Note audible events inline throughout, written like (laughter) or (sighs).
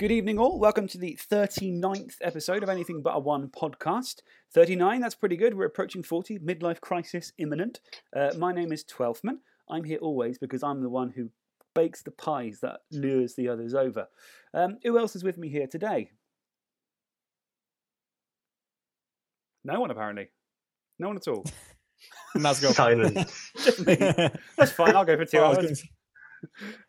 Good evening, all. Welcome to the 39th episode of Anything But a One podcast. 39, that's pretty good. We're approaching 40, midlife crisis imminent. Uh, my name is Twelfthman. I'm here always because I'm the one who bakes the pies that lures the others over. Um, who else is with me here today? No one, apparently. No one at all. (laughs) Let's. Silence. (laughs) That's fine. I'll go for two (laughs) Well, hours.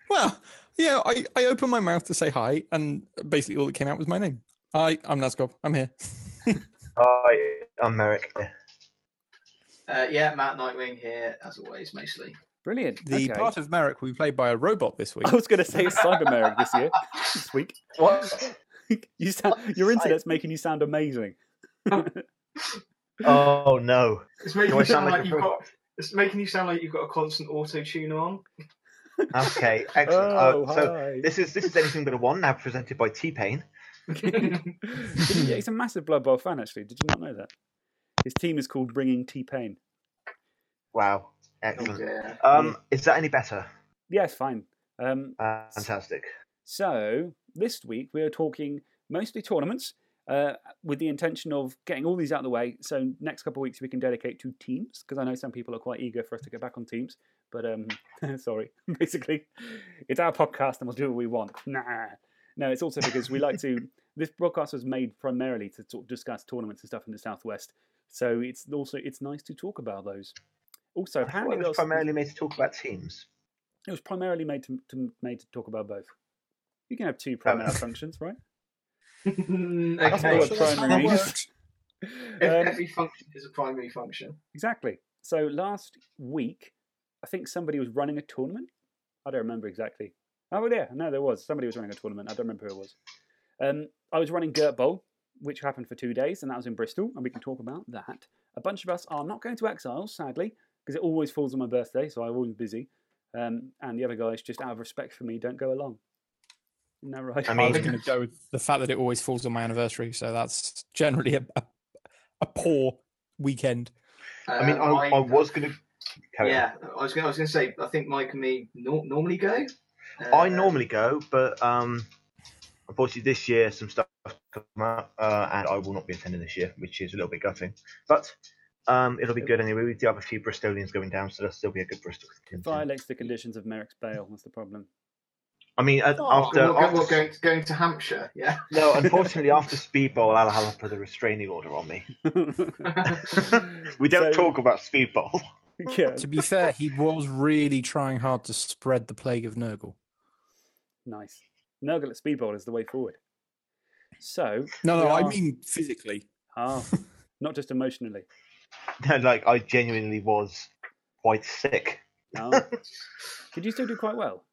well, yeah, I, I opened my mouth to say hi, and basically all that came out was my name. Hi, I'm Nazgov. I'm here. Hi, I'm Merrick. Uh, yeah, Matt Nightwing here, as always, mostly. Brilliant. The okay. part of Merrick will be played by a robot this week. I was going to say Cyber Merrick this year, (laughs) this week. What? (laughs) You sound, your internet's making you sound amazing. (laughs) Oh no. It's making Do you sound sound like like you've got. It's making you sound like you've got a constant auto tune on. Okay, excellent. Oh, uh, so hi. this is this is anything but a one now presented by T Pain. (laughs) Didn't he's a massive Blood Bowl fan, actually. Did you not know that? His team is called Bringing T Pain. Wow, Oh, excellent. dear. Um, is that any better? Yes, fine. Um, Fantastic. so this week we are talking mostly tournaments, uh, with the intention of getting all these out of the way. So next couple of weeks we can dedicate to teams because I know some people are quite eager for us to get back on teams. But um, (laughs) sorry, (laughs) basically, it's our podcast and we'll do what we want. Nah, no, it's also because we like to. (laughs) This broadcast was made primarily to sort of discuss tournaments and stuff in the southwest. So it's also it's nice to talk about those. Also, I apparently it was was- primarily made to talk about teams. it was primarily made to, to made to talk about both. You can have two primary enough. functions, right? okay. That's not what So primary it means. works. Um, Every function is a primary function. Exactly. So last week, I think somebody was running a tournament. I don't remember exactly. Oh, yeah, no, there was. Somebody was running a tournament. I don't remember who it was. Um, I was running Gert Bowl, which happened for two days, and that was in Bristol, and we can talk about that. A bunch of us are not going to Exiles, sadly, because it always falls on my birthday, so I'm always busy. Um, and the other guys, just out of respect for me, don't go along. Isn't that right? I (laughs) I mean- going to go with the fact that it always falls on my anniversary, so that's generally a, a, a poor weekend. I mean, Uh, I, I was going to. Carry Yeah, I was going. I was going to say. I think Mike and me nor- normally go. On. I Uh, normally go, but um, unfortunately this year some stuff come up, uh, and I will not be attending this year, which is a little bit gutting. But um, it'll be good anyway. We do have a few Bristolians going down, so there'll still be a good Bristol contingent. Violates the conditions of Merrick's bail. That's the problem. I mean, uh, Oh, after, what, after what, going, going to Hampshire? Yeah. (laughs) no, unfortunately, after Speedball, I'll have to put a restraining order on me. (laughs) (laughs) We don't So- talk about Speedball. (laughs) yeah, To be fair, he was really trying hard to spread the plague of Nurgle. nice. Nurgle at Speedball is the way forward. So, No, no, we I mean physically. ah, (laughs) not just emotionally. No, like I genuinely was quite sick. Oh. (laughs) Did you still do quite well?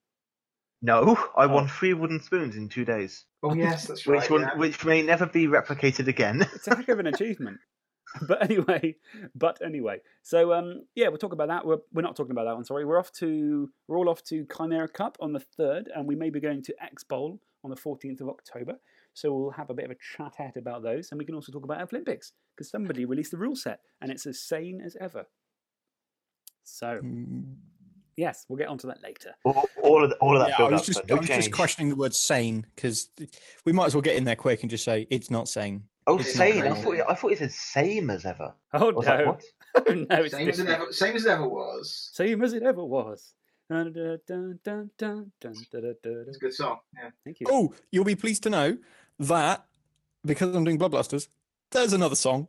No, I Oh. won three wooden spoons in two days, Oh yes, that's right. which will, yeah. which may never be replicated again. It's a heck of an achievement. (laughs) But anyway, but anyway, so um, yeah, we'll talk about that. We're, we're not talking about that one. Sorry, we're off to we're all off to Chimera Cup on the third, and we may be going to X Bowl on the fourteenth of October. So we'll have a bit of a chat out about those, and we can also talk about Olympics because somebody released the rule set, and it's as sane as ever. So Mm, yes, we'll get onto that later. all, all of the, all of that Yeah, I was up, just, I was just questioning the word sane because we might as well get in there quick and just say it's not sane. Oh, it's same. I thought, I thought it said same as ever. Oh, no. Like, what? (laughs) no, it's same as, it ever, same as it ever was. Same as it ever was. It's a good song. Yeah. Thank you. Oh, you'll be pleased to know that because I'm doing Bloodlusters, there's another song.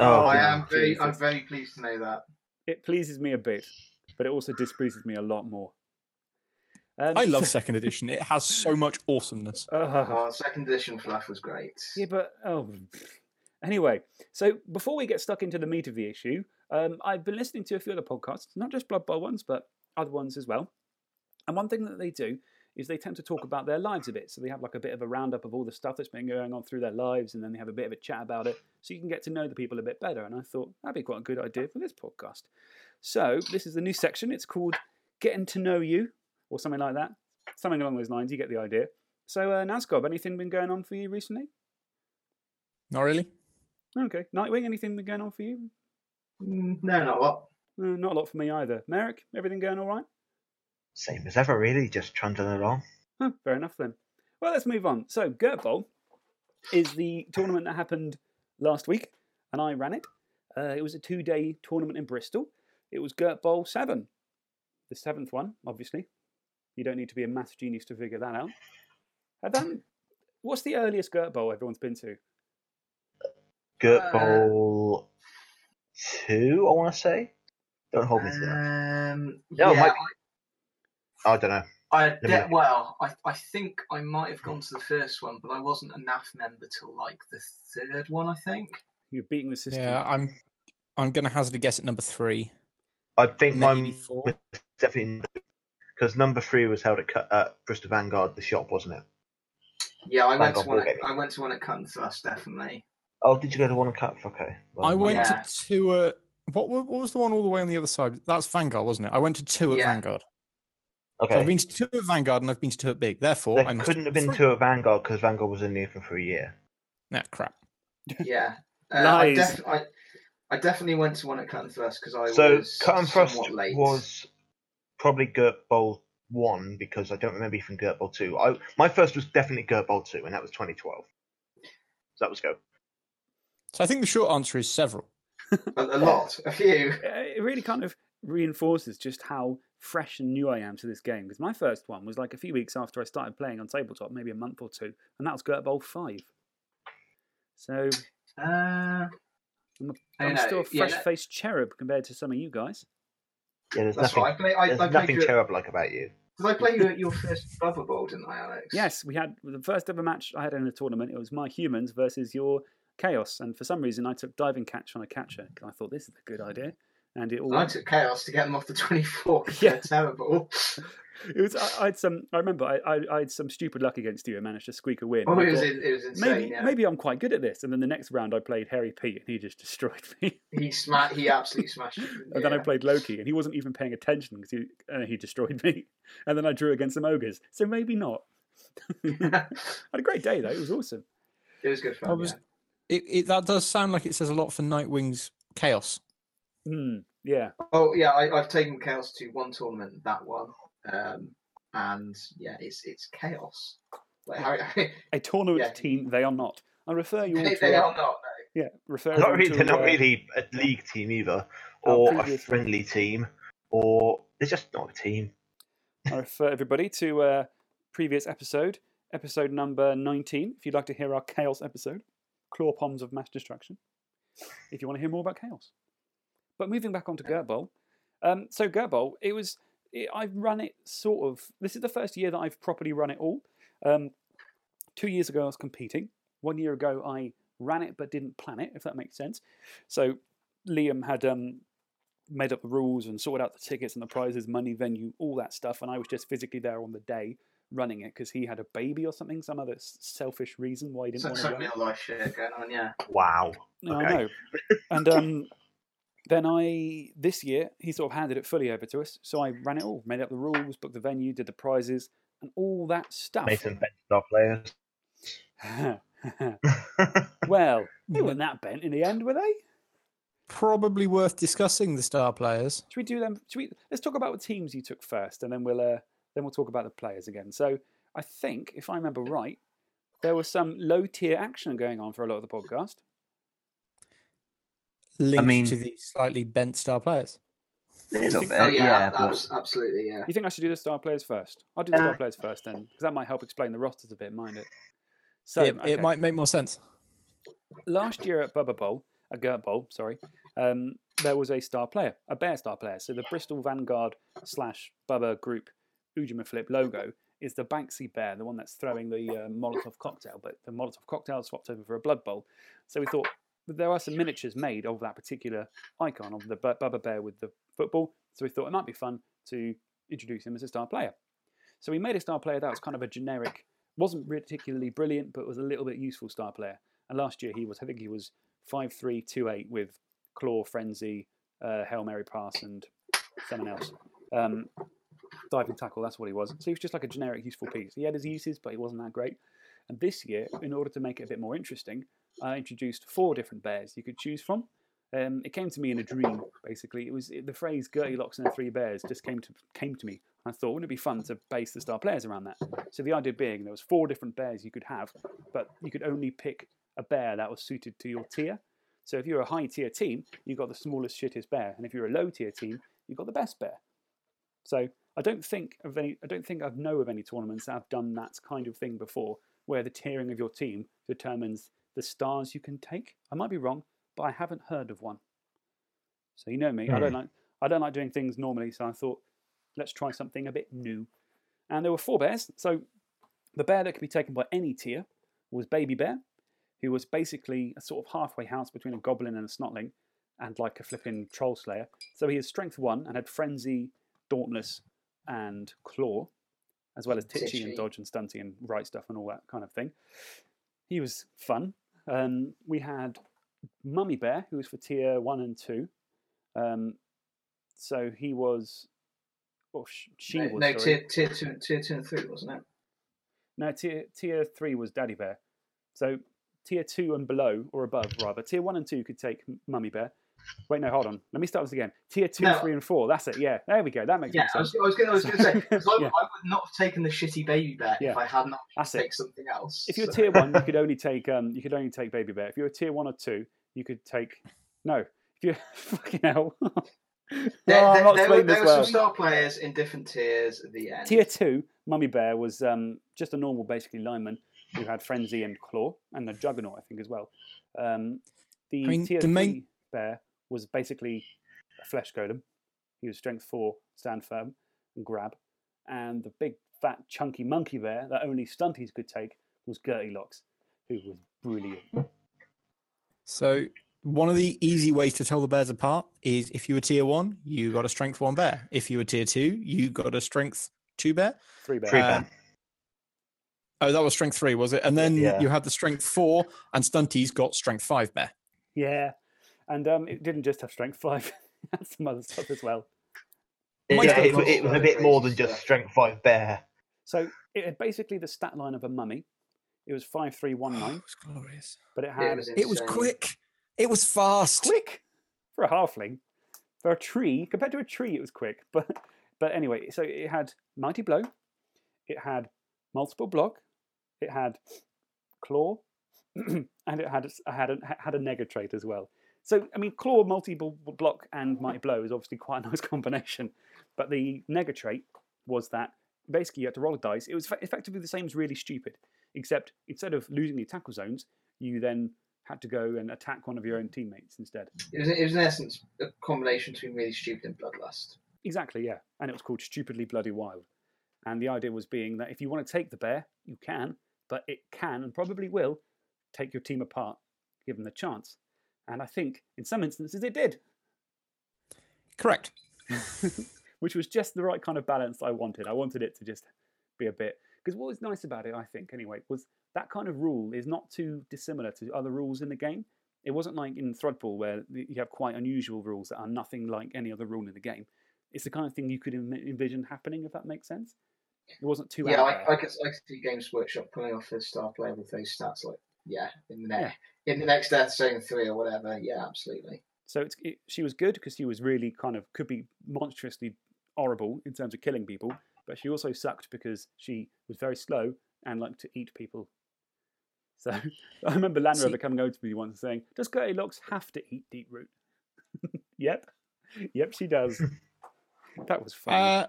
Oh, oh I am very, I'm very pleased to know that. It pleases me a bit, but it also displeases me a lot more. Um, I love (laughs) second edition. It has so much awesomeness. (laughs) Uh, Oh, second edition fluff was great. yeah, but oh. Anyway, so before we get stuck into the meat of the issue, um, I've been listening to a few other podcasts, not just Blood Bowl ones, but other ones as well. And one thing that they do is they tend to talk about their lives a bit. So they have like a bit of a roundup of all the stuff that's been going on through their lives, and then they have a bit of a chat about it, so you can get to know the people a bit better. And I thought that'd be quite a good idea for this podcast. So this is the new section. It's called "Getting to Know You" or something like that, something along those lines. You get the idea. So uh, Nazgob, anything been going on for you recently? Not really. Okay, Nightwing, anything been going on for you? Mm, No, not a lot. Uh, not a lot for me either. Merrick, everything going all right? Same as ever, really. Just trundling along. Huh, fair enough then. Well, let's move on. So, Gert Bowl is the tournament that happened last week, and I ran it. Uh, it was a two day tournament in Bristol. It was Gert Bowl 7, the seventh one, obviously. You don't need to be a maths genius to figure that out. And then, what's the earliest Gert Bowl everyone's been to? Gert Uh, Bowl two, I want to say. Don't hold me to that. Um, Yeah, yeah, might I don't know. I, de- well, I, I think I might have gone to the first one, but I wasn't a NAF member till like the third one, I think. You're beating the system. Yeah, I'm. I'm going to hazard a guess at number three. I think Maybe mine four. was definitely because number three was held at, Cu- at Bristol Vanguard, the shop, wasn't it? Yeah, I went to one. At, get I went to one at Cut and Thrust, definitely. Oh, did you go to one at cut? Okay. Well, I went Yeah. to two. Uh, what, what was the one all the way on the other side? That's Vanguard, wasn't it? I went to two at Yeah. Vanguard. Okay. So I've been to two at Vanguard and I've been to two at Big. Therefore, there I couldn't have been three. two at Vanguard because Vanguard was only open for a year. Nah, crap. (laughs) Yeah, uh, I, def- I, I definitely went to one at Cut and Thrust because I So was Cut and Thrust somewhat late. was probably Gert Bowl one because I don't remember even Gert Bowl two. I my first was definitely Gert Bowl two, and that was 2012. So that was go. So I think the short answer is several. a, a lot, a few. (laughs) It really kind of reinforces just how fresh and new I am to this game. Because my first one was like a few weeks after I started playing on tabletop, maybe a month or two, and that was Gert Bowl 5. So Uh, I'm, I I'm know, still a fresh faced cherub compared to some of you guys. Yeah, there's that's nothing. right. I play. I, There's I played nothing you. At, cherub like about you. did I play you at your first Bubba Bowl, didn't I, Alex? Yes, we had the first ever match I had in a tournament. It was my humans versus your chaos, and for some reason I took diving catch on a catcher because I thought this is a good idea, and it all. I took chaos to get them off the 24. (laughs) Yeah. Yeah, terrible. It was. I, I had some. I remember. I, I, I had some stupid luck against you and managed to squeak a win. Oh, and I it was, thought, it was insane. maybe yeah. maybe I'm quite good at this. And then the next round I played Harry Pete and he just (laughs) destroyed me. He sma- He absolutely smashed it. and then I played Loki and he wasn't even paying attention because he uh, he destroyed me. And then I drew against some ogres. So maybe not. I (laughs) had a great day though. It was awesome. it was good fun. I was- yeah. It, it that does sound like it says a lot for Nightwing's chaos. Mm, yeah. Oh yeah, I, I've taken chaos to one tournament, that one, um, and yeah, it's it's chaos. Like, how, (laughs) A tournament Yeah. team. They are not. I refer you (laughs) all they, to. they are not. Yeah. Refer Not really, to, they're not uh, really a league team either, or a friendly team, or they're just not a team. I refer everybody to uh, previous episode, episode number 19, if you'd like to hear our Chaos episode, Claw Palms of Mass Destruction, if you want to hear more about Chaos. But moving back onto Gert Bowl, um, so Gert Bowl, it was, it, I've run it sort of, this is the first year that I've properly run it all. Um, two years ago I was competing. One year ago I ran it but didn't plan it, if that makes sense. So Liam had um, made up the rules and sorted out the tickets and the prizes, money, venue, all that stuff. And I was just physically there on the day running it because he had a baby or something, some other selfish reason why he didn't Some, want to some run it. real life shit going on. Yeah. Wow. No, Okay. I know. And um, then I, this year, he sort of handed it fully over to us. So I ran it all, made up the rules, booked the venue, did the prizes, and all that stuff. Made some bench star players. (laughs) well, they weren't that bent in the end, were they? Probably worth discussing the star players. Should we do them? Should we? Let's talk about the teams you took first, and then we'll uh, then we'll talk about the players again. So I think, if I remember right, there was some low tier action going on for a lot of the podcast. Linked mean- to the slightly bent star players. Little bit, Oh yeah, yeah, absolutely. Yeah. You think I should do the star players first? I'll do the star players first then, because that might help explain the rosters a bit. Mind it. So it, okay. it might make more sense. last year at Bubba Bowl, a Gert Bowl, sorry, um, there was a star player, a bear star player. So the Bristol Vanguard slash Bubba Group Ujima Flip logo is the Banksy bear, the one that's throwing the uh, Molotov cocktail, but the Molotov cocktail swapped over for a Blood Bowl. So we thought there are some miniatures made of that particular icon of the Bu- Bubba bear with the football. So we thought it might be fun to introduce him as a star player. So we made a star player that was kind of a generic, wasn't particularly brilliant, but was a little bit useful star player. And last year he was, I think he was five three two eight with claw, frenzy, uh, hail mary pass, and someone else. Um, diving tackle. That's what he was. So he was just like a generic useful piece. He had his uses, but he wasn't that great. And this year, in order to make it a bit more interesting, I introduced four different bears you could choose from. Um, it came to me in a dream, basically. It was the phrase "Gertie Locks and the Three Bears" just came to came to me. I thought, wouldn't it be fun to base the star players around that? So the idea being there was four different bears you could have, but you could only pick a bear that was suited to your tier. So if you're a high tier team, you've got the smallest, shittest bear, and if you're a low tier team, you've got the best bear. So I don't think of any. I don't think I've know of any tournaments that have done that kind of thing before, where the tiering of your team determines the stars you can take. I might be wrong, but I haven't heard of one. So you know me. I don't hmm. like. I don't like doing things normally. So I thought, let's try something a bit new. And there were four bears. So the bear that could be taken by any tier was Baby Bear, who was basically a sort of halfway house between a goblin and a snotling, and like a flipping troll slayer. So he has strength one and had frenzy, dauntless, and claw, as well as titchy and dodge and stunty and right stuff and all that kind of thing. He was fun. Um, we had Mummy Bear, who was for tier one and two. Um, so he was, or sh- she no, was. no sorry. tier, tier, two, tier two and three, wasn't it? No, tier tier three was Daddy Bear. So tier two and below, or above rather, tier one and two could take Mummy Bear. Wait, no, hold on. Let me start this again. Tier two, No. three, and four. That's it. Yeah, there we go. That makes Yeah, more I sense. I was. I was going to say 'cause I, (laughs) Yeah. I would not have taken the shitty baby bear Yeah. if I had not That's it. take something else. If you're so- tier one, you could (laughs) only take um, you could only take Baby Bear. If you're a tier one or two, you could take no. If you're (laughs) fucking hell. there, Oh, there, there, were, explaining this there were some star players in different tiers at the end. Tier two, Mummy Bear was um, just a normal, basically lineman who had frenzy and claw and a juggernaut, I think, as well. Um, the I mean, tier the main- three bear was basically a flesh golem. He was strength four, stand firm, and grab. And the big, fat, chunky monkey bear that only stunties could take was Gertie Locks, who was brilliant. So one of the easy ways to tell the bears apart is if you were tier one, you got a strength one bear. If you were tier two, you got a strength two bear. Three bear. Three Uh, bear. Oh, that was strength three, was it? And then Yeah. you had the strength four, and Stunties got strength five bear. Yeah. And um, it didn't just have strength five, (laughs) it had some other stuff as well. It, yeah, it, was it was a bit more than just stuff. strength five bear. So it had basically the stat line of a mummy. It was five three one Oh, nine, it was glorious. but it Yeah, had it was, It was quick. It was fast. quick for a halfling. For a tree, compared to a tree, it was quick. (laughs) But but anyway, so it had mighty blow, it had multiple block, it had claw, (clears throat) and it had a- had a, had a nega trait as well. So I mean, claw, multiple block, and mighty blow is obviously quite a (laughs) nice combination. But the nega trait was that basically you had to roll a dice. It was effectively the same as really stupid, except instead of losing the tackle zones, you then had to go and attack one of your own teammates instead. It was, it was in essence a combination between really stupid and bloodlust. Exactly, yeah. And it was called Stupidly Bloody Wild. And the idea was being that if you want to take the bear, you can, but it can and probably will take your team apart, given the chance. And I think in some instances it did, Correct. (laughs) which was just the right kind of balance I wanted. I wanted it to just be a bit. Because what was nice about it, I think, anyway, was that kind of rule is not too dissimilar to other rules in the game. It wasn't like in Thrudball where you have quite unusual rules that are nothing like any other rule in the game. It's the kind of thing you could envision happening, if that makes sense. It wasn't too Yeah, out I, there. I could I could see Games Workshop pulling off a star player with those stats. Like, yeah, in the next in the next Death Zone three or whatever. Yeah, absolutely. So it's, it, she was good because she was really kind of could be monstrously horrible in terms of killing people, but she also sucked because she was very slow and liked to eat people. So (laughs) I remember Land See- Rover coming over to me once and saying, "Does Gertie Locks have to eat Deeproot?" (laughs) yep, yep, she does. (laughs) that was fun. Uh,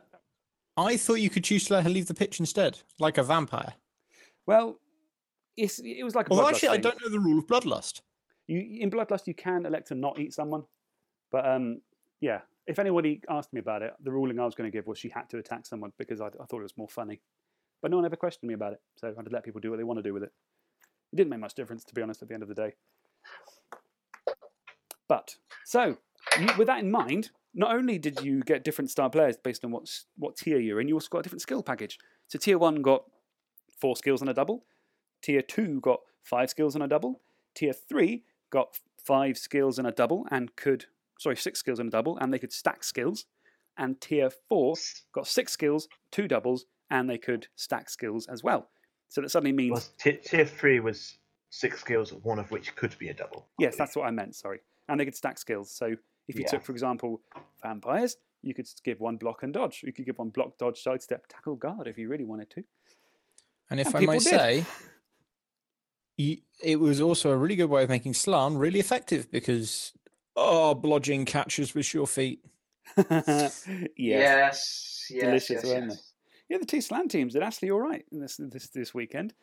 I thought you could choose to let her leave the pitch instead, like a vampire. well, it's, it was like Although bloodlust actually, I don't know the rule of bloodlust. You in Bloodlust you can elect to not eat someone, but um, yeah. If anybody asked me about it, the ruling I was going to give was she had to attack someone because I, I thought it was more funny. But no one ever questioned me about it, so I had to let people do what they want to do with it. It didn't make much difference, to be honest, at the end of the day. But so, you, with that in mind, not only did you get different star players based on what what tier you're in, you also got a different skill package. So tier one got four skills and a double. Tier two got five skills and a double. Tier three got five skills and a double and could sorry six skills and a double and they could stack skills. And tier four got six skills, two doubles, and they could stack skills as well. So that suddenly means Was tier, tier three was six skills, one of which could be a double. Yes, that's what I meant. Sorry, and they could stack skills. So if you Yeah. took, for example, vampires, You could give one block and dodge. You could give one block, dodge, sidestep, tackle, guard if you really wanted to. And if And I might did. say, you, it was also a really good way of making Slann really effective because, oh, blodging catches with sure feet. (laughs) yes. Yes, yes, Delicious, yes, weren't yes. Yeah, the two Slann teams did actually all right in this this this weekend.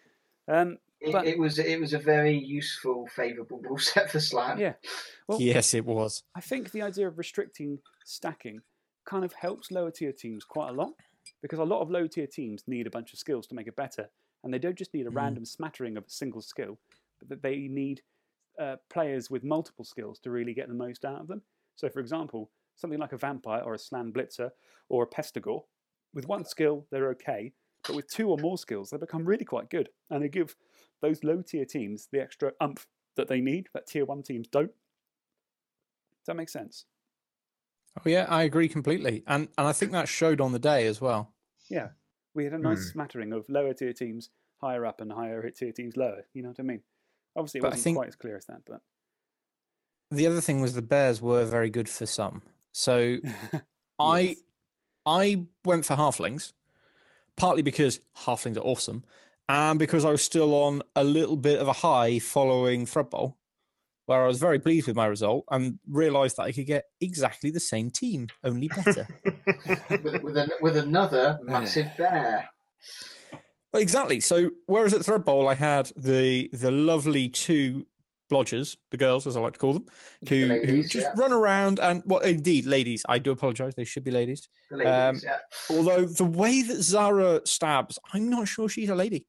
Um, It, But- it was it was a very useful, favourable rule set for Slann. yeah, well, yes, it was. I think the idea of restricting stacking kind of helps lower tier teams quite a lot because a lot of low tier teams need a bunch of skills to make it better, and they don't just need a Mm. random smattering of a single skill, but that they need uh, players with multiple skills to really get the most out of them. So, for example, something like a vampire or a Slann blitzer or a Pestigor, with one skill they're okay, but with two or more skills they become really quite good, and they give those low tier teams the extra umph that they need that tier one teams don't. Does that make sense? Oh, yeah, I agree completely. And, and I think that showed on the day as well. Yeah, we had a nice Hmm. smattering of lower tier teams higher up and higher tier teams lower. You know what I mean? Obviously, it But wasn't think- quite as clear as that, but The other thing was the Bears were very good for some. So (laughs) I Yes. I went for halflings, partly because halflings are awesome, and because I was still on a little bit of a high following Thread Bowl, where I was very pleased with my result and realised that I could get exactly the same team, only better. (laughs) with, with, an, with another massive bear. Exactly. So whereas at Thread Bowl I had the the lovely two blodgers, the girls as I like to call them, who, who ladies, just yeah. run around and well indeed ladies, I do apologise, they should be ladies. The ladies, Um, yeah. Although the way that Zara stabs, I'm not sure she's a lady.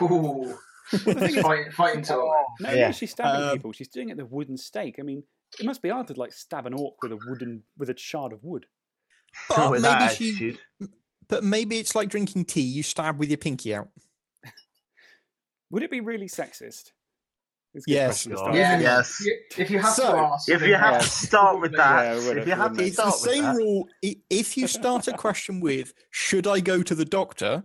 Ooh. fighting, fighting to no, Yeah. no, she's stabbing Um, people. She's doing it with a wooden stake. I mean, it must be hard to like stab an orc with a wooden with a shard of wood. But (laughs) With maybe that she but maybe it's like drinking tea, you stab with your pinky out. (laughs) Would it be really sexist? It's a good Yes. question to God. start Yeah. Yes. If you have So, to ask, If you have Yeah. to start with that, Yeah, if you have to wouldn't It's the start with same that, rule. If you start a question with "Should I go to the doctor?"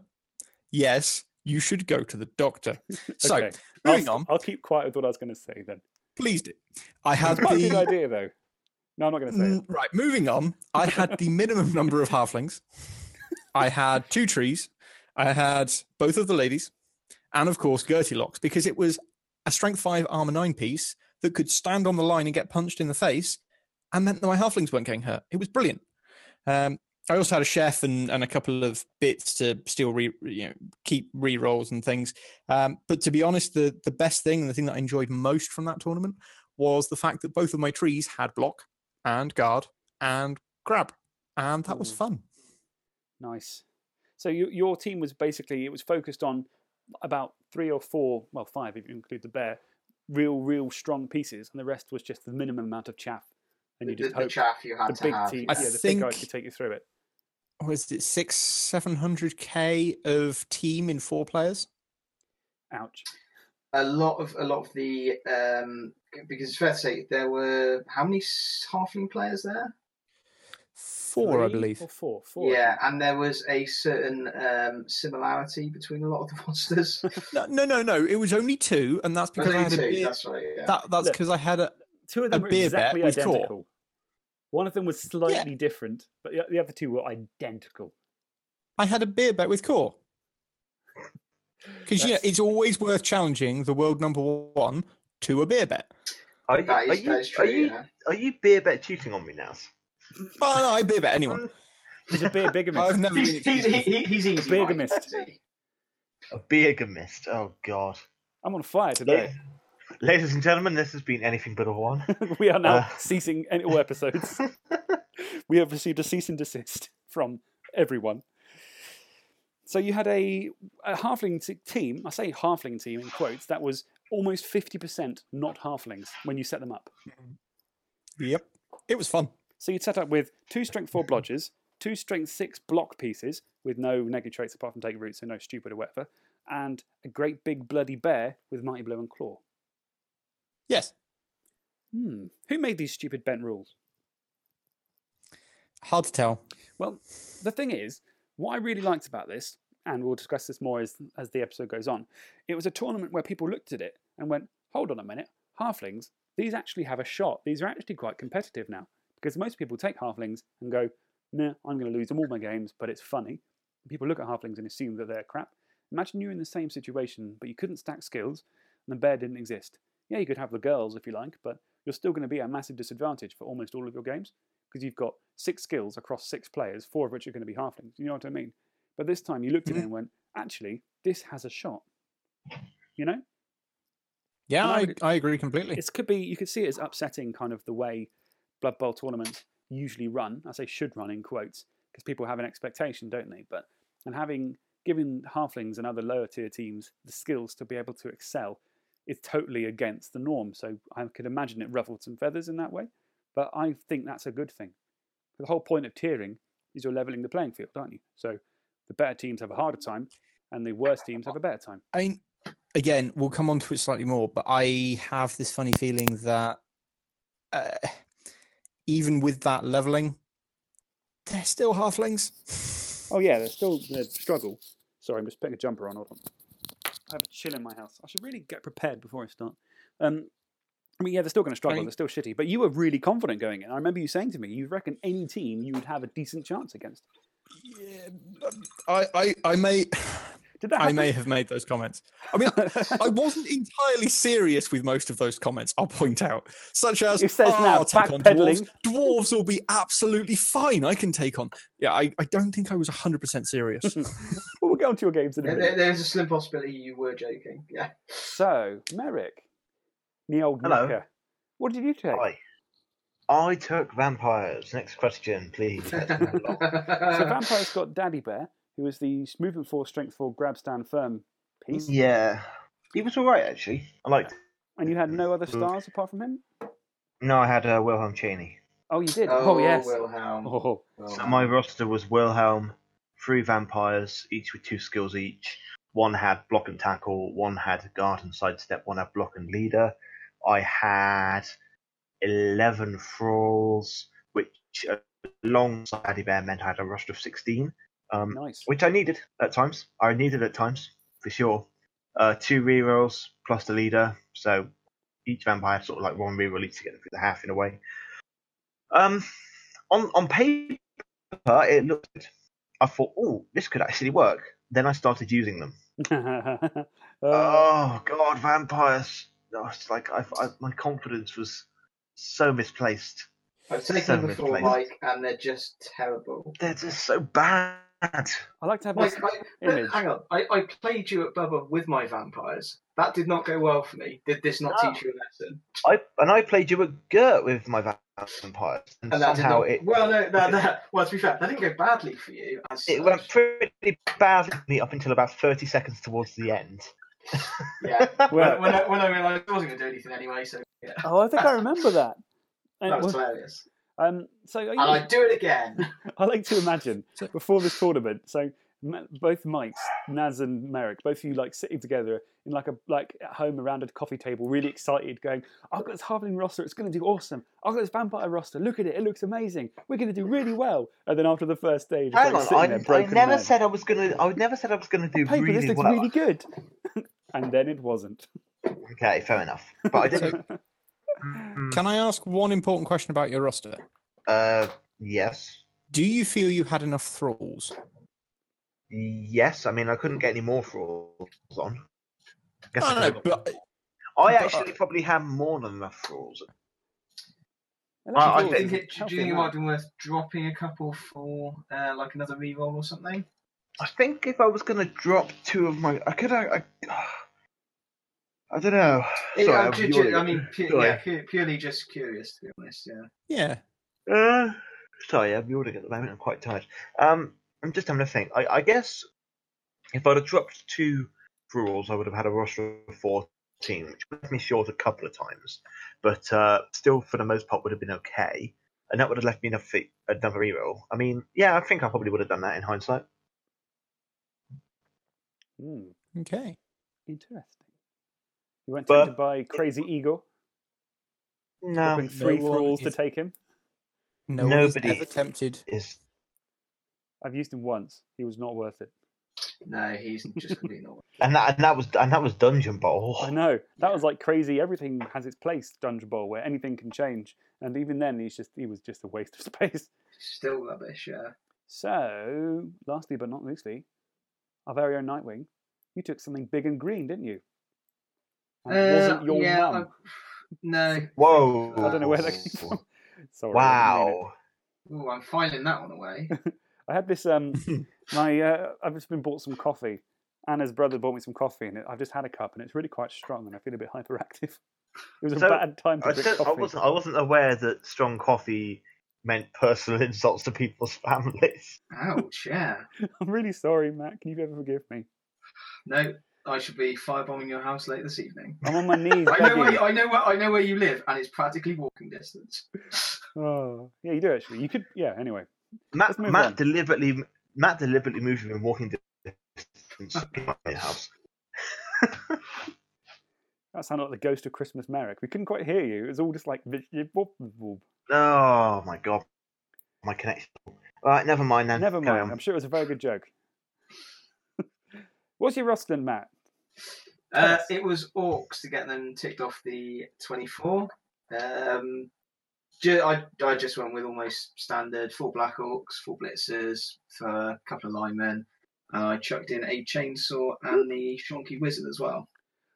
Yes, you should go to the doctor. (laughs) So, Okay. moving I'll, on, I'll keep quiet with what I was going to say then. please do. I had It's quite a good the idea though. No, I'm not going to say it. Mm, right. Moving on, I had the minimum number of halflings. I had two trees. I had both of the ladies, and of course Gertie locks because it was a strength five armor nine piece that could stand on the line and get punched in the face, and meant that my halflings weren't getting hurt. It was brilliant. Um, I also had a chef and, and a couple of bits to still re, you know keep re rolls and things. Um, but to be honest, the the best thing and the thing that I enjoyed most from that tournament was the fact that both of my trees had block and guard and grab, and that was fun. Nice. So you, your team was basically it was focused on about three or four, well five if you include the bear, real real strong pieces, and the rest was just the minimum amount of chaff. And you the, just the hope chaff you had the to big have. team, I yeah, the big guys could take you through it. Was it six, seven hundred k of team in four players? Ouch. A lot of a lot of the um, because it's fair to say there were how many s- halfling players there? Four, I believe. Or four. Four. Yeah, and there was a certain um, similarity between a lot of the (laughs) monsters. No, no, no, no. It was only two, and that's because Only I had a two, beer. that's right. Yeah. That, that's because I had a. Two of a them were beer bet exactly with Core. identical. One of them was slightly different, but the- the other two were identical. I had a beer bet with Core. Because yeah, it's always worth challenging the world number one to a beer bet. Are you, that are you, that is true. are you, yeah. are you beer bet cheating on me now? Oh no, I beer bet anyone. (laughs) He's a beer bigamist. I've never been. He's, he's, he, he- he's easy. bigamist. Mike, isn't he? A bigamist. Oh God. I'm on fire today. Ladies and gentlemen, this has been anything but a one. (laughs) we are now Uh. ceasing any all episodes. (laughs) we have received a cease and desist from everyone. So you had a, a halfling team. I say halfling team in quotes. That was almost fifty percent not halflings when you set them up. Yep, it was fun. So you'd set up with two strength four blodgers, two strength six block pieces with no negative traits apart from take roots, so no stupid or whatever, and a great big bloody bear with mighty blow and claw. Yes, Hmm. Who made these stupid bent rules? hard to tell. Well, the thing is, what I really liked about this, and we'll discuss this more as, as the episode goes on, it was a tournament where people looked at it and went, hold on a minute, halflings, these actually have a shot. These are actually quite competitive now. Because most people take halflings and go, nah, I'm going to lose them all my games, but it's funny. People look at halflings and assume that they're crap. Imagine you're in the same situation, but you couldn't stack skills, and the bear didn't exist. Yeah, you could have the girls if you like, but you're still going to be at a massive disadvantage for almost all of your games because you've got six skills across six players, four of which are going to be halflings. You know what I mean? But this time you looked at it Mhm. and went, actually, this has a shot. You know? Yeah, I, I agree completely. It could be you could see it as upsetting kind of the way Blood Bowl tournaments usually run. I say should run in quotes because people have an expectation, don't they? But and having given halflings and other lower tier teams the skills to be able to excel is totally against the norm. So I could imagine it ruffled some feathers in that way. But I think that's a good thing. The whole point of tiering is you're leveling the playing field, aren't you? So the better teams have a harder time, and the worst teams have a better time. I mean, again, we'll come on to it slightly more, but I have this funny feeling that uh, even with that leveling, they're still halflings. Oh yeah, they're still the struggle. Sorry, I'm just putting a jumper on. Hold on. I have a chill in my house. I should really get prepared before I start. Um, I mean, yeah, they're still going to struggle. mean- they're still shitty. But you were really confident going in. I remember you saying to me, you reckon any team you would have a decent chance against. Yeah, I, I, I may, Did that I may have made those comments. I mean, (laughs) I wasn't entirely serious with most of those comments. I'll point out, such as It says "Oh, now, I'll take on dwarves. Dwarves will be absolutely fine. I can take on. Yeah, I, I don't think I was hundred percent serious. (laughs) well, we'll get on to your games in a There, minute. there's a slim possibility you were joking. Yeah. So, Merrick, the old Hello. knacker, what did you take? Hi. I took vampires. Next question, please. (laughs) So Vampire's got Daddy Bear, who is the movement four, strength four, grab, stand, firm piece. yeah, he was all right actually. I liked. And you had no other Mm. stars apart from him? No, I had uh, Wilhelm Chaney. Oh, you did? oh, Oh, yes. Wilhelm. Oh, So my roster was Wilhelm, three vampires, each with two skills each. One had block and tackle, one had guard and sidestep, one had block and leader. I had 11 thralls, which alongside Addy Bear meant I had a roster of 16, um, nice. which I needed at times. I needed at times, for sure. Uh, two rerolls plus the leader, so each vampire had sort of like one reroll each to get them through the half in a way. Um, on on paper, it looked. good. I thought, oh, this could actually work. Then I started using them. (laughs) Uh, oh God, vampires! Oh, it's like I, I, my confidence was so misplaced. I've taken so them before, misplaced. Mike, and they're just terrible. They're just so bad. I like to have Mike, this I, image. hang on. I, I played you at Bubba with my vampires. That did not go well for me. Did this not No. teach you a lesson? I and I played you at Gert with my vampires, and, And that did somehow not. it Well, no, that, that, well, to be fair, that didn't go badly for you. As it such. went pretty badly for me up until about thirty seconds towards the end. Yeah. (laughs) Well- when, when, I, when I realised I wasn't going to do anything anyway, so yeah, Oh, I think I remember (laughs) that. And that was was- hilarious. um, so are And you- I'd do it again. (laughs) I like to imagine before this tournament. So both Mikes, Naz and Merrick, both of you like sitting together in like a like at home around a coffee table, really excited, going, "I've got this halfling roster. It's going to do awesome. I've got this vampire roster. Look at it. It looks amazing. We're going to do really well." And then after the first day, just Hang like, on, sitting I, there, I never men. said I was gonna. I never said I was gonna do On paper, this looks well. really good. And then it wasn't. Okay, fair enough. But I (laughs) didn't. Can I ask one important question about your roster? uh, yes, Do you feel you had enough thralls? yes. I mean, I couldn't get any more thralls on. Guess I I know, but I but- actually probably have more than enough thralls. I- I that's do you awesome. think, it, do Healthy you think it might be worth dropping a couple for uh, like another reroll or something? I think if I was gonna drop two of my, I could. I, I, I don't know. Yeah, Sorry, I'm I'm ju- ju- I mean, pu- yeah, pu- purely just curious, to be honest. Yeah. yeah, Uh, sorry, I'm yawning at the moment. I'm quite tired. Um, I'm just having a think. I, I guess if I'd have dropped two rules, I would have had a roster of 14, which left me short a couple of times, but uh, still, for the most part, would have been okay. And that would have left me enough for another reroll. I mean, yeah, I think I probably would have done that in hindsight. Hmm, okay. interesting. You went But- to buy Crazy Igor, No, dropping three no one thralls to take him. No Nobody- ever tempted. is I've used him once. He was not worth it. No, he's just going to be normal. And that and that was and that was Dungeon Bowl. I know that was like crazy. Everything has its place, Dungeon Bowl, where anything can change. And even then, he's just he was just a waste of space. (laughs) Still rubbish, yeah. So, lastly but not leastly, our very own Nightwing, you took something big and green, didn't you? And it wasn't Uh, your yeah, mum. I- (sighs) No. Whoa! I don't know where that came from. (laughs) Sorry, I didn't mean it. Wow. Ooh, I'm filing that one away. (laughs) I had this. Um, (laughs) my uh, I've just been bought some coffee. Anna's brother bought me some coffee, and it, I've just had a cup, and it's really quite strong, and I feel a bit hyperactive. It was a So, bad time to I, drink still, I coffee. wasn't I wasn't aware that strong coffee meant personal insults to people's families. Ouch, yeah. I'm really sorry, Matt. Can you ever forgive me? No, I should be firebombing your house late this evening. I'm on my knees (laughs) I know, where you, I know where I know where you live, and it's practically walking distance. (laughs) Oh, yeah, you do actually. You could, yeah. Anyway, Matt Matt on. deliberately Matt deliberately moved within walking distance of my house. (laughs) that sounded like the ghost of Christmas Merrick. We couldn't quite hear you. It was all just like. Oh my god, my connection. All right, never mind then. Never mind. I'm sure it was a very good joke. What's your rostering, Matt? Uh, it was orcs to get them ticked off the 24. Um, ju- I, I just went with almost standard four black orcs, four blitzers for a couple of linemen. And I chucked in a chainsaw and the shonky wizard as well.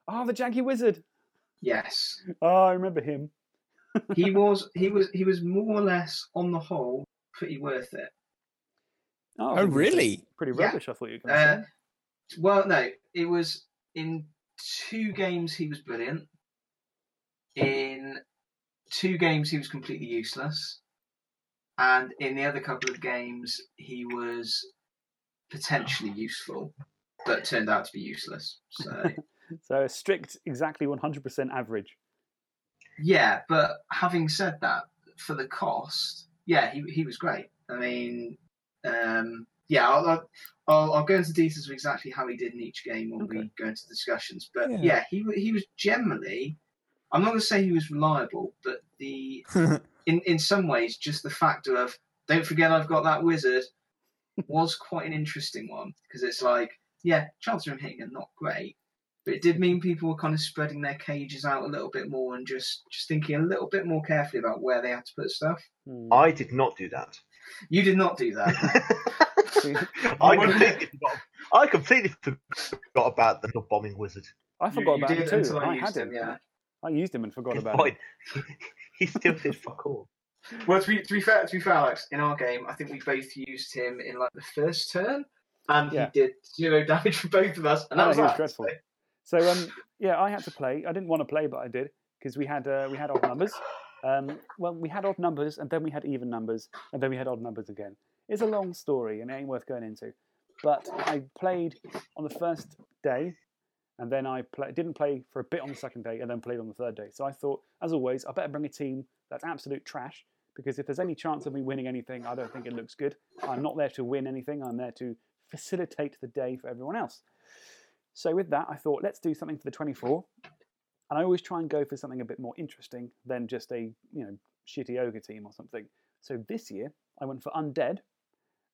Oh, the Janky Wizard. Yes, Oh, I remember him. (laughs) he was he was he was more or less on the whole pretty worth it. Oh, Oh, think he was really? Pretty Yeah. rubbish. I thought you were going to Uh, well, no, it was in two games he was brilliant. In two games he was completely useless, and in the other couple of games he was potentially useful, but turned out to be useless. So. (laughs) So a strict, exactly 100% average. yeah, but having said that, for the cost, yeah, he he was great. I mean, um, yeah, I'll, I'll I'll I'll go into details of exactly how he did in each game when we go into discussions. But Yeah. yeah, he he was generally, I'm not going to say he was reliable, but the (laughs) in in some ways just the factor of don't forget I've got that wizard was quite an interesting one because it's like yeah, chances of him hitting are not great. But it did mean people were kind of spreading their cages out a little bit more and just, just thinking a little bit more carefully about where they had to put stuff. Hmm. I did not do that. You did not do that. (laughs) (laughs) I completely forgot. I completely forgot about the bombing wizard. I forgot you about him too. until I I used had him. him, yeah. I used him and forgot about Fine. him. (laughs) he still did fuck all. Well, to be, to be fair, to be fair, Alex, in our game, I think we both used him in like the first turn, and Yeah. he did zero damage for both of us, and that Oh, was he was dreadful. So um, yeah, I had to play. I didn't want to play, but I did because we had uh, we had odd numbers. Um, well, we had odd numbers, and then we had even numbers, and then we had odd numbers again. It's a long story, and it ain't worth going into. But I played on the first day, and then I play, didn't play for a bit on the second day, and then played on the third day. So I thought, as always, I better bring a team that's absolute trash because if there's any chance of me winning anything, I don't think it looks good. I'm not there to win anything. I'm there to facilitate the day for everyone else. So with that, I thought let's do something for the 24. And I always try and go for something a bit more interesting than just a you know shitty ogre team or something. So this year I went for undead,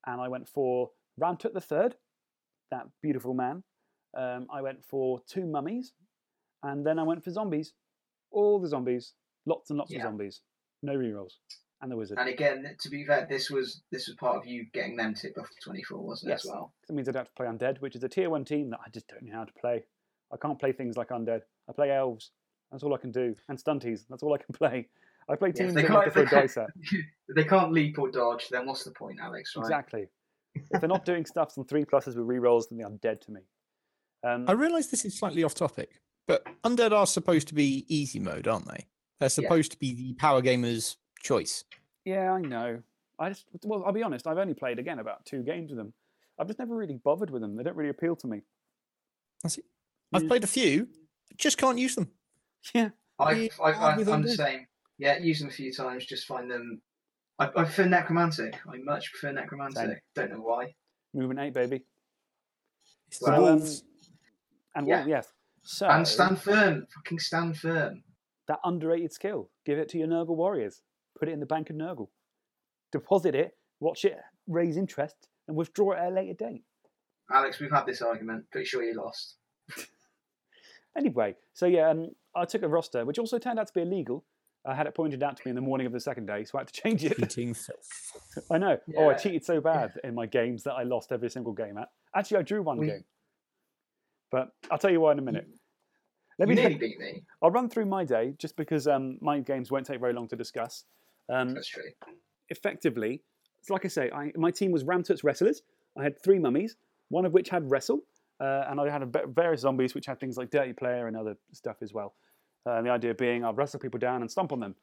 and I went for Ramtut the Third, that beautiful man. Um, I went for two mummies, and then I went for zombies. All the zombies, lots and lots Yeah. of zombies, no rerolls, and the wizard. And again, to be fair, this was this was part of you getting them ticked off to 24, wasn't Yes. it, as well? That means I'd have to play undead, which is a tier one team that I just don't know how to play. I can't play things like undead. I play elves. That's all I can do, and stunties. That's all I can (laughs) play. I play teams they that like can't- throw they dice at. (laughs) They can't leap or dodge, then what's the point, Alex? Right? Exactly. if they're not doing (laughs) stuffs on three pluses with rerolls, then they're undead to me. Um, I realise this is slightly off topic, but undead are supposed to be easy mode, aren't they? They're supposed to be the power gamer's choice. yeah, I know. I just well, I'll be honest. I've only played again about two games with them. I've just never really bothered with them. They don't really appeal to me. That's it. I've Yeah. played a few, just can't use them. (laughs) Yeah, I, Yeah, I, I, with I'm the same. Yeah, use them a few times, just find them. I, I prefer necromantic. I much prefer necromantic. Same. Don't know why. movement eight, baby. It's So, the um, and Yeah. well, yes. So And stand firm. Fucking stand firm. that underrated skill. Give it to your Nurgle warriors. Put it in the bank of Nurgle. Deposit it, watch it raise interest, and withdraw it at a later date. Alex, we've had this argument. Pretty sure you lost. (laughs) Anyway, so yeah, um, I took a roster, which also turned out to be illegal. I had it pointed out to me in the morning of the second day, so I had to (laughs) change it. Cheating filth. (laughs) I know. Oh, I cheated so bad in my games that I lost every single game at. Actually, I drew one We- game. But I'll tell you why in a minute. Let you me. nearly (laughs) beat me. I'll run through my day just because um, my games won't take very long to discuss. Um, That's true. effectively, it's like I say, I, my team was Ramtuts wrestlers. I had three mummies, one of which had wrestle, uh, and I had a, various zombies which had things like dirty player and other stuff as well. Uh, the idea being, I'll wrestle people down and stomp on them.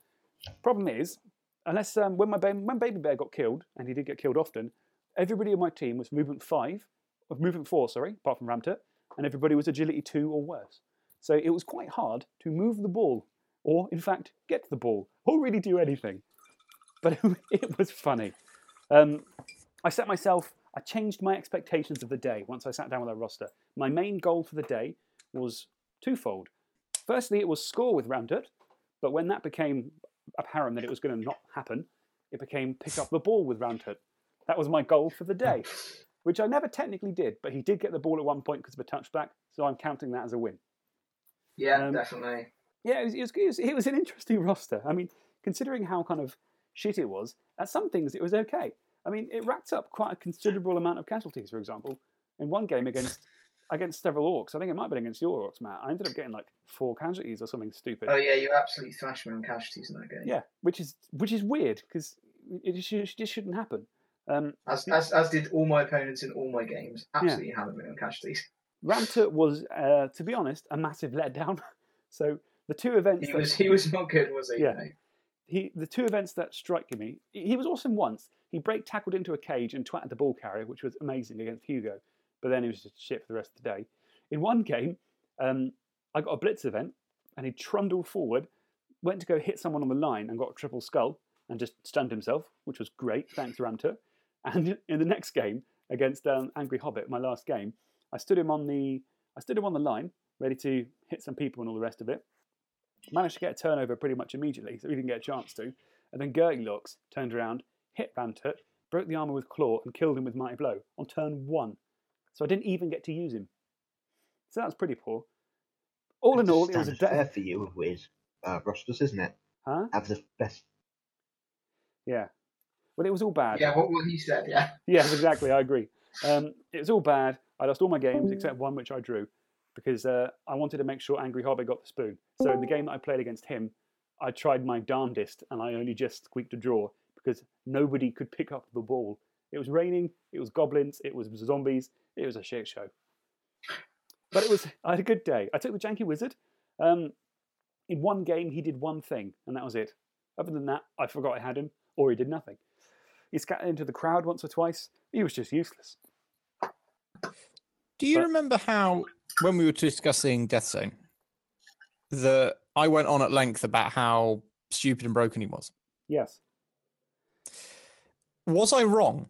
Problem is, unless um, when my ba- when Baby Bear got killed, and he did get killed often, everybody on my team was movement five, of movement four, sorry, apart from Ramtut, and everybody was agility two or worse. So it was quite hard to move the ball, or in fact, get the ball, or really do anything. But (laughs) it was funny. Um, I set myself, I changed my expectations of the day once I sat down with our roster. My main goal for the day was twofold. Firstly, it was score with Ramtut, but when that became apparent that it was going to not happen, it became pick up the ball with Ramtut. That was my goal for the day, (laughs) which I never technically did, but he did get the ball at one point because of a touchback, so I'm counting that as a win. Yeah, Um, definitely. Yeah, it was, it, was, it, was, it was an interesting (laughs) roster. I mean, considering how kind of shit it was, at some things it was okay. I mean, it racked up quite a considerable amount of casualties, for example. In one game against against several orcs, I think it might have been against your orcs, Matt, I ended up getting like four casualties or something stupid. Oh yeah, you absolutely thrashed me on casualties in that game. Yeah, which is which is weird because it just, it just shouldn't happen. Um, As, as as did all my opponents in all my games. Absolutely hammered me on casualties. (laughs) Ramtut was, uh, to be honest, a massive letdown. (laughs) so the two events He that- was he was not good, was he? Yeah. No. he the two events that strike me, he was awesome once. He break tackled into a cage and twatted the ball carrier, which was amazing against Hugo. But then he was just shit for the rest of the day. In one game, um, I got a blitz event, and he trundled forward, went to go hit someone on the line, and got a triple skull, and just stunned himself, which was great. Thanks, Ramtut. And in the next game against um, Angry Hobbit, my last game, I stood him on the I stood him on the line, ready to hit some people and all the rest of it. Managed to get a turnover pretty much immediately, so he didn't get a chance to. And then Gerglocks turned around, hit Ramtut, broke the armor with Claw, and killed him with Mighty Blow on turn one. So I didn't even get to use him. So that was pretty poor. All in all, it was a Standard day. fair for you with uh, rosters, isn't it? Huh? Have the best. Yeah. Well, it was all bad. Yeah, what, what he said, yeah. (laughs) Yes, exactly. I agree. (laughs) Um, it was all bad. I lost all my games except one which I drew because uh, I wanted to make sure Angry Hobbit got the spoon. So in the game that I played against him, I tried my darndest and I only just squeaked a draw because nobody could pick up the ball. It was raining, it was goblins, it was zombies, it was a shit show. But it was, I had a good day. I took the Janky Wizard. Um, in one game, he did one thing, and that was it. Other than that, I forgot I had him, or he did nothing. He scattered into the crowd once or twice. He was just useless. Do you But- remember how, when we were discussing Death Zone, that I went on at length about how stupid and broken he was? Yes. Was I wrong?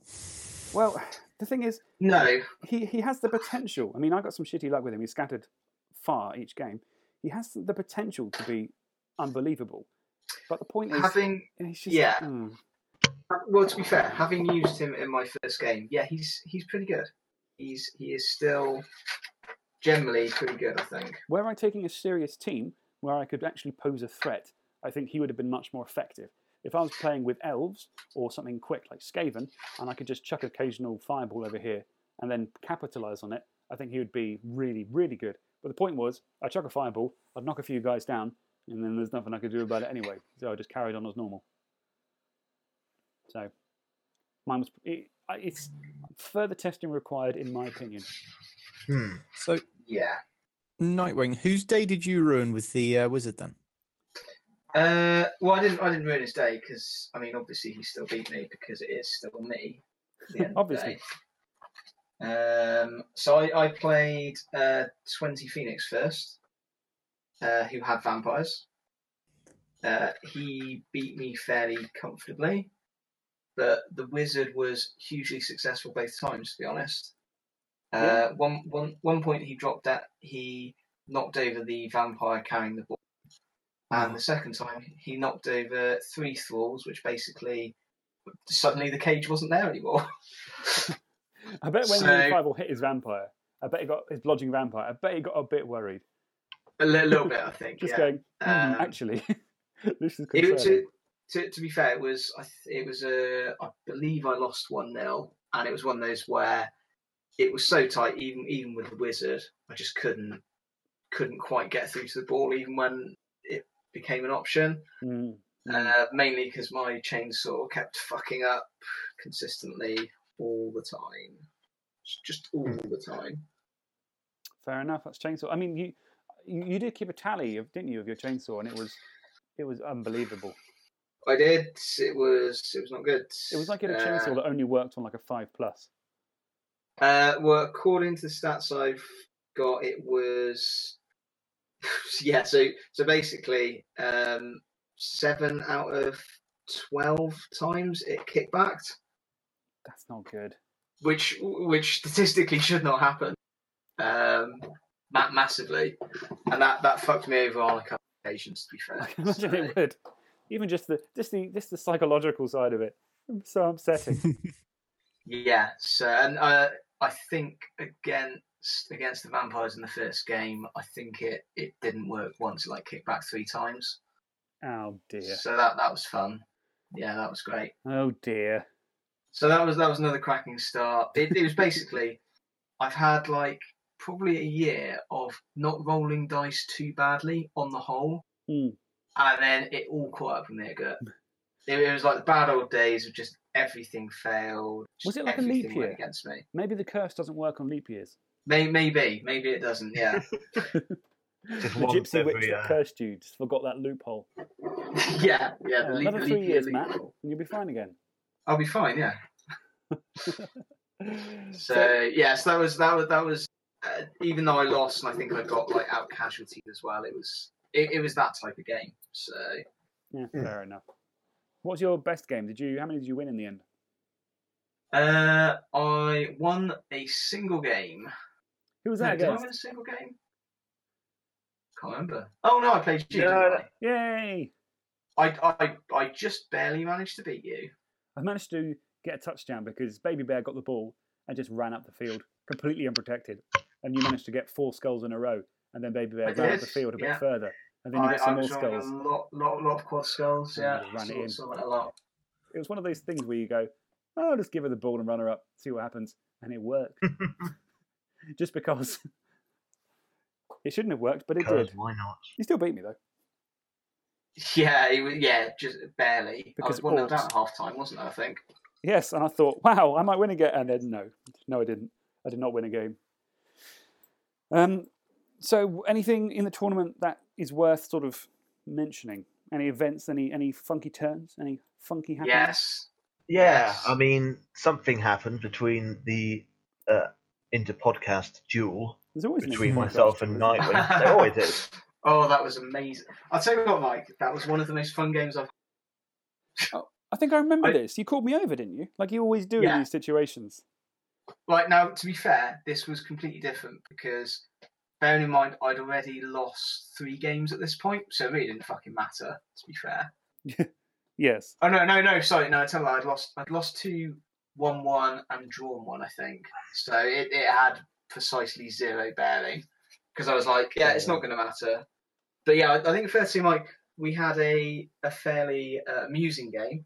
Well, the thing is, No, he, he has the potential. I mean, I got some shitty luck with him. He scattered far each game. He has the potential to be unbelievable. But the point is, having he's just, yeah. mm, well, to be fair, having used him in my first game, yeah, he's he's pretty good. He's he is still generally pretty good, I think. were I taking a serious team where I could actually pose a threat, I think he would have been much more effective. If I was playing with elves or something quick like Skaven, and I could just chuck occasional fireball over here and then capitalize on it, I think he would be really, really good. But the point was, I chuck a fireball, I'd knock a few guys down, and then there's nothing I could do about it anyway. So I just carried on as normal. So mine was it, it's further testing required, in my opinion. Hmm. So, Yeah. Nightwing, whose day did you ruin with the uh, wizard then? Uh, well, I didn't. I didn't ruin his day because I mean, obviously, he still beat me because it is still me. at the end of the Obviously. Um, so I, I played uh, Twenty Phoenix first, uh, who had vampires. Uh, he beat me fairly comfortably, but the wizard was hugely successful both times. To be honest, uh, one one one point he dropped that he knocked over the vampire carrying the ball. And the second time, he knocked over three thralls, which basically suddenly the cage wasn't there anymore. (laughs) I bet when So- Revival hit his vampire, I bet he got his blodging vampire. I bet he got a bit worried, A li- little bit, I think. (laughs) just yeah. going. "Hmm, Um, actually, (laughs) this is concerning. to, to, to be fair, it was I it was a I believe I lost one 0 and it was one of those where it was so tight, even even with the wizard, I just couldn't couldn't quite get through to the ball, even when became an option. Mm, mm. Uh, mainly because my chainsaw kept fucking up consistently all the time, just all the time. Fair enough. That's chainsaw. I mean, you, you you did keep a tally of didn't you of your chainsaw, and it was it was unbelievable. I did. It was it was not good. It was like you had a Uh, chainsaw that only worked on like a five plus. Uh, well, according to the stats I've got, it was (laughs) yeah. So so basically, um, seven out of twelve times it kickbacked, That's not good. which which statistically should not happen, um, ma- massively, and that that fucked me over on a couple of occasions. To be fair, (laughs) I can imagine So, it would. Even just the just the just the psychological side of it. So upsetting. (laughs) yeah. So and uh, I think against against the vampires in the first game, I think it it didn't work once. It like kicked back three times. oh dear. So that that was fun. Yeah, that was great. Oh dear. So that was that was another cracking start. It, it was basically I've had like probably a year of not rolling dice too badly on the whole, Hmm. and then it all caught up with me again. It, it was like the bad old days of just everything failed. Was it like a leap year? against me? Maybe the curse doesn't work on leap years. May, maybe, maybe it doesn't. Yeah, (laughs) Just The once gypsy witch every, that uh, cursed you just forgot that loophole. (laughs) yeah, yeah. Yeah, the leap- another leap three year years, Matt, and you'll be fine again. I'll be fine. Yeah. (laughs) So yes, that was that was that was. Uh, even though I lost, and I think I got like out casualties as well. It was it, it was that type of game. So yeah, Hmm. fair enough. What's your best game? Did you? How many did you win in the end? uh, I won a single game. Who was No, that did I win a single game? Can't remember. Oh no, I played you. No, Yay! I? I, I just barely managed to beat you. I managed to get a touchdown because Baby Bear got the ball and just ran up the field completely unprotected, and you managed to get four skulls in a row, and then Baby Bear I ran up the field a bit yeah. further, and then you I, got some more skulls. a lot, lot, lot of quad skulls. Yeah, ran it in. that a lot. It was one of those things where you go, "Oh, just give her the ball and run her up, see what happens," and it worked. (laughs) (laughs) just because (laughs) it shouldn't have worked, but it because did. why not? You still beat me though. Yeah, it was, yeah, just barely. Because I was one nil down at half time, wasn't I? I think. Yes, and I thought, wow, I might win again, and then no, no, I didn't. I did not win a game. Um, so anything in the tournament that is worth sort of mentioning? Any events? Any any funky turns? Any funky happenings? Yes. Yeah, Yes. I mean, something happened between the uh, inter podcast duel always between myself and Nightwing. there always is. (laughs) Oh, that was amazing. I'll tell you what, Mike, that was one of the most fun games I've oh, I think I remember I- this. You called me over, didn't you? Like you always do in these situations. Right now, to be fair, this was completely different because bearing in mind I'd already lost three games at this point, so it really didn't fucking matter, to be fair. (laughs) Yes. Oh no, no, no, sorry, no, I tell you, I'd lost I'd lost two one one and drawn one, I think. So it, it had precisely zero bearing. Because I was like, yeah, it's not gonna matter. But yeah, I, I think fair to say, Mike, we had a a fairly uh, amusing game.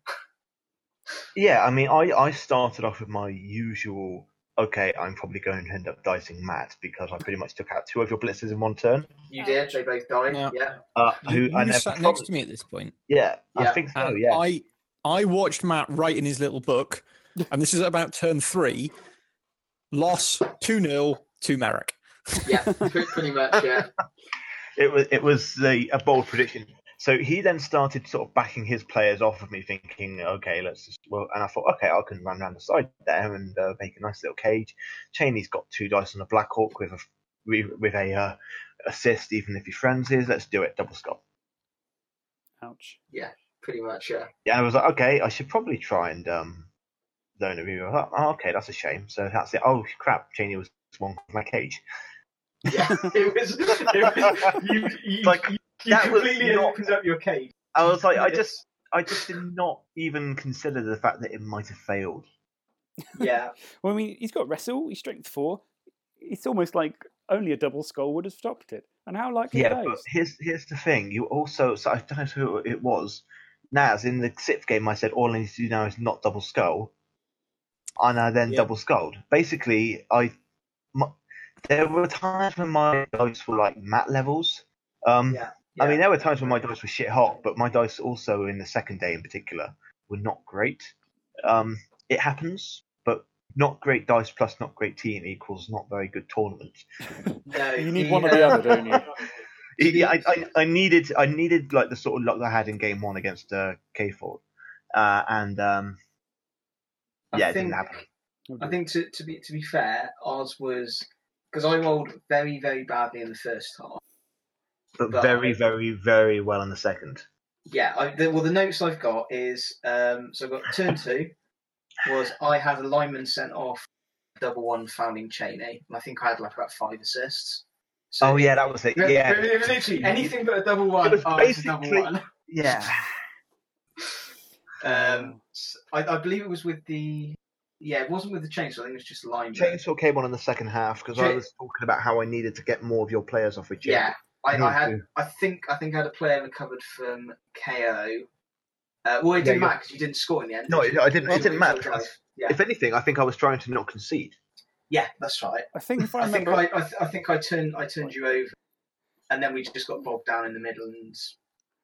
Yeah, I mean, I, I started off with my usual. Okay, I'm probably going to end up dicing Matt because I pretty much took out two of your blitzers in one turn. You did, they both died, Yeah. yeah. Uh, who you and sat next to me at this point. Yeah, I think so. And Yeah, I I watched Matt write in his little book, and this is about turn three. Loss two 0 to Merrick. Yeah, pretty much, yeah. (laughs) it was it was the a bold prediction. So he then started sort of backing his players off of me, thinking, okay, let's just well, and I thought, okay, I can run around the side there and uh, make a nice little cage. Chaney's got two dice on a Black Hawk with a with with a uh, assist, even if he frenzies. Let's do it, double skull. Ouch. Yeah, pretty much, yeah. Yeah, I was like, okay, I should probably try and um, zone a review. I oh, okay, that's a shame. So that's it. Oh crap, Chaney was one with my cage. Yeah, (laughs) it was. It was you, you, (laughs) Like, you, you completely not- opened up your cage. I was like, I just, I just did not even consider the fact that it might have failed. Yeah, (laughs) Well, I mean, he's got wrestle. He's strength four. It's almost like only a double skull would have stopped it. And how likely Yeah, are but here's here's the thing. You also so I don't know who it was. Naz in the sixth game, I said all I need to do now is not double skull, and I then Yeah. double skulled. Basically, I my, there were times when my dice were like Matt levels. Um, yeah. I mean, there were times when my dice were shit hot, but my dice also in the second day in particular were not great. Um, it happens, but not great dice plus not great team equals not very good tournament. No, (laughs) You need the, one or the other, don't you? (laughs) Yeah, I, I, I needed I needed like the sort of luck I had in game one against uh, K Ford, uh, and um, I yeah, it think, didn't happen. I think to, to be to be fair, ours was because I rolled very very badly in the first half. But but very, I- very, very well in the second. Yeah, I, the, well the notes I've got is um, so I've got turn (laughs) two was I had a lineman sent off double one founding Chaney, and I think I had like about five assists. So Oh yeah, that was it. it, Yeah, it was literally (laughs) anything but a double one. was oh, it's a double basically- one. yeah. (laughs) Um, s- I, I believe it was with the yeah, it wasn't with the chainsaw. I think it was just lineman. Chainsaw came on in the second half because I was talking about how I needed to get more of your players off with Jim. Yeah, I, I had. too. I think. I think I had a player recovered from KO. Uh, well, it didn't you- matter because you didn't score in the end. No, did it. I didn't. Well, It didn't matter. were drive. because Yeah, If anything, I think I was trying to not concede. yeah, that's right. I think if I I think I, I, th- I think I turned I turned you over, and then we just got bogged down in the middle and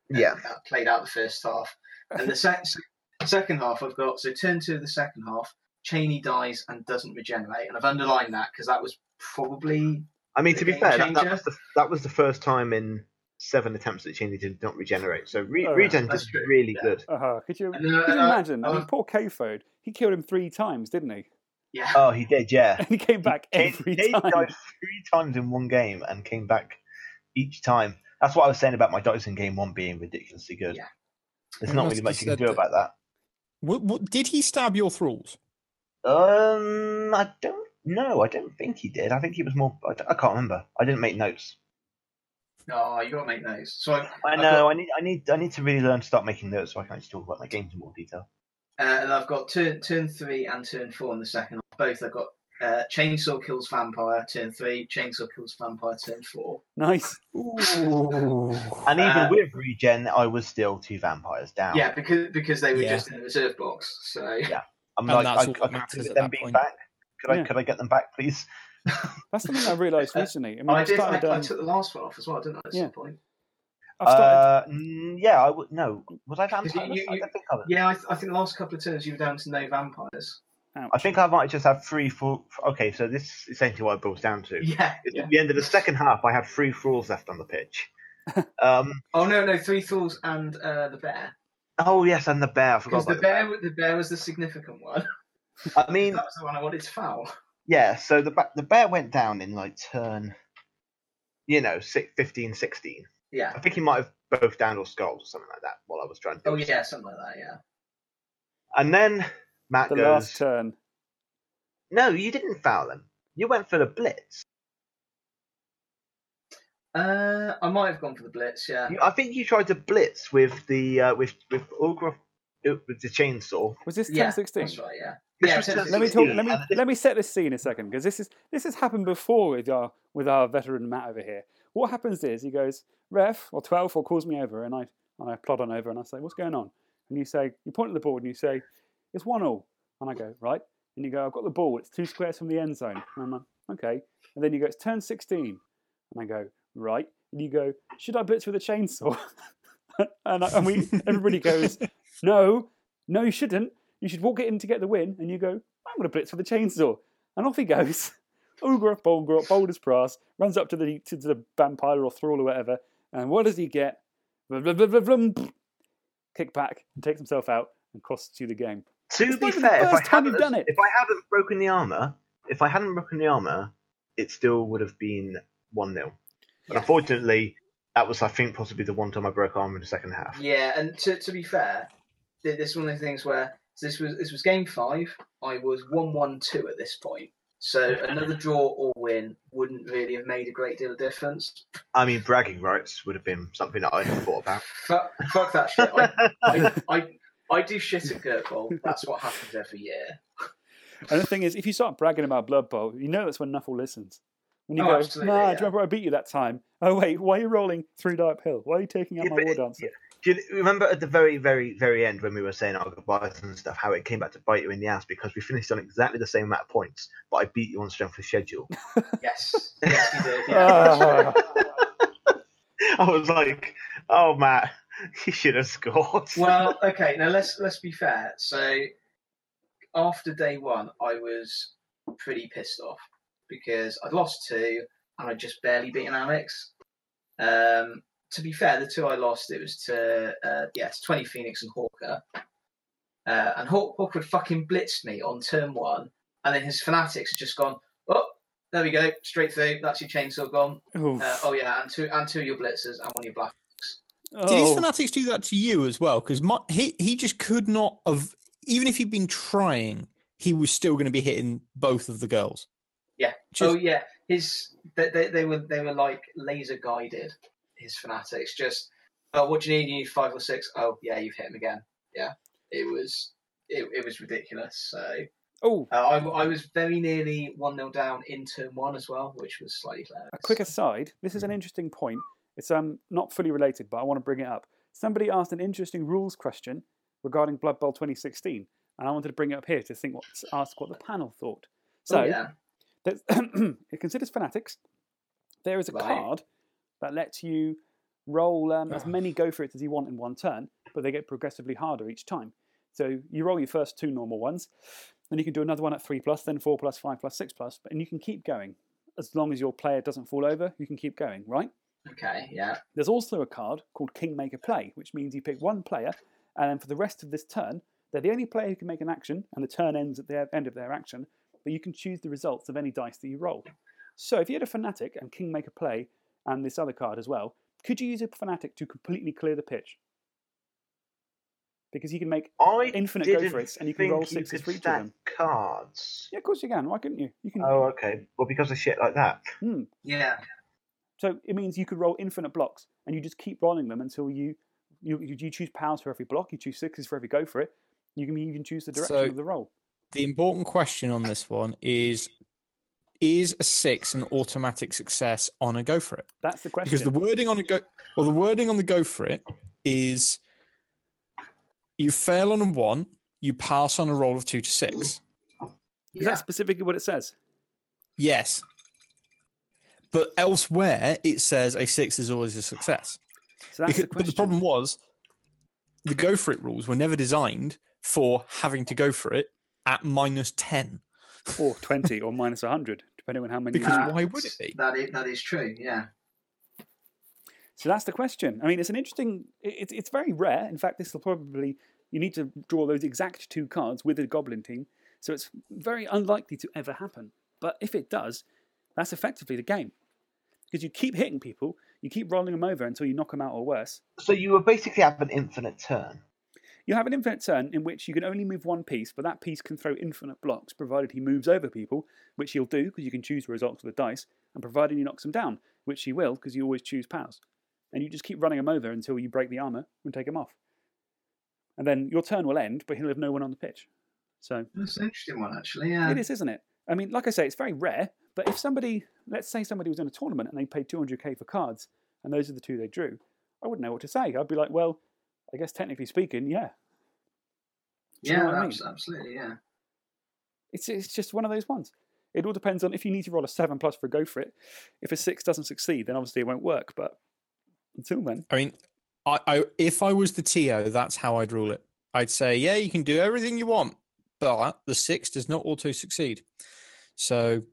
Yeah. uh, played out the first half. And the sec- sec- second half, I've got so turn two of the second half. Chaney dies and doesn't regenerate, and I've underlined that because that was probably I mean, to be fair, that, that was the that was the first time in seven attempts that Chaney did not regenerate. So re- Oh, regen that's is true. really Yeah. good. uh could you And, uh, could you uh, imagine? I uh, mean, poor Kofod, he killed him three times, didn't he? yeah. Oh, he did, yeah. (laughs) And he came back Kane, every Kane time. died three times in one game and came back each time. That's what I was saying about my dice in game one being ridiculously good. Yeah. There's not really much you can do that- about that. What, what, did he stab your thralls? Um, I don't know. I don't think he did. I think he was more. I, I can't remember. I didn't make notes. Oh, you got to make those. So I, I I've know. got- I need. I need. I need to really learn to start making notes so I can actually talk about my games in more detail. Uh, and I've got turn turn three and turn four in the second. Both I've got uh, chainsaw kills vampire turn three, chainsaw kills vampire turn four. Nice. And even Uh, with regen, I was still two vampires down. Yeah, because because they were Yeah. just in the reserve box. So Yeah. I'm And like, that's I, all that I could matters them being point. back. Could I? Could I get them back, please? (laughs) That's something I realised (laughs) recently. I mean, I I've did. I, started, I um, took the last one off as well, didn't I? At Yeah. some point. I've started Uh, yeah, I would. No, was I 'Cause vampire? you- you- I don't think I was. Yeah, I, th- I think the last couple of turns you were down to no vampires. Ouch. I think I might just have three full. Okay, so this is essentially what it boils down to. Yeah. Is yeah. At the end of the second half, I had three thralls left on the pitch. (laughs) um, Oh no, no, three tools and uh, the bear. oh yes, and the bear. I forgot Because the about bear, the bear was the significant one. (laughs) I mean, (laughs) That was the one I wanted to foul. yeah. So the the bear went down in like turn, you know, six, 15, 16. Yeah. I think he might have both down or skulls or something like that while I was trying to. Oh yeah, something like that. Yeah. And then Matt the goes, last turn. "No, you didn't foul them. You went for the blitz. Uh, I might have gone for the blitz. Yeah. You- I think you tried to blitz with the uh, with with Ulgraf uh, with the chainsaw. Was this Yeah, 1016? that's right. Yeah. This yeah, was 10, just- Let me 16, talk. Let me and this- let me set this scene a second because this is this has happened before with our with our veteran Matt over here. What happens is he goes ref or twelve or calls me over and I and I plod on over and I say what's going on and you say you point at the board and you say it's one all and I go right and you go I've got the ball it's two squares from the end zone and I'm like okay and then you go it's turn sixteen and I go right and you go should I blitz with a chainsaw and I, and we everybody goes no no you shouldn't you should walk it in to get the win and you go I'm going to blitz with a chainsaw and off he goes. Ogre bold, bold as brass, runs up to the to the vampire or thrall or whatever, and what does he get? Kick back and takes himself out and costs you the game. To It's be not even the fair, if I hadn't done it. if I hadn't broken the armor, if I hadn't broken the armor, it still would have been one 0 But Yeah. unfortunately, that was I think possibly the one time I broke armor in the second half. Yeah, and to, to be fair, this is one of the things where so this was this was game five. I was one one two at this point, so another draw or win wouldn't really have made a great deal of difference. I mean, bragging rights would have been something that I'd have thought about. Fuck, fuck that shit. I, I, I, I do shit at Gurt Bowl. That's what happens every year. And the thing is, if you start bragging about Blood Bowl, you know that's when Nuffle listens. When you Oh, go, absolutely, nah, do you remember I beat you that time? Oh, wait, why are you rolling through Dark Hill? Why are you taking out Yeah, my War Dancer? Do you remember at the very, very, very end when we were saying our goodbyes and stuff, how it came back to bite you in the ass because we finished on exactly the same amount of points, but I beat you on strength of schedule. (laughs) Yes, yes, you did. (laughs) Yeah. (laughs) Ah. I was like, "Oh, Matt, (laughs) you should have scored." (laughs) well, okay. Now let's let's be fair. So after day one, I was pretty pissed off because I'd lost two and I'd just barely beaten Alex. Um, to be fair, the two I lost, it was to uh, yeah, it's Twenty Phoenix and Hawker, uh, and Haw- Hawker had fucking blitzed me on turn one, and then his fanatics had just gone. Oh, there we go, straight through. That's your chainsaw gone. Uh, oh yeah, and two and two of your blitzers and one of your black. Did his Oh. fanatics do that to you as well? Because he he just could not have. Even if he'd been trying, he was still going to be hitting both of the girls. Yeah. Just- oh yeah, his they, they, they were they were like laser guided. His fanatics just oh what do you need? You need five or six. Oh yeah, you've hit him again. Yeah, it was it, it was ridiculous. So Oh, uh, I, I was very nearly one 0 down in turn one as well, which was slightly hilarious. a quick aside. This is an interesting point. It's um not fully related, but I want to bring it up. Somebody asked an interesting rules question regarding Blood Bowl 2016, and I wanted to bring it up here to think what ask what the panel thought. So oh, yeah, (clears throat) it considers fanatics. There is a Right. card that lets you roll um, as many go for it as you want in one turn, but they get progressively harder each time. So you roll your first two normal ones, then you can do another one at three plus, then four plus, five plus, six plus, and you can keep going as long as your player doesn't fall over. You can keep going, right? Okay, yeah, There's also a card called Kingmaker Play, which means you pick one player, and then for the rest of this turn, they're the only player who can make an action, and the turn ends at the end of their action, but you can choose the results of any dice that you roll. So if you had a Fanatic and Kingmaker Play, and this other card as well, could you use a Fanatic to completely clear the pitch? Because you can make. I Infinite go for it, and you can think roll you sixes could for each of them. cards. Yeah, of course you can. Why couldn't you? You can. Oh, okay. Well, because of shit like that. Hmm. yeah. So it means you could roll infinite blocks, and you just keep rolling them until you you, you you choose powers for every block. You choose sixes for every go for it. You can even choose the direction So- of the roll. The important question on this one is: Is a six an automatic success on a go for it? That's the question. Because the wording on a go, well, the wording on the go for it is: you fail on a one, you pass on a roll of two to six. Is yeah. that specifically what it says? Yes. But elsewhere, it says a six is always a success. So that's Because- the but the problem was, the go for it rules were never designed for having to go for it at minus 10. or twenty or minus hundred, depending on how many. Because you- why would it be? That is that is true. Yeah. So that's the question. I mean, it's an interesting. it- It's it's very rare. In fact, this will probably you need to draw those exact two cards with a goblin team. So it's very unlikely to ever happen. But if it does, that's effectively the game. Because you keep hitting people, you keep rolling them over until you knock them out or worse. So you will basically have an infinite turn. You have an infinite turn in which you can only move one piece, but that piece can throw infinite blocks, provided he moves over people, which he'll do because you can choose the results of the dice, and provided he knocks them down, which he will because you always choose powers. And you just keep running him over until you break the armor and take him off. And then your turn will end, but he'll have no one on the pitch. So That's an interesting one, actually. Yeah. it is, isn't it? I mean, like I say, it's very rare, but if somebody, let's say somebody was in a tournament and they paid 200k for cards, and those are the two they drew, I wouldn't know what to say. I'd be like, well, I guess technically speaking, yeah, Do you know Yeah, I mean? absolutely. Yeah. It's it's just one of those ones. It all depends on if you need to roll a seven plus for a go for it. If a six doesn't succeed, then obviously it won't work. But until then, I mean, I, I if I was the TO, that's how I'd rule it. I'd say, yeah, you can do everything you want, but the six does not auto succeed. So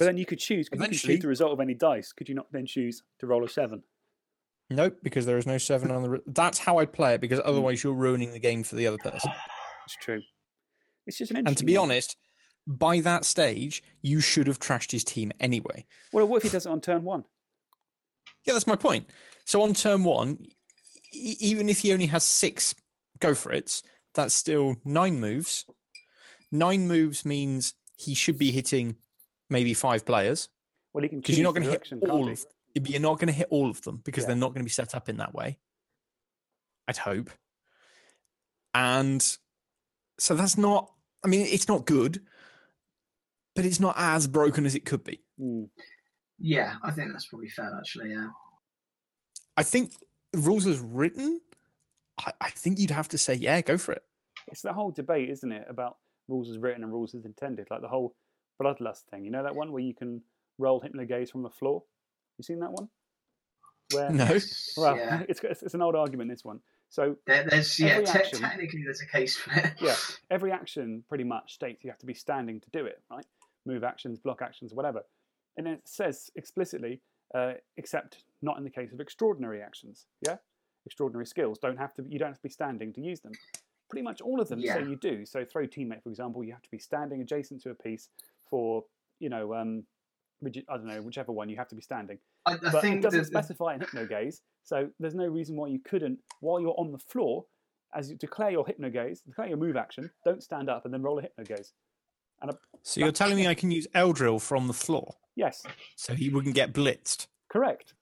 but then you could choose. Could you choose the result of any dice? Could you not then choose to roll a seven? nope, because there is no seven on the. That's how I'd play it, because otherwise you're ruining the game for the other person. It's true. It's just an interesting. And to be one. honest, by that stage, you should have trashed his team anyway. well, what if he does it on turn one? Yeah, that's my point. So on turn one, e- even if he only has six go for it, that's still nine moves. Nine moves means he should be hitting maybe five players Well, he can because you're not going to hit direction, can't all he? of. You're not going to hit all of them because Yeah. they're not going to be set up in that way. I'd hope. And so that's not. I mean, it's not good. but it's not as broken as it could be. Mm. Yeah, I think that's probably fair, actually. Yeah. I think rules as written, I, I think you'd have to say, yeah, go for it. It's the whole debate, isn't it, about rules as written and rules as intended? Like the whole bloodlust thing. You know that one where you can roll hypnogaze from the floor? You seen that one? Where No. well, yeah. (laughs) it's, it's it's an old argument. This one. So There, there's yeah. Te- action- technically, there's a case for it. yeah, (laughs) every action pretty much states you have to be standing to do it, right? Move actions, block actions, whatever. And it says explicitly, uh, except not in the case of extraordinary actions. Yeah, extraordinary skills don't have to. You don't have to be standing to use them. Pretty much all of them Yeah. say you do. So throw teammate, for example, you have to be standing adjacent to a piece for you know, um, which- I don't know, whichever one you have to be standing. I, I But it doesn't the, the, specify in hypnogaze, so there's no reason why you couldn't, while you're on the floor, as you declare your hypnogaze, declare your move action, don't stand up and then roll a hypnogaze. So you're telling me I can use Eldril from the floor, Yes, so he wouldn't get blitzed. correct.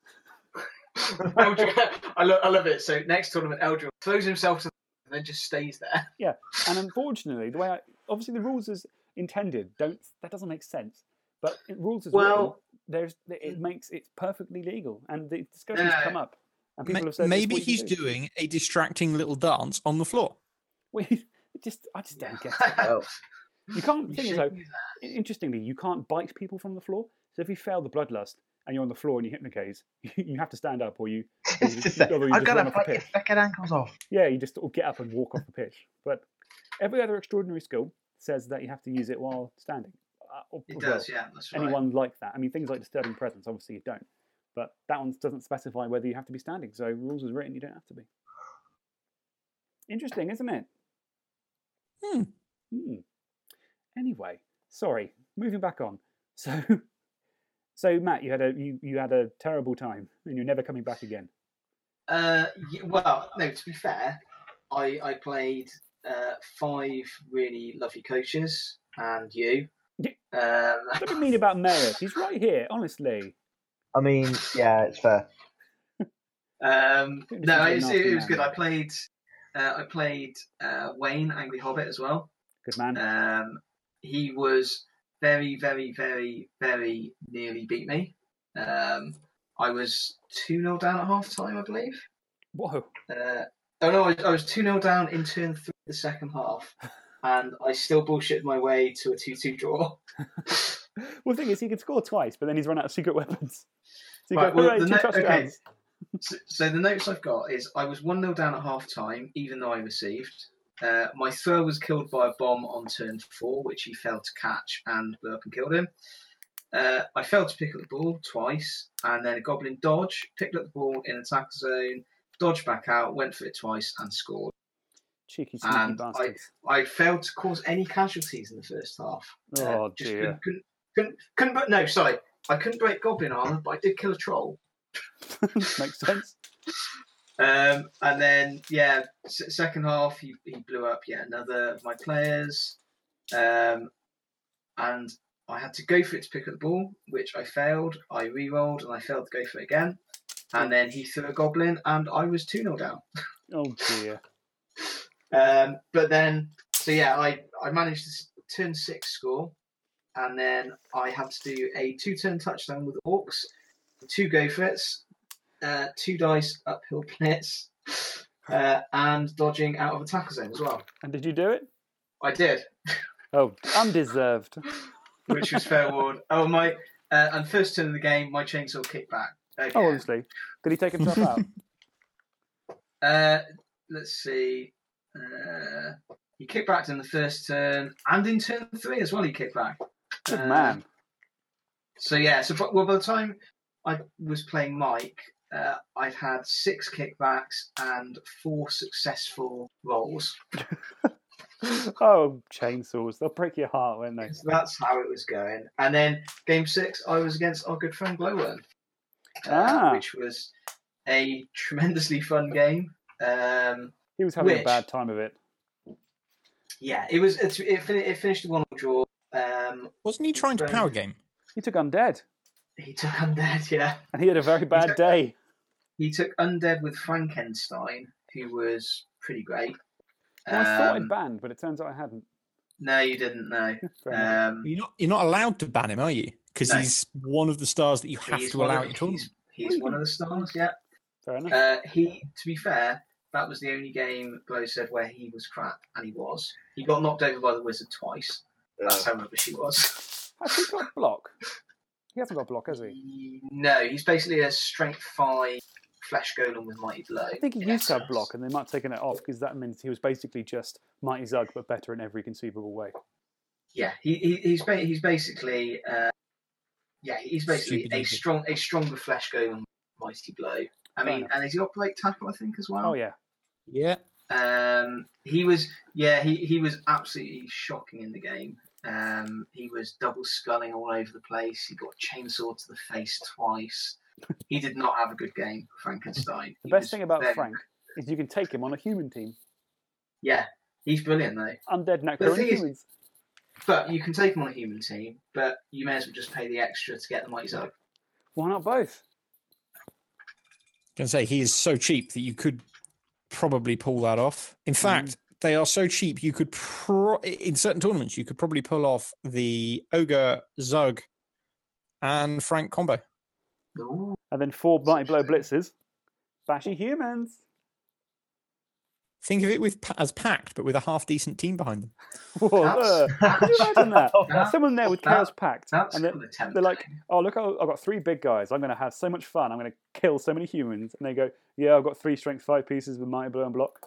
(laughs) I, lo- I love it. So next tournament, Eldril throws himself to and then just stays there. Yeah, and unfortunately, the way I obviously the rules as intended don't that doesn't make sense. But it, rules as well, Well- there's it mm. makes it perfectly legal, and the discussions No. come up, and Ma- people have said Maybe he's do. doing a distracting little dance on the floor. We (laughs) just I just don't get it. (laughs) You can't. Thing is, though, interestingly, you can't bite people from the floor. So if you fail the bloodlust and you're on the floor and you hypnogaze, (laughs) you have to stand up, or you, or you, just or you I've got to off the fight your fucking ankles off. Yeah, you just sort of get up and walk off the pitch. But every other extraordinary skill says that you have to use it while standing. Uh, or- It well, does, yeah. That's right. anyone like that. I mean, things like disturbing presence, obviously you don't. But that one doesn't specify whether you have to be standing. So rules is written, you don't have to be. Interesting, isn't it? Hmm. Hmm. Anyway, sorry. Moving back on. (laughs) So, so Matt, you had a you, you had a terrible time, and you're never coming back again. Uh, well, no. To be fair, I I played uh, five really lovely coaches and you. Um, What do you mean about Mayor? He's right here, honestly. I mean, yeah, it's fair. um, This no, is it was, it was good. I played uh, I played uh, Wayne Angry Hobbit as well. Good man. Um, he was very, very, very, very nearly beat me. Um, I was 2 0 down at half time, I believe. Whoa. Uh, oh no, I, I was 2 0 down in turn three of the second half, and I still bullshit my way to a 2 2 draw. (laughs) (laughs) Well, the thing is, he could score twice, but then he's run out of secret weapons. (laughs) So Right, got well, hooray, the two okay. So, so the notes I've got is I was 1 0 down at half time, even though I received. Uh, my throw was killed by a bomb on turn four, which he failed to catch and blew up and killed him. Uh, I failed to pick up the ball twice, and then a goblin dodge, picked up the ball in attack zone, dodged back out, went for it twice, and scored. Cheeky, sneaky And I, bastards. I failed to cause any casualties in the first half. Uh, Oh, just dear. Couldn't, couldn't, couldn't, couldn't, but no, sorry, I couldn't break goblin armor, but I did kill a troll. (laughs) Makes sense. Um, and then, yeah, s- second half, he, he blew up yet another of my players. Um, and I had to go for it to pick up the ball, which I failed. I re rolled and I failed to go for it again. And then he threw a goblin, and I was 2 0 down. (laughs) Oh, dear. Um, but then, so yeah, I, I managed to turn six score, and then I had to do a two turn touchdown with Orcs, two go for it, uh, two dice uphill blitz, (laughs) uh, and dodging out of attacker zone as well. And did you do it? I did, Oh, undeserved. (laughs) which was fair warn. Oh my! Uh, and first turn of the game, my chainsaw kicked back. Okay. Oh, honestly. Did he take himself out? (laughs) Uh, let's see. Uh, he kicked back in the first turn, and in turn three as well. He kicked back. Good Uh, man. So yeah, so well, by the time I was playing Mike, uh, I'd had six kickbacks and four successful rolls. (laughs) Oh, chainsaws. They'll break your heart, won't they? That's how it was going. And then game six, I was against our good friend Glowworm, uh, Ah. which was a tremendously fun game. Um, He was having a bad time of it. yeah, it was. It, it, fin- it finished a one draw. Um, Wasn't he trying to Right. power game? He took undead, he took undead. (laughs) Yeah, and he had a very bad took- day. he took undead with Frankenstein, who was pretty great. Well, I thought Um, I'd banned, but it turns out I hadn't. No, you didn't No. (laughs) Um, You're not you're not allowed to ban him, are you? Because No. he's one of the stars that you have he's to allow of- at your tournament. He's, he's one of the stars. Yeah. Fair enough. Uh, he, to be fair, that was the only game Blow said where he was crap, and he was. He got knocked over by the wizard twice. That's how rubbish he was. Has he got block? He hasn't got block, has he? No, he's basically a strength five flesh golem with mighty blow. I think he used to have block, and they might have taken it off because that meant he was basically just Mighty Zug, but better in every conceivable way. Yeah, he, he he's ba- he's basically uh, yeah he's basically Stupid a easy. strong a stronger flesh golem mighty blow. I mean, enough. and is he operate tackle? I think as well. Oh yeah, Yeah. Um, he was, yeah, he, he was absolutely shocking in the game. Um, he was double skulling all over the place. He got chainsaw to the face twice. He did not have a good game, Frankenstein. the He best thing about very- Frank is you can take him on a human team. yeah, he's brilliant though. Undead The Necro thing and is- humans. But you can take him on a human team, but you may as well just pay the extra to get the mighty zug. Why not both? Can say he is so cheap that you could probably pull that off. In mm-hmm. fact, they are so cheap you could pro- in certain tournaments you could probably pull off the ogre Zug and Frank combo. Ooh, And then four Mighty Blow blitzes. Bashy humans. Think of it with as packed, but with a half decent team behind them. (laughs) Whoa, (laughs) can you imagine that? (laughs) That- Someone there with that- Chaos Pact. that's and they're, kind of tempting. they're like, oh, look, I- I've got three big guys. I'm going to have so much fun. I'm going to kill so many humans. And they go, yeah, I've got three strength five pieces with Mighty Blow and block.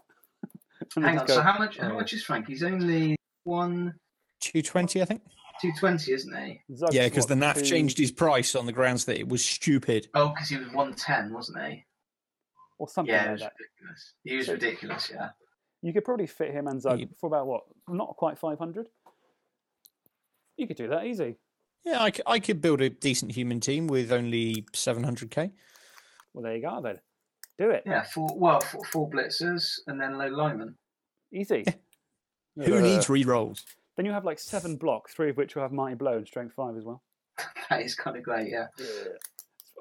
and Hang on, just so how much? How much is Frank? He's only one Two twenty, I think. two twenty, isn't he? Zug's Yeah, because the NAF two- changed his price on the grounds that it was stupid. Oh, because he was one ten, wasn't he? Or something Yeah, like that. ridiculous. He was So- ridiculous. Yeah. You could probably fit him and Zug Yeah. for about what? Not quite 500. You could do that easy. Yeah, I, I could build a decent human team with only 700k. Well, there you go then. Do it. Yeah, four well, four, four blitzers and then low lineman. Easy. Who Uh, needs re-rolls? Then you have like seven blocks, three of which will have Mighty Blow and Strength 5 as well. (laughs) That is kind of great. Yeah.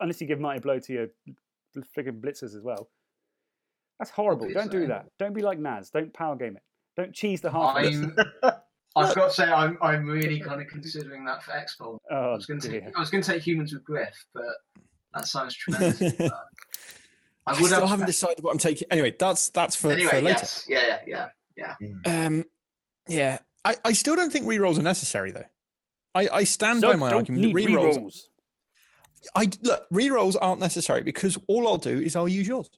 Unless you give Mighty Blow to your friggin' blitzers as well. That's horrible. Don't do that. Don't be like Naz. Don't power game it. Don't cheese the half. I'm. (laughs) I've got to say, I'm. I'm really kind of considering that for Expo. I Oh, was going to take. I was going to take humans with Griff, but that sounds tremendous. (laughs) I I, would still have. haven't decided what I'm taking. Anyway, that's that's for, anyway, for later. yes, yeah, yeah, yeah. Um, yeah, I, I still don't think re-rolls are necessary though. I, I stand by my argument that need re-rolls. rerolls. I look re-rolls aren't necessary because all I'll do is I'll use yours.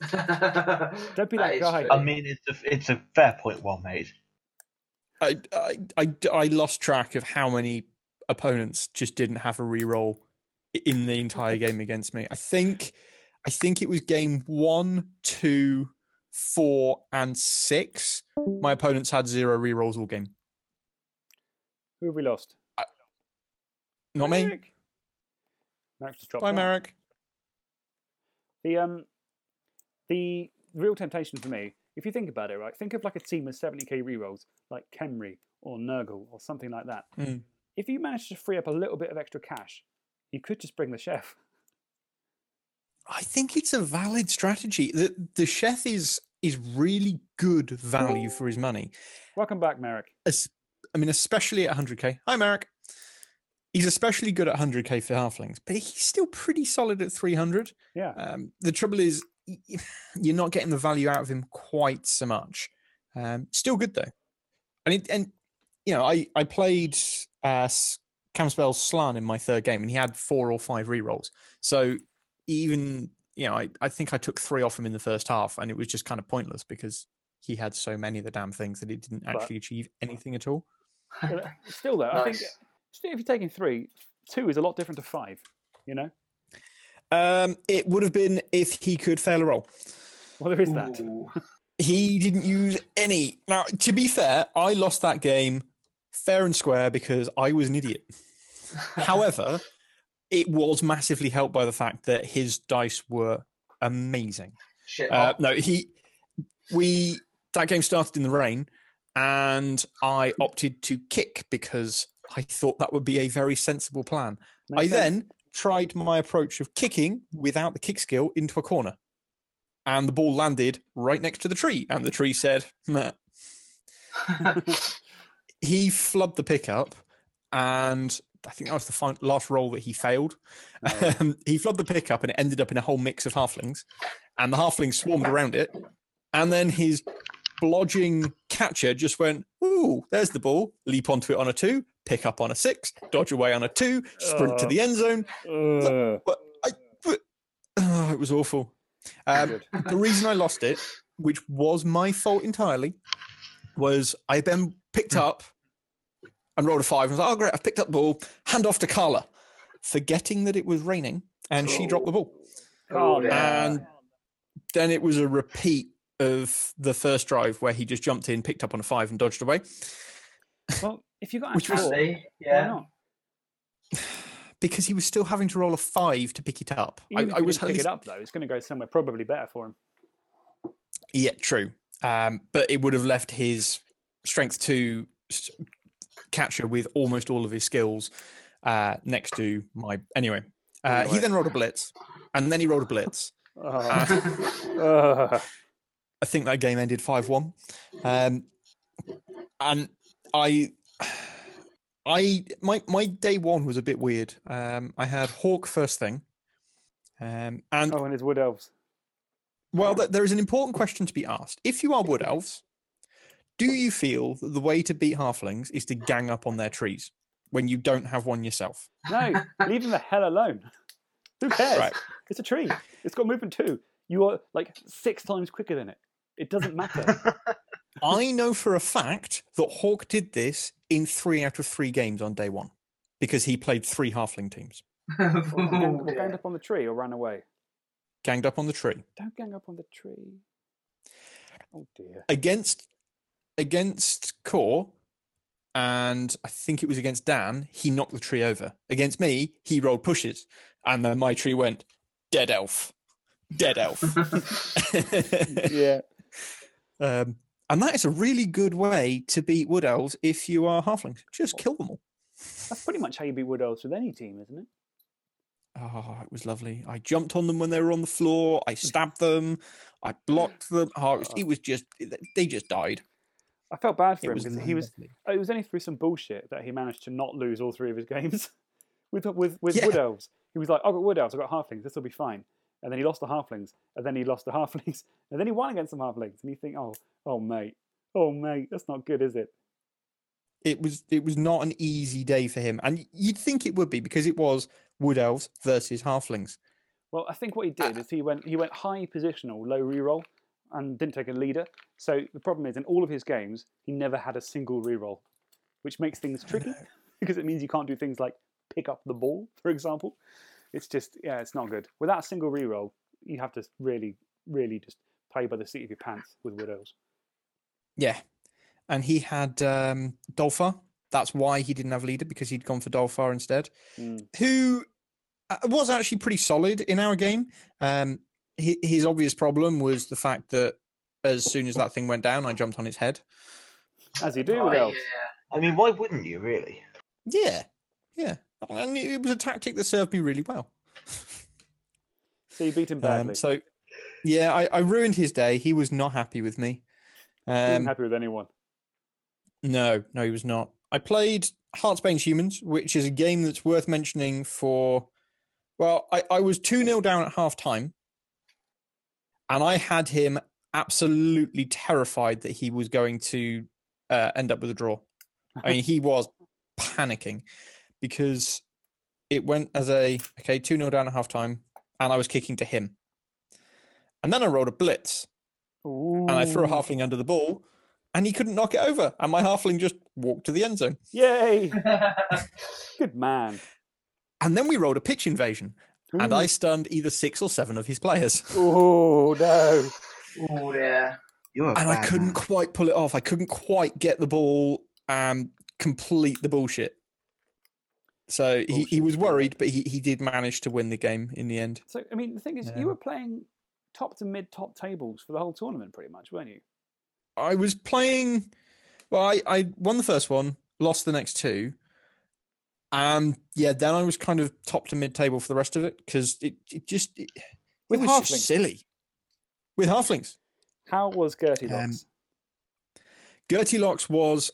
(laughs) Don't be That that is guy. true. I mean, it's a, it's a fair point, well made. I, I I I lost track of how many opponents just didn't have a re-roll in the entire game against me. I think I think it was game one, two, four, and six. My opponents had zero re-rolls all game. Who have we lost? Not me. Merrick's just dropped Bye. The um, the real temptation for me, if you think about it, right? Think of like a team with 70k rerolls, like Khemri or Nurgle or something like that. Mm. If you manage to free up a little bit of extra cash, you could just bring the chef. I think it's a valid strategy. The the chef is is really good value for his money. Welcome back, Merrick. As, I mean, especially at 100k. Hi, Merrick. He's especially good at 100k for halflings, but he's still pretty solid at 300. Yeah. Um, the trouble is, y- y- (laughs) you're not getting the value out of him quite so much. Um, still good though, and it, and you know, I I played uh, S- Camspell Slan in my third game, and he had four or five rerolls. So even you know, I I think I took three off him in the first half, and it was just kind of pointless because he had so many of the damn things that he didn't But- actually achieve anything at all. Still, though, I think Nice. still, if you're taking three, two is a lot different to five. You know? Um, it would have been if he could fail a roll. Well, there is that. He didn't use any. Now, to be fair, I lost that game fair and square because I was an idiot. (laughs) However, it was massively helped by the fact that his dice were amazing. Shit. Uh, no, he, we, that game started in the rain and I opted to kick because I thought that would be a very sensible plan. I sense. then tried my approach of kicking without the kick skill into a corner. And the ball landed right next to the tree. And the tree said, Meh. (laughs) he flubbed the pickup, and I think that was the fin- last roll that he failed. Um, he flubbed the pickup, and it ended up in a whole mix of halflings, and the halflings swarmed around it, and then his blodging catcher just went, "Ooh, there's the ball! Leap onto it on a two, pick up on a six, dodge away on a two, sprint to Oh. the end zone." Ugh. But I, but, oh, it was awful. Um, the reason I lost it, which was my fault entirely, was I then picked up and rolled a five. I was like, oh, great, I've picked up the ball, hand off to Carla, forgetting that it was raining, and she dropped the ball. Oh, Oh, yeah. And then it was a repeat of the first drive where he just jumped in, picked up on a five, and dodged away. Well, if you got Which a was- four, Andy, why yeah. not? (sighs) Because he was still having to roll a five to pick it up. Even if I, I was didn't pick it up though, it's going to go somewhere probably better for him. Yeah, true. Um, but it would have left his strength two s- catcher with almost all of his skills uh, next to my. Anyway, uh, he then rolled a blitz, and then he rolled a blitz. Oh, (laughs) ugh. (laughs) I think that game ended five one, um, and I, I my my day one was a bit weird. Um, I had Hawk first thing, um, and oh, and his wood elves. Well, th- there is an important question to be asked. If you are wood elves, do you feel that the way to beat halflings is to gang up on their trees when you don't have one yourself? No, leave them the hell alone. Who cares? Right. It's a tree. It's got movement too. You are like six times quicker than it. It doesn't matter. (laughs) I know for a fact that Hawk did this in three out of three games on day one because he played three halfling teams, (laughs) Well, Oh, gang- well, ganged up on the tree or ran away. ganged up on the tree Don't gang up on the tree. Oh dear. against against Core, and I think it was against Dan. He knocked the tree over. Against me, he rolled pushes, and then my tree went dead elf, dead elf. (laughs) (laughs) Yeah. Um, and that is a really good way to beat wood elves if you are halflings. Just kill them all. That's pretty much how you beat wood elves with any team, isn't it? Oh, it was lovely. I jumped on them when they were on the floor. I stabbed them. I blocked them. Oh, it, was, it was just, they just died. I felt bad for It him because he was. It was only through some bullshit that he managed to not lose all three of his (laughs) games with with with Yeah. wood elves. He was like, "I've got wood elves. I've got halflings. This will be fine." And then he lost the halflings, and then he lost the halflings, (laughs) and then he won against some halflings. And you think, "Oh, oh mate, oh mate, that's not good, is it?" It was it was not an easy day for him, and you'd think it would be because it was wood elves versus halflings. Well, I think what he uh, did is he went he went high positional, low reroll, and didn't take a leader. So the problem is, in all of his games, he never had a single reroll, which makes things tricky (laughs) because it means you can't do things like pick up the ball, for example. It's just yeah, it's not good. Without a single reroll, you have to really, really just play by the seat of your pants with widows. Yeah, and he had um, Dolfar. That's why he didn't have leader because he'd gone for Dolfar instead. Mm. who uh, was actually pretty solid in our game. Um, hi- his obvious problem was the fact that as soon as that thing went down, I jumped on his head. As you do with yeah. I mean, why wouldn't you really? Yeah, yeah, and it was a tactic that served me really well. So you beat him badly. Um, so, yeah, I, I ruined his day. He was not happy with me. he wasn't Um, happy with anyone. No, no, he was not. I played Heartsbane's Humans, which is a game that's worth mentioning for. Well, I, I was 2 0 down at half time, and I had him absolutely terrified that he was going to uh, end up with a draw. I mean, he was panicking because it went as a okay 2 0 down at half time, and I was kicking to him. And then I rolled a blitz, and I threw a halfling under the ball, and he couldn't knock it over. And my halfling just walked to the end zone. Yay! (laughs) Good man. And then we rolled a pitch invasion, and I stunned either six or seven of his players. Oh no! oh yeah. You're And I couldn't man. quite pull it off. I couldn't quite get the ball and complete the bullshit. So he, he was worried, but he, he did manage to win the game in the end. So I mean, the thing is, Yeah. you were playing top to mid top tables for the whole tournament, pretty much, weren't you? I was playing. Well, I, I won the first one, lost the next two. And yeah, then I was kind of top to mid table for the rest of it because it, it just it, it With was just silly. With halflings. How was Gertie Um, Locks? Gertie Locks was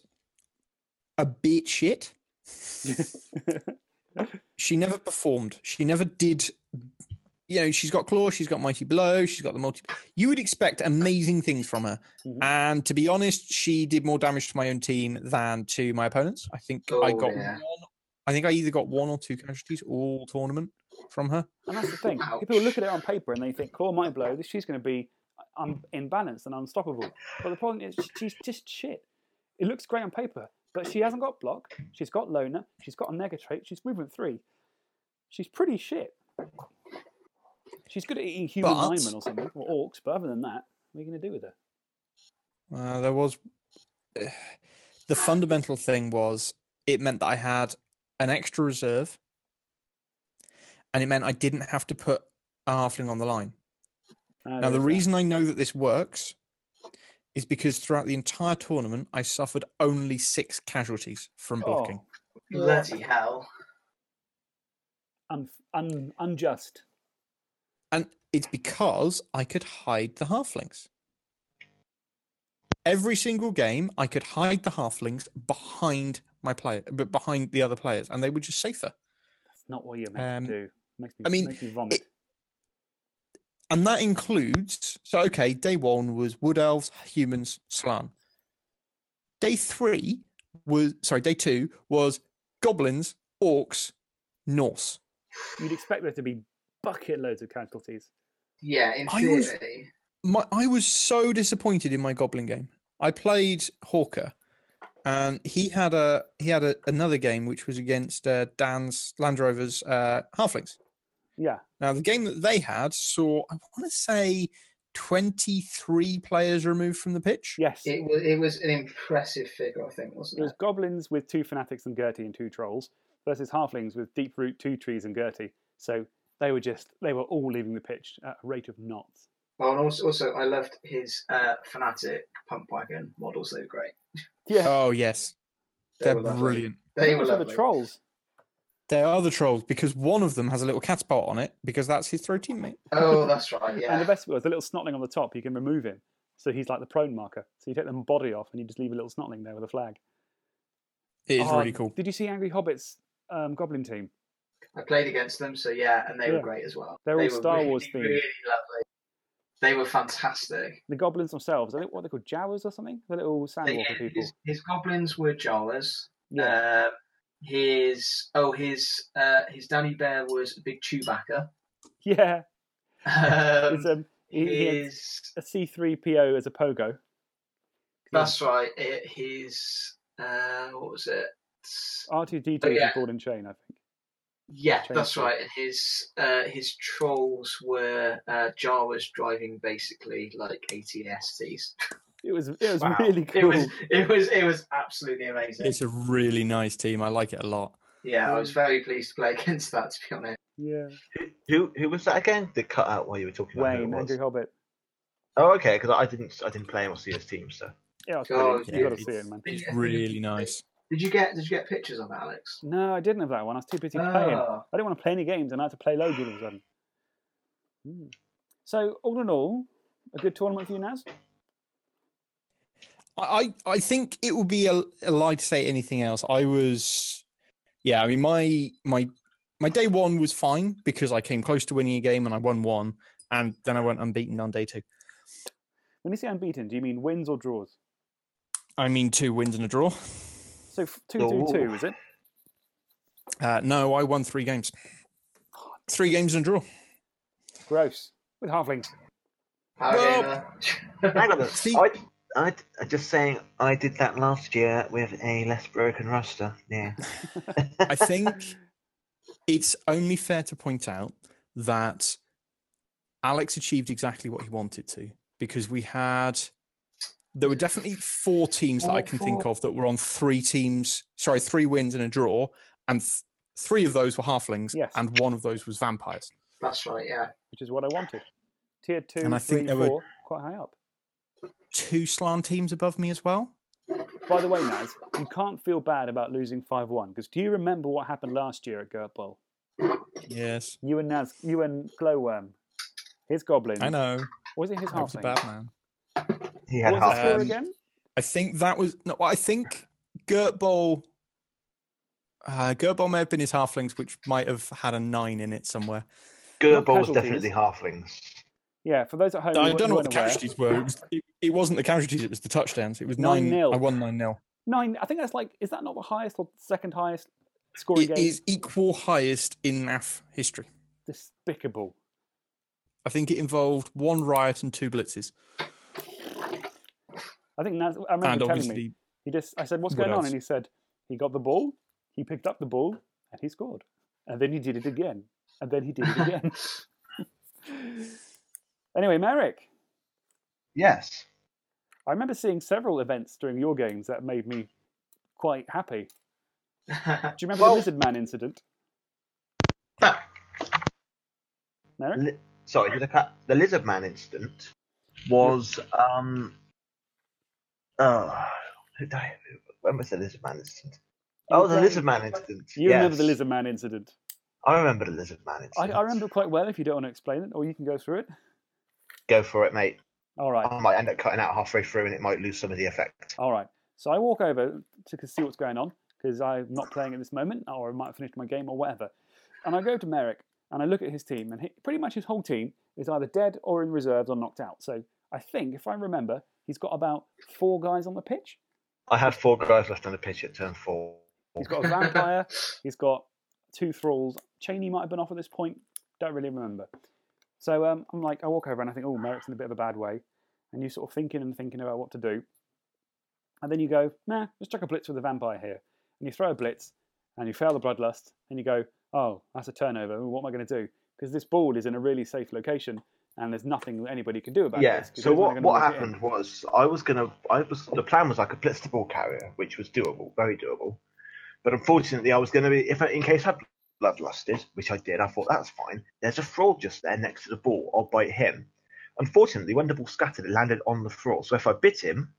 a bit shit. She never performed. She never did. You know, she's got claw, she's got mighty blow, she's got the multi. You would expect amazing things from her, Mhm. and to be honest, she did more damage to my own team than to my opponents. I think I Oh, got yeah. one. I think I either got one or two casualties all tournament from her. And that's the thing. Ouch. People look at it on paper and they think, Claw might blow, this she's going to be um, imbalanced and unstoppable. But the problem is, she's just shit. It looks great on paper, but she hasn't got block. She's got loner. She's got a nega trait. She's movement three. She's pretty shit. She's good at eating human But- linemen or something, or orcs, but other than that, what are you going to do with her? Uh, there was (sighs) the fundamental thing was it meant that I had an extra reserve, and it meant I didn't have to put a halfling on the line. Uh, Now, the that. reason I know that this works is because throughout the entire tournament, I suffered only six casualties from blocking. Oh, Bloody hell. un- un- unjust. And it's because I could hide the halflings. Every single game, I could hide the halflings behind my player, but behind the other players, and they were just safer. That's not what you're meant Um, to do. Makes me, I mean, makes me vomit. And that includes so okay day one was wood elves humans Slann day three was sorry day two was goblins orcs norse You'd expect there to be bucket loads of casualties. Yeah, in I was- theory. my i was so disappointed in my goblin game i played hawker and he had a he had a, another game which was against uh, dan's land rovers uh halflings Yeah, now the game that they had saw i want to say 23 players removed from the pitch yes. It was it was an impressive figure, I think, It wasn't was it? was goblins with two fanatics and Gertie and two trolls versus halflings with Deeproot, two trees and Gertie. So they were just they were all leaving the pitch at a rate of knots. Oh, and also, also I loved his uh, fanatic pump wagon models. They were great. Yeah, oh yes They they're were lovely. brilliant They were those the trolls. They are the trolls because one of them has a little cat spot on it because that's his throw teammate. Oh, that's right. Yeah. (laughs) and the best was the little snotling on the top. You can remove him, so he's like the prone marker. So you take the body off and you just leave a little snotling there with a flag. It is Oh, really cool. Did you see Angry Hobbits um, Goblin team? I played against them, so yeah, and they Yeah. were great as well. They're they all Star really, Wars themed. Really lovely. They were fantastic. The goblins themselves, I think what they're called, Jawas or something. The little They- sandwalker people. his, his goblins were Jawas. Yeah, Uh, his oh his uh, his Danny Bear was a big Chewbacca. yeah. Um, It's um, he, he a C three PO as a pogo. that's right. It, his uh, what was it? R two D Oh, two is yeah. ball and chain, I think. Yeah, Chainsaw. that's right. And his uh, his trolls were uh, Jawas driving basically like ATSTs. (laughs) It was it was Wow. really It was it was it was absolutely amazing. It's a really nice team. I like it a lot. Yeah, I was very pleased to play (laughs) against that. To be honest, Yeah, Who who was that again? The cut out while you were talking about who Wayne, it was. Andrew Hobbit. Oh, okay. Because I didn't I didn't play him or see his team. So Yeah, it's Oh, yeah, you got to see it's- it, man. It's really nice. did you get did you get pictures of Alex? No, I didn't have that one. I was too busy playing. Oh, I didn't want to play any games, and I had to play loads all of a sudden. Hmm. So, all in all, a good tournament for you, Naz. I, I I think it would be a, a lie to say anything else. I was, yeah. I mean, my my my day one was fine because I came close to winning a game and I won one, and then I went unbeaten on day two. When you say unbeaten, do you mean wins or draws? I mean, two wins and a draw. So f- two, two, two, is it? Uh, no, I won three games. Three games and a draw. Gross with halflings. Power Well- gamer. (laughs) hang on. a See- I I just saying I did that last year with a less broken roster. Yeah. (laughs) I think it's only fair to point out that Alex achieved exactly what he wanted to because we had there were definitely four teams that I can think of that were on three teams, sorry, three wins and a draw, and th- three of those were halflings, Yes. and one of those was vampires. That's right. Yeah. which is what I wanted. Tier two, And I think three, there were- quite high up. Two Slann teams above me as well. By the way, Naz, you can't feel bad about losing 5 1 because do you remember what happened last year at Gert Bowl? Yes, You and Naz, you and Glowworm, his goblin. I know. Was it his I was a halfling? bad man. He had What was the half. score Um, again? I think that was no. I think Gert Bowl. Uh, Gert Bowl may have been his halflings, which might have had a nine in it somewhere. Gert Bowl was definitely halflings. Yeah, for those at home, I don't know what the aware, casualties were. It, was, it, it wasn't the casualties; it was the touchdowns. It was Nine nine. nil. I won nine nil. Nine. I think that's like. Is that not the highest or second highest scoring It game? is equal highest in NAF history. Despicable. I think it involved one riot and two blitzes, I think that's. I remember and telling obviously me. He just. I said, "What's What going on?" And he said, "He got the ball. He picked up the ball, and he scored. And then he did it again. And then he did it again." (laughs) (laughs) anyway, Merrick, Yes. I remember seeing several events during your games that made me quite happy. (laughs) Do you remember Well- the Lizard Man incident, Merrick? Li- sorry, the, the lizard man incident was um uh when was the lizard man incident? Oh, the lizard man incident. You remember the. Lizard Man incident? I remember the lizard man I, incident. I remember quite well. If you don't want to explain it, or you can go through it. Go for it, mate. All right. I might end up cutting out halfway through, and it might lose some of the effect. All right. So I walk over to see what's going on because I'm not playing at this moment, or I might have finished my game or whatever. And I go to Merrick and I look at his team, and he, pretty much his whole team is either dead or in reserves or knocked out. So I think, if I remember, he's got about four guys on the pitch. I had four guys left on the pitch at turn four. He's got a vampire. he's got two thralls. Chaney might have been off at this point. Don't really remember. So um, I'm like, I walk over and I think, oh, Merrick's in a bit of a bad way. And you sort of thinking and thinking about what to do. And then you go, nah, let's chuck a blitz with the vampire here. And you throw a blitz and you fail the bloodlust. And you go, oh, that's a turnover. What am I going to do? Because this ball is in a really safe location and there's nothing that anybody can do about Yeah. this. So what what happened was I was gonna I was the plan was I could blitz the ball carrier, which was doable, very doable. But unfortunately, I was going to be if I, in case I bloodlusted, which I did, I thought that's fine. There's a thrall just there next to the ball. I'll bite him. Unfortunately, when the ball scattered, it landed on the thrall. So if I bit him,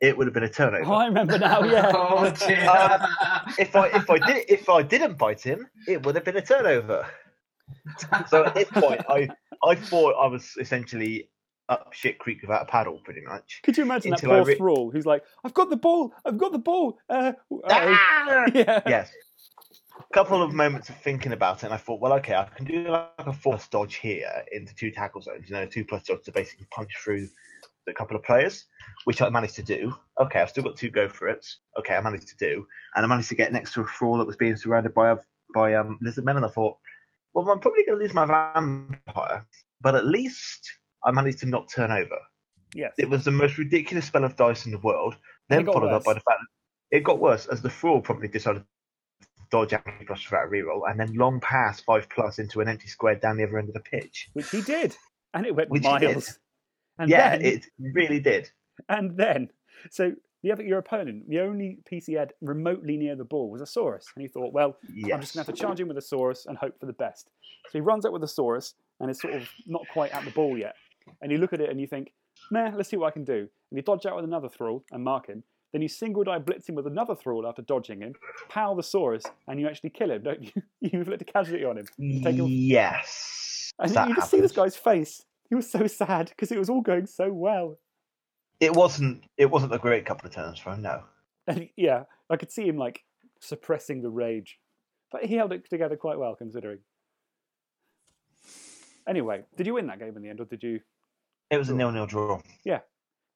it would have been a turnover. Oh, I remember now, yeah. (laughs) oh dear. (laughs) Um, if I if I did if I didn't bite him, it would have been a turnover. So at this point, I I thought I was essentially up shit creek without a paddle, pretty much. Could you imagine that Until I poor re- thrall who's like, I've got the ball, I've got the ball. Uh, uh-oh." Ah! (laughs) yeah. yes. A couple of moments of thinking about it, and I thought, well, okay, I can do like a force dodge here into two tackle zones. You know, two plus dodge to basically punch through a couple of players, which I managed to do. Okay, I've still got two go for it. Okay, I managed to do, and I managed to get next to a thrall that was being surrounded by by um, lizard men, and I thought, well, I'm probably going to lose my vampire, but at least I managed to not turn over. Yes. It was the most ridiculous spell of dice in the world. Then followed up by the fact that it got worse as the thrall probably decided to dodge out plus without a reroll, and then long pass five plus into an empty square down the other end of the pitch. Which he did. And it went Which miles. And yeah, then, it really did. and then, so the other, your opponent, the only piece he had remotely near the ball was a Saurus. And he thought, well, Yes. I'm just going to have to charge in with a Saurus and hope for the best. So he runs up with a Saurus and is sort of not quite at the ball yet. And you look at it and you think, nah, let's see what I can do. And you dodge out with another Thrall and mark him. Then you single die blitz him with another Thrall after dodging him, pow the Saurus, and you actually kill him, don't you? (laughs) you inflict a casualty on him. You take him Yes. And you just see this guy's face. He was so sad because it was all going so well. It wasn't. It wasn't a great couple of turns for him. No. And yeah, I could see him like suppressing the rage, but he held it together quite well considering. Anyway, did you win that game in the end, or did you? It was a nil-nil draw.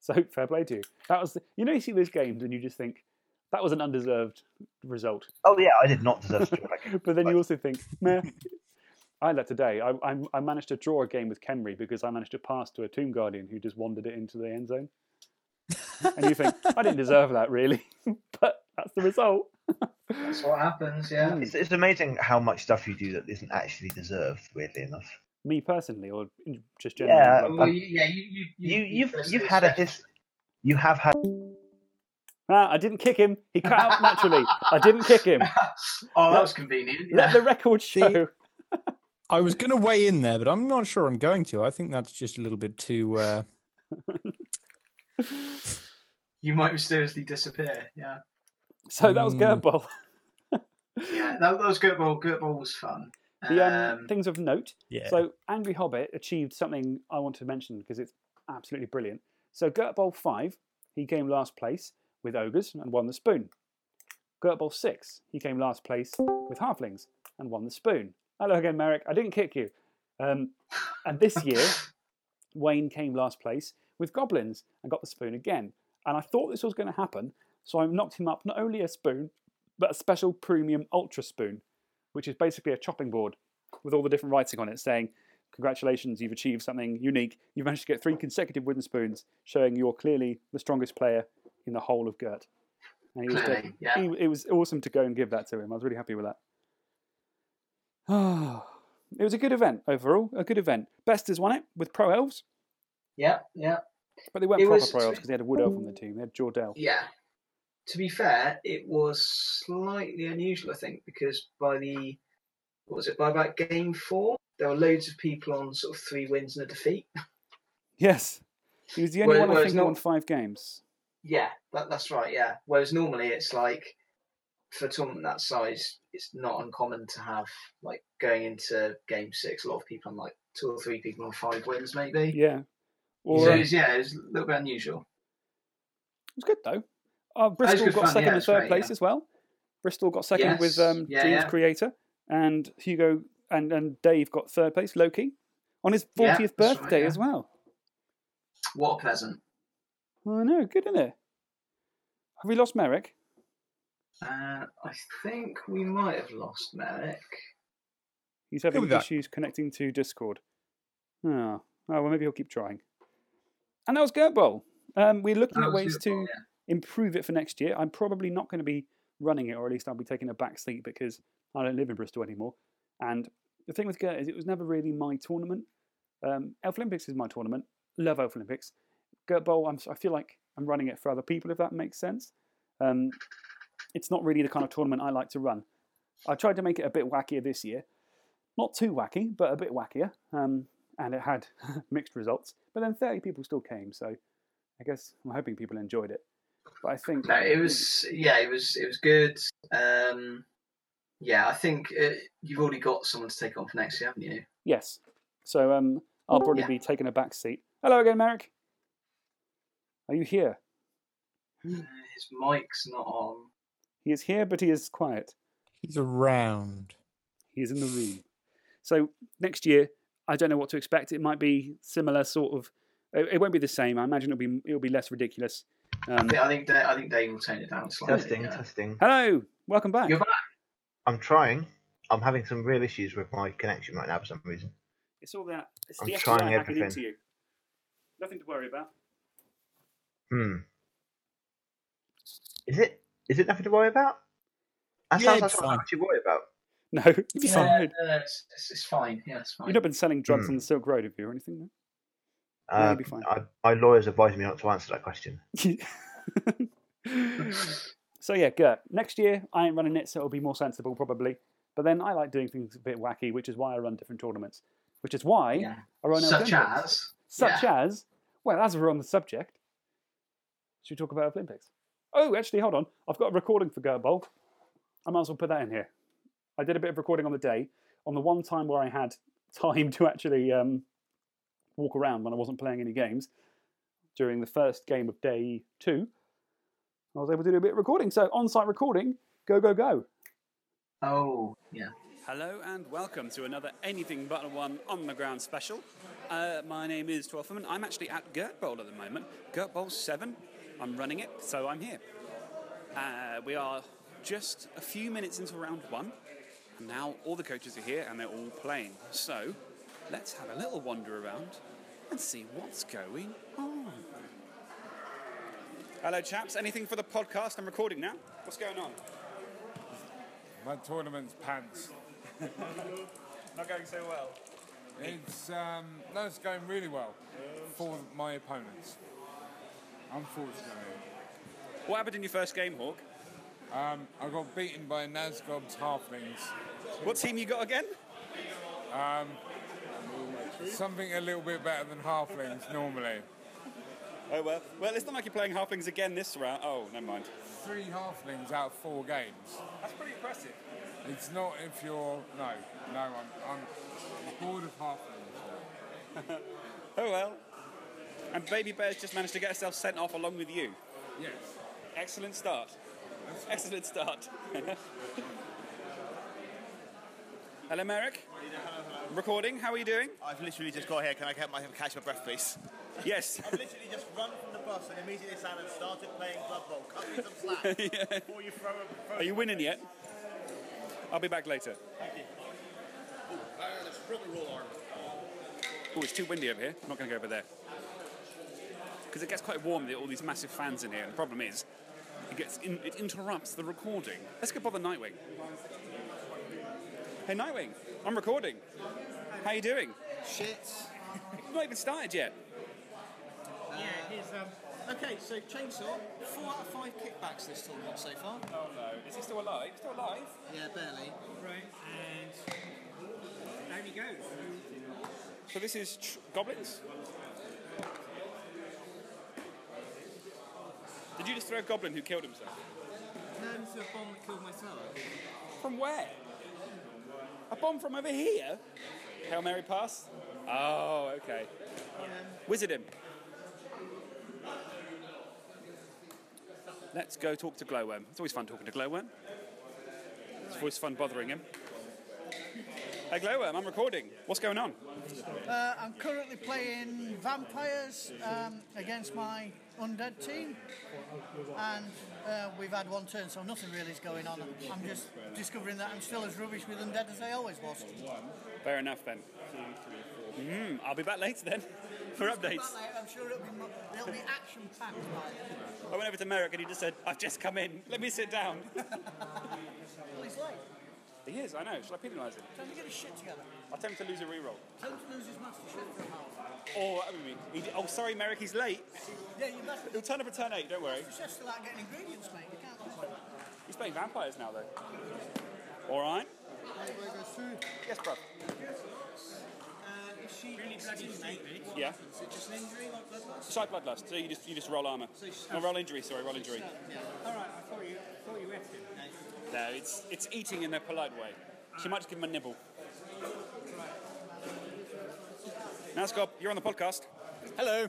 So (laughs) fair play to you. That was the, you know you see those games and you just think that was an undeserved result, Oh yeah, I did not deserve to draw that game. but then you also think, meh. I let today. I, I I managed to draw a game with Khemri because I managed to pass to a Tomb Guardian who just wandered it into the end zone. and you think I didn't deserve that really, (laughs) but that's the result. That's what happens, yeah. It's, it's amazing how much stuff you do that isn't actually deserved. Weirdly enough. Me personally, or just generally. Yeah, but- Well, you, yeah, you, you, You you you've personally you've had a expect- his. You have had. Ah, I didn't kick him. He cut out naturally. I didn't kick him. (laughs) Oh, that was convenient. Let the record show. I was going to weigh in there, but I'm not sure I'm going to. I think that's just a little bit too. Uh, You might mysteriously disappear. Yeah. So that was Mm. Gert Bowl. (laughs) Yeah, that, that was good ball. Good ball was fun. The um, Um, things of note. yeah. So Angry Hobbit achieved something I want to mention because it's absolutely brilliant. So Gert Bowl 5 he came last place with ogres and won the spoon. Gert Bowl 6, he came last place with halflings and won the spoon. Hello again, Merrick. I didn't kick you. Um, and this (laughs) year, Wayne came last place with goblins and got the spoon again. And I thought this was going to happen, so I knocked him up not only a spoon, but a special premium ultra spoon, which is basically a chopping board with all the different writing on it saying, Congratulations, you've achieved something unique. You've managed to get three consecutive wooden spoons, showing you're clearly the strongest player in the whole of Gert. And he was Clearly, yeah. he, it was awesome to go and give that to him. I was really happy with that. (sighs) it was a good event overall. A good event. Besters won it with Pro Elves, Yeah, yeah, but they weren't It proper Pro Elves because they had a Wood Elf on the mm. team. They had Jordell. yeah. To be fair, it was slightly unusual, I think, because by the what was it? By about game four, there were loads of people on sort of three wins and a defeat. (laughs) Yes, he was the only Well, one I think won five games. Yeah, that, that's right. Yeah. Whereas normally it's like for a tournament that size, it's not uncommon to have like going into game six, a lot of people on like two or three people on five wins, maybe. Yeah. Or, so um, it it was, yeah, it was a little bit unusual. It was good though. Uh, Bristol got fun, second yeah, and third great, place yeah. as well. Bristol got second with Yes, um, yeah, Dreams yeah. Creator, and Hugo and, and Dave got third place. Loki on his Yeah, fortieth that's right, birthday yeah. as well. What a present. I know, good isn't it? Have we lost Merrick? Uh, I think we might have lost Merrick. He's having be back. issues connecting to Discord. Oh. oh, well, maybe he'll keep trying. And that was Gert Bowl. Um, we're looking That at ways to beautiful, improve it for next year. I'm probably not going to be running it, or at least I'll be taking a back seat because I don't live in Bristol anymore. And the thing with Gert is it was never really my tournament. Um, Elf Olympics is my tournament. Love Elf Olympics. Gert Bowl, I'm, I feel like I'm running it for other people, if that makes sense. Um, it's not really the kind of tournament I like to run. I tried to make it a bit wackier this year. Not too wacky, but a bit wackier. Um, and it had (laughs) mixed results. But then 30 people still came, so I guess I'm hoping people enjoyed it. But I think No, it was yeah, it was it was good. Um, yeah, I think uh, you've already got someone to take on for next year, haven't you? yes. So um, I'll probably Yeah. be taking a back seat. Hello again, Merrick. Are you here? Uh, his mic's not on. He is here, but he is quiet. He's around. He is in the room. So next year, I don't know what to expect. It might be similar, sort of. It it won't be the same. I imagine it'll be it'll be less ridiculous. I Um, think I think Dave, I think Dave will turn it down slightly. Testing, yeah. testing. hello, welcome back. You're back. I'm trying. I'm having some real issues with my connection right now for some reason. It's all that. It's I'm the trying everything. into you. Nothing to worry about. Hmm. Is it? Is it nothing to worry about? That Yeah, sounds like it's something to worry about. No, (laughs) it's be Yeah, fine. no, no, it's, it's, it's fine. Yeah, it's fine. You've not been selling drugs Hmm. on the Silk Road, have you, or anything? No? Yeah, Uh, you'll be fine. I, my lawyers advised me not to answer that question. (laughs) so yeah, Gert. Next year I ain't running it, so it'll be more sensible probably. But then I like doing things a bit wacky, which is why I run different tournaments. Which is why Yeah. I run Such Olympics. as such yeah. as well, as we're on the subject, should we talk about Olympics? Oh, actually, hold on. I've got a recording for Gert Bowl. I might as well put that in here. I did a bit of recording on the day, on the one time where I had (laughs) time to actually um, walk around when I wasn't playing any games. During the first game of day two, I was able to do a bit of recording. So, on site recording, go, go, go. Oh, yeah. Hello and welcome to another Anything But a One on the Ground special. Uh, my name is Twelfman. I'm actually at Gert Bowl at the moment. Gert Bowl 7. I'm running it, so I'm here. Uh, we are just a few minutes into round one, and now all the coaches are here and they're all playing. So let's have a little wander around and see what's going on. Hello, chaps. Anything for the podcast? I'm recording now. What's going on? My tournament's pants. (laughs) Not going so well. It's um, no, it's going really well for my opponents. Unfortunately, What happened in your first game, Hawk? um, I got beaten by Nazgob's halflings. What team you got again? Something a little bit better than halflings normally. Oh well. Well, it's not like you're playing halflings again this round. Oh, never mind. Three halflings out of four games. That's pretty impressive. It's not if you're no, no. I'm, I'm bored of halflings. (laughs) Oh well. And Baby Bear's just managed to get herself sent off along with you. Yes. Excellent start. Excellent start. (laughs) Hello, Merrick. Recording. How are you doing? I've literally just got here. Can I get my, catch my breath, please? Yes. I've literally just run from the bus and immediately sat and started playing Blood Bowl. Cut me some slack (laughs) before you throw a. Throw Are you winning yet? I'll be back later. Oh, it's too windy over here. I'm not going to go over there. Because it gets quite warm with all these massive fans in here. And the problem is, it gets in, it interrupts the recording. Let's go bother Nightwing. Hey, Nightwing. I'm recording. How you doing? Shit. You've (laughs) not even started yet. Yeah, here's um. Okay, so chainsaw, four out of five kickbacks this tournament so far. Oh no. Is he still alive? Still alive? Yeah, barely. Right, and down he goes. So this is tr- goblins. Did you just throw a goblin who killed himself? No, this is a bomb that killed my tower. From where? A bomb from over here? Hail Mary pass? Oh, okay. Wizard him. Let's go talk to Glowworm. It's always fun talking to Glowworm. It's always fun bothering him. Hey Glowworm, I'm recording. What's going on? Uh, I'm currently playing vampires um, against my undead team, and uh, we've had one turn, so nothing really is going on. I'm just discovering that I'm still as rubbish with undead as I always was. Fair enough then. Mm, I'll be back later then (laughs) for updates. I'm sure it'll be, mo- it'll be action packed. I went over to Merrick and he just said, I've just come in, let me sit down. (laughs) Well, he's late. He is, I know. Shall I penalise him? Tell him to get his shit together. I'll tell him to lose a reroll. Tell him to lose his master shit for a half. Or, I mean, he, oh, sorry, Merrick, he's late. Yeah, you master He'll turn up at turn eight, don't worry. chef's just out getting ingredients, mate. You can't. He's playing vampires now, though. All right. Yes, bruv. Uh, if she really bloody mate, Yeah. is it just an injury like bloodlust? Side bloodlust. So you just you just roll armor. No, roll injury. Sorry, roll injury. Yeah. All right, I thought you I thought you ate him. No, it's it's eating in a polite way. She might just give him a nibble. Now, Scott, you're on the podcast. Hello.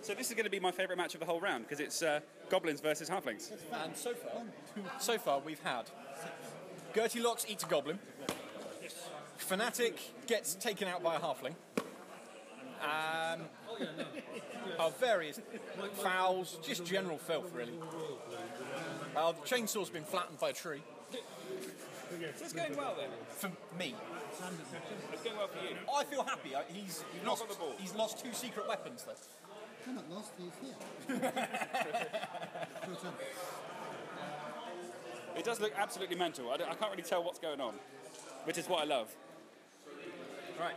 So this is going to be my favourite match of the whole round because it's uh, goblins versus halflings. And so far, so far we've had Gertie Locks eats a goblin. Fanatic gets taken out by a halfling. Um, of various fouls, just general filth, really. Uh, the chainsaw's been flattened by a tree. So it's going well then. For me, It's going well for you. I feel happy. I- He's, he's Not lost, got the ball. He's lost two secret weapons, though. You're not lost, he's here. (laughs) Your turn. It does look absolutely mental. I, don't- I can't really tell what's going on, which is what I love. Right.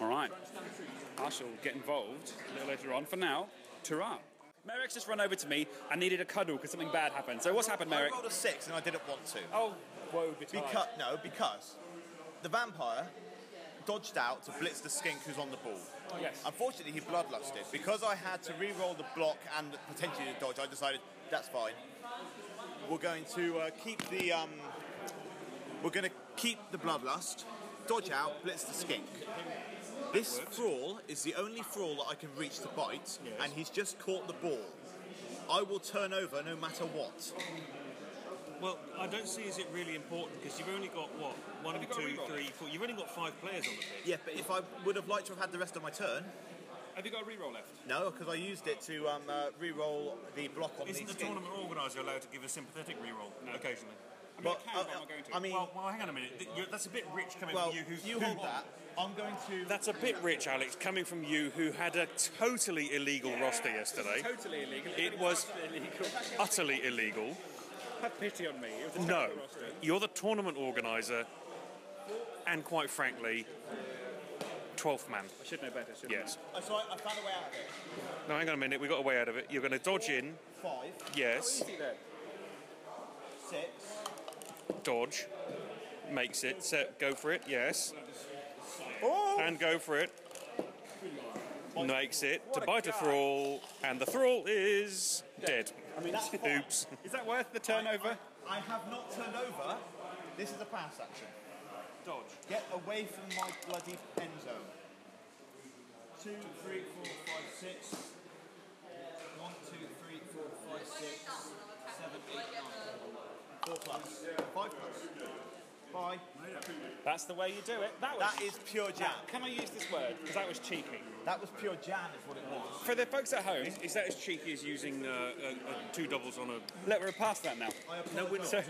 All right. I shall get involved a little later on. For now, ta Merrick's just run over to me and needed a cuddle because something bad happened. So what's happened, Merrick? I rolled a six and I didn't want to. Oh, woe betide. Because no, because the vampire dodged out to blitz the skink who's on the ball. Yes. Unfortunately, he bloodlusted. Because I had to re-roll the block and potentially the dodge, I decided that's fine. We're going to uh, keep the um, we're going to keep the bloodlust, dodge out, blitz the skink. This thrall is the only thrall that I can reach to bite, and he's just caught the ball. I will turn over no matter what. Well, I don't see is it really important because you've only got what one, you got a two, reroll? three, four. You've only got five players on the pitch. Yeah, but if I would have liked to have had the rest of my turn, Have you got a re-roll left? no, because I used it to um, uh, re-roll the block on Isn't the the tournament organizer allowed to give a sympathetic reroll occasionally? I mean, But, I can, uh, but I'm not going to. I mean, Well, well, hang on a minute. Th- you're- That's a bit rich coming well, from you. Who, you who- hold that. I'm going to. That's a bit rich, Alex, coming from you who had a totally illegal roster yesterday. totally illegal. It was illegal. (laughs) utterly illegal. Have pity on me. It was a No, roster. you're the tournament organizer, and quite frankly, 12th man. I should know better. Shouldn't Yes. Uh, so I, I found a way out of it. No, hang on a minute. We got a way out of it. You're going to dodge in. Five, I? Yes. Easy then. six, Dodge. Makes it. Set. Go for it. Yes. Oh! And go for it. Makes it to a bite a guy. thrall, and the thrall is dead. I mean, Oops. is that worth the turnover? I have not turned over. This is a pass action. Dodge. Get away from my bloody end zone. two, three, four, five, six. One, two, three, four, five, six, seven, eight, nine. Four plus. Five plus. Bye. That's the way you do it. That, was, That is pure jam. Now, can I use this word? Because that was cheeky. That was pure jam, is what it was. For the folks at home, Is, is that as cheeky as using uh, uh, uh, two doubles on a? Let we're past that now. No, we're not. So,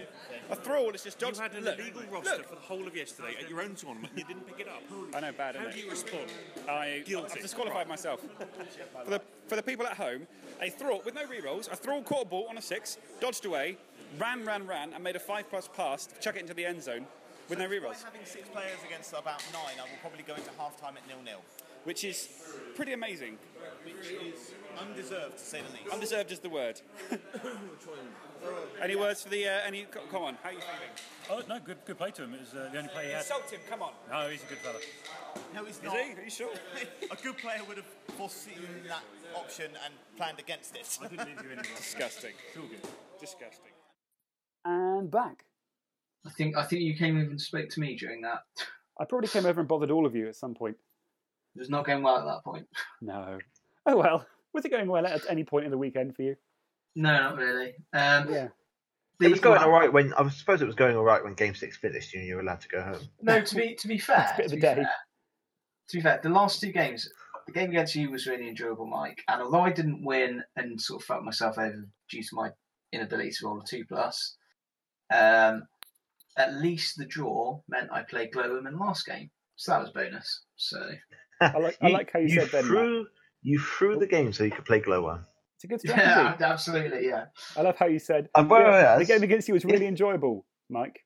a thrall is just You dodge. had an look, illegal roster look. for the whole of yesterday at your own tournament. and You didn't pick it up. I know, bad, How isn't do it? you respond? I, Guilty. I've disqualified myself. (laughs) for, the, for the people at home, a thrall with no rerolls, a thrall caught a ball on a six, dodged away, ran, ran, ran, and made a five plus pass to chuck it into the end zone with no By rerolls, having six players against about nine, I will probably go into half time at nil nil. which is pretty amazing. Which is undeserved, to say the least. Undeserved is the word. (laughs) any words for the, uh, any, come on, how are you feeling? Oh no, good good play to him. It was uh, the only play he had. Insult him, come on. No, he's a good fella. No, he's not. Is he? Are you sure? (laughs) a good player would have foreseen that option and planned against it. I didn't leave you anywhere. Disgusting. It's all good. Disgusting. And back. I think I think you came over and spoke to me during that. I probably came over and bothered all of you at some point. It was not going well at that point. No. Oh well. Was it going well at any point in the weekend for you? No, not really. Um, yeah. It was going all right when I suppose it was going all right when Game Six finished and you were allowed to go home. No, to be to be fair, bit of to the be day. fair, to be fair, the last two games, the game against you was really enjoyable, Mike. And although I didn't win and sort of felt myself over due to my inability to roll a two plus, um, at least the draw meant I played Glowworm in the last game, so that was bonus. So (laughs) I like, I like how you, said then. Matt. threw you threw the game so you could play Glowworm. It's a good (laughs) strategy. yeah, absolutely, yeah. I love how you said well, "Yeah, the yes. game against you was really enjoyable, Mike.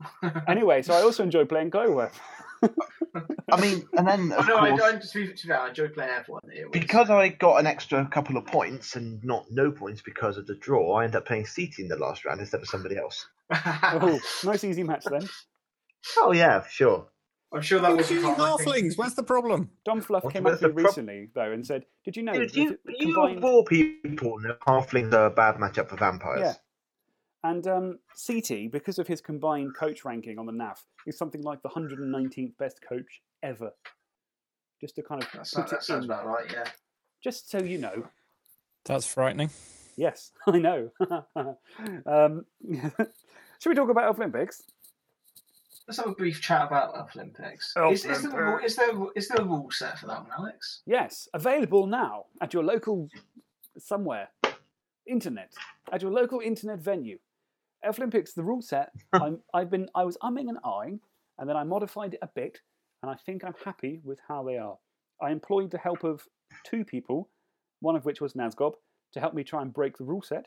(laughs) anyway, so I also enjoy playing Glowworm. I mean, and then of oh, no, course, I, to, be, to be fair, I enjoyed playing everyone. It was, because I got an extra couple of points and not no points because of the draw, I ended up playing CT in the last round instead of somebody else. (laughs) oh, nice easy match then. Oh yeah, sure. I'm sure that was Using halflings. Where's the problem? Dom Fluff What's- came up to the me recently though and said, "Did you know Dude, that you, the you combined of all people know halflings are a bad matchup for vampires. Yeah. And um, CT, because of his combined coach ranking on the NAF, is something like the 119th best coach ever. Just to kind of That, put that it sounds in about there. right, yeah. Just so you know. That's frightening. Yes, (laughs) I know. (laughs) um, (laughs) should we talk about Olympics? Let's have a brief chat about Olympics. Is, is, there a, rule- is, there, a- is there a rule set for that one, Alex? Yes, available now at your local somewhere internet at your local internet venue. Elf Olympics, the rule set. (laughs) I'm, I've been I was umming and ahhing, and then I modified it a bit, and I think I'm happy with how they are. I employed the help of two people, one of which was Nazgob, to help me try and break the rule set,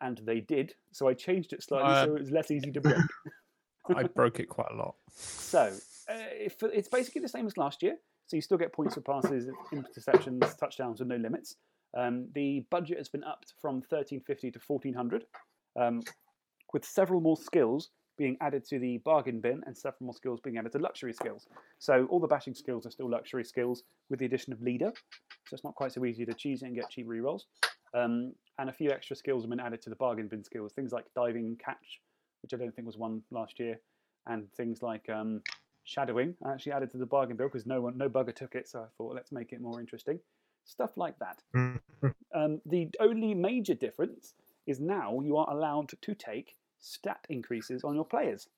and they did. So I changed it slightly Uh, so it was less easy to break. (laughs) I broke it quite a lot. So uh, if, it's basically the same as last year. So you still get points for passes, interceptions, touchdowns with no limits. Um, the budget has been upped from 1350 to 1400, um, with several more skills being added to the bargain bin and several more skills being added to luxury skills. So all the bashing skills are still luxury skills with the addition of leader. So it's not quite so easy to cheese it and get cheap rerolls. Um, and a few extra skills have been added to the bargain bin skills, things like diving catch, which I don't think was one last year, and things like um, shadowing. I actually added to the bargain bin because no one, no bugger took it, so I thought let's make it more interesting. Stuff like that. Um, the only major difference is now you are allowed to take stat increases on your players,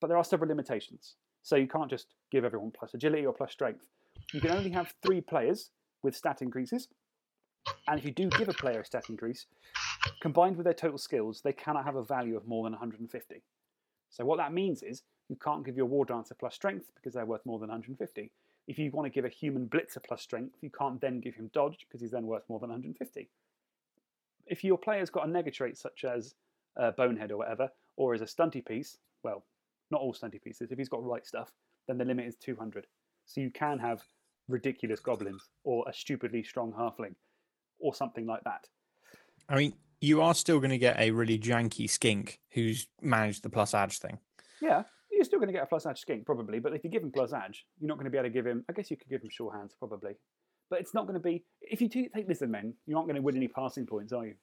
but there are several limitations. So you can't just give everyone plus agility or plus strength. You can only have three players with stat increases, and if you do give a player a stat increase, combined with their total skills, they cannot have a value of more than 150. So what that means is you can't give your war dancer plus strength because they're worth more than 150. If you want to give a human blitzer plus strength, you can't then give him dodge because he's then worth more than 150. If your player's got a nega trait such as uh, bonehead or whatever, or as a stunty piece, well, not all stunty pieces. If he's got right stuff, then the limit is 200. So you can have ridiculous goblins or a stupidly strong halfling or something like that. I mean, you are still going to get a really janky skink who's managed the plus edge thing. Yeah, you're still going to get a plus edge skink probably, but if you give him plus edge, you're not going to be able to give him. I guess you could give him sure hands probably, but it's not going to be. If you take this in men, you aren't going to win any passing points, are you?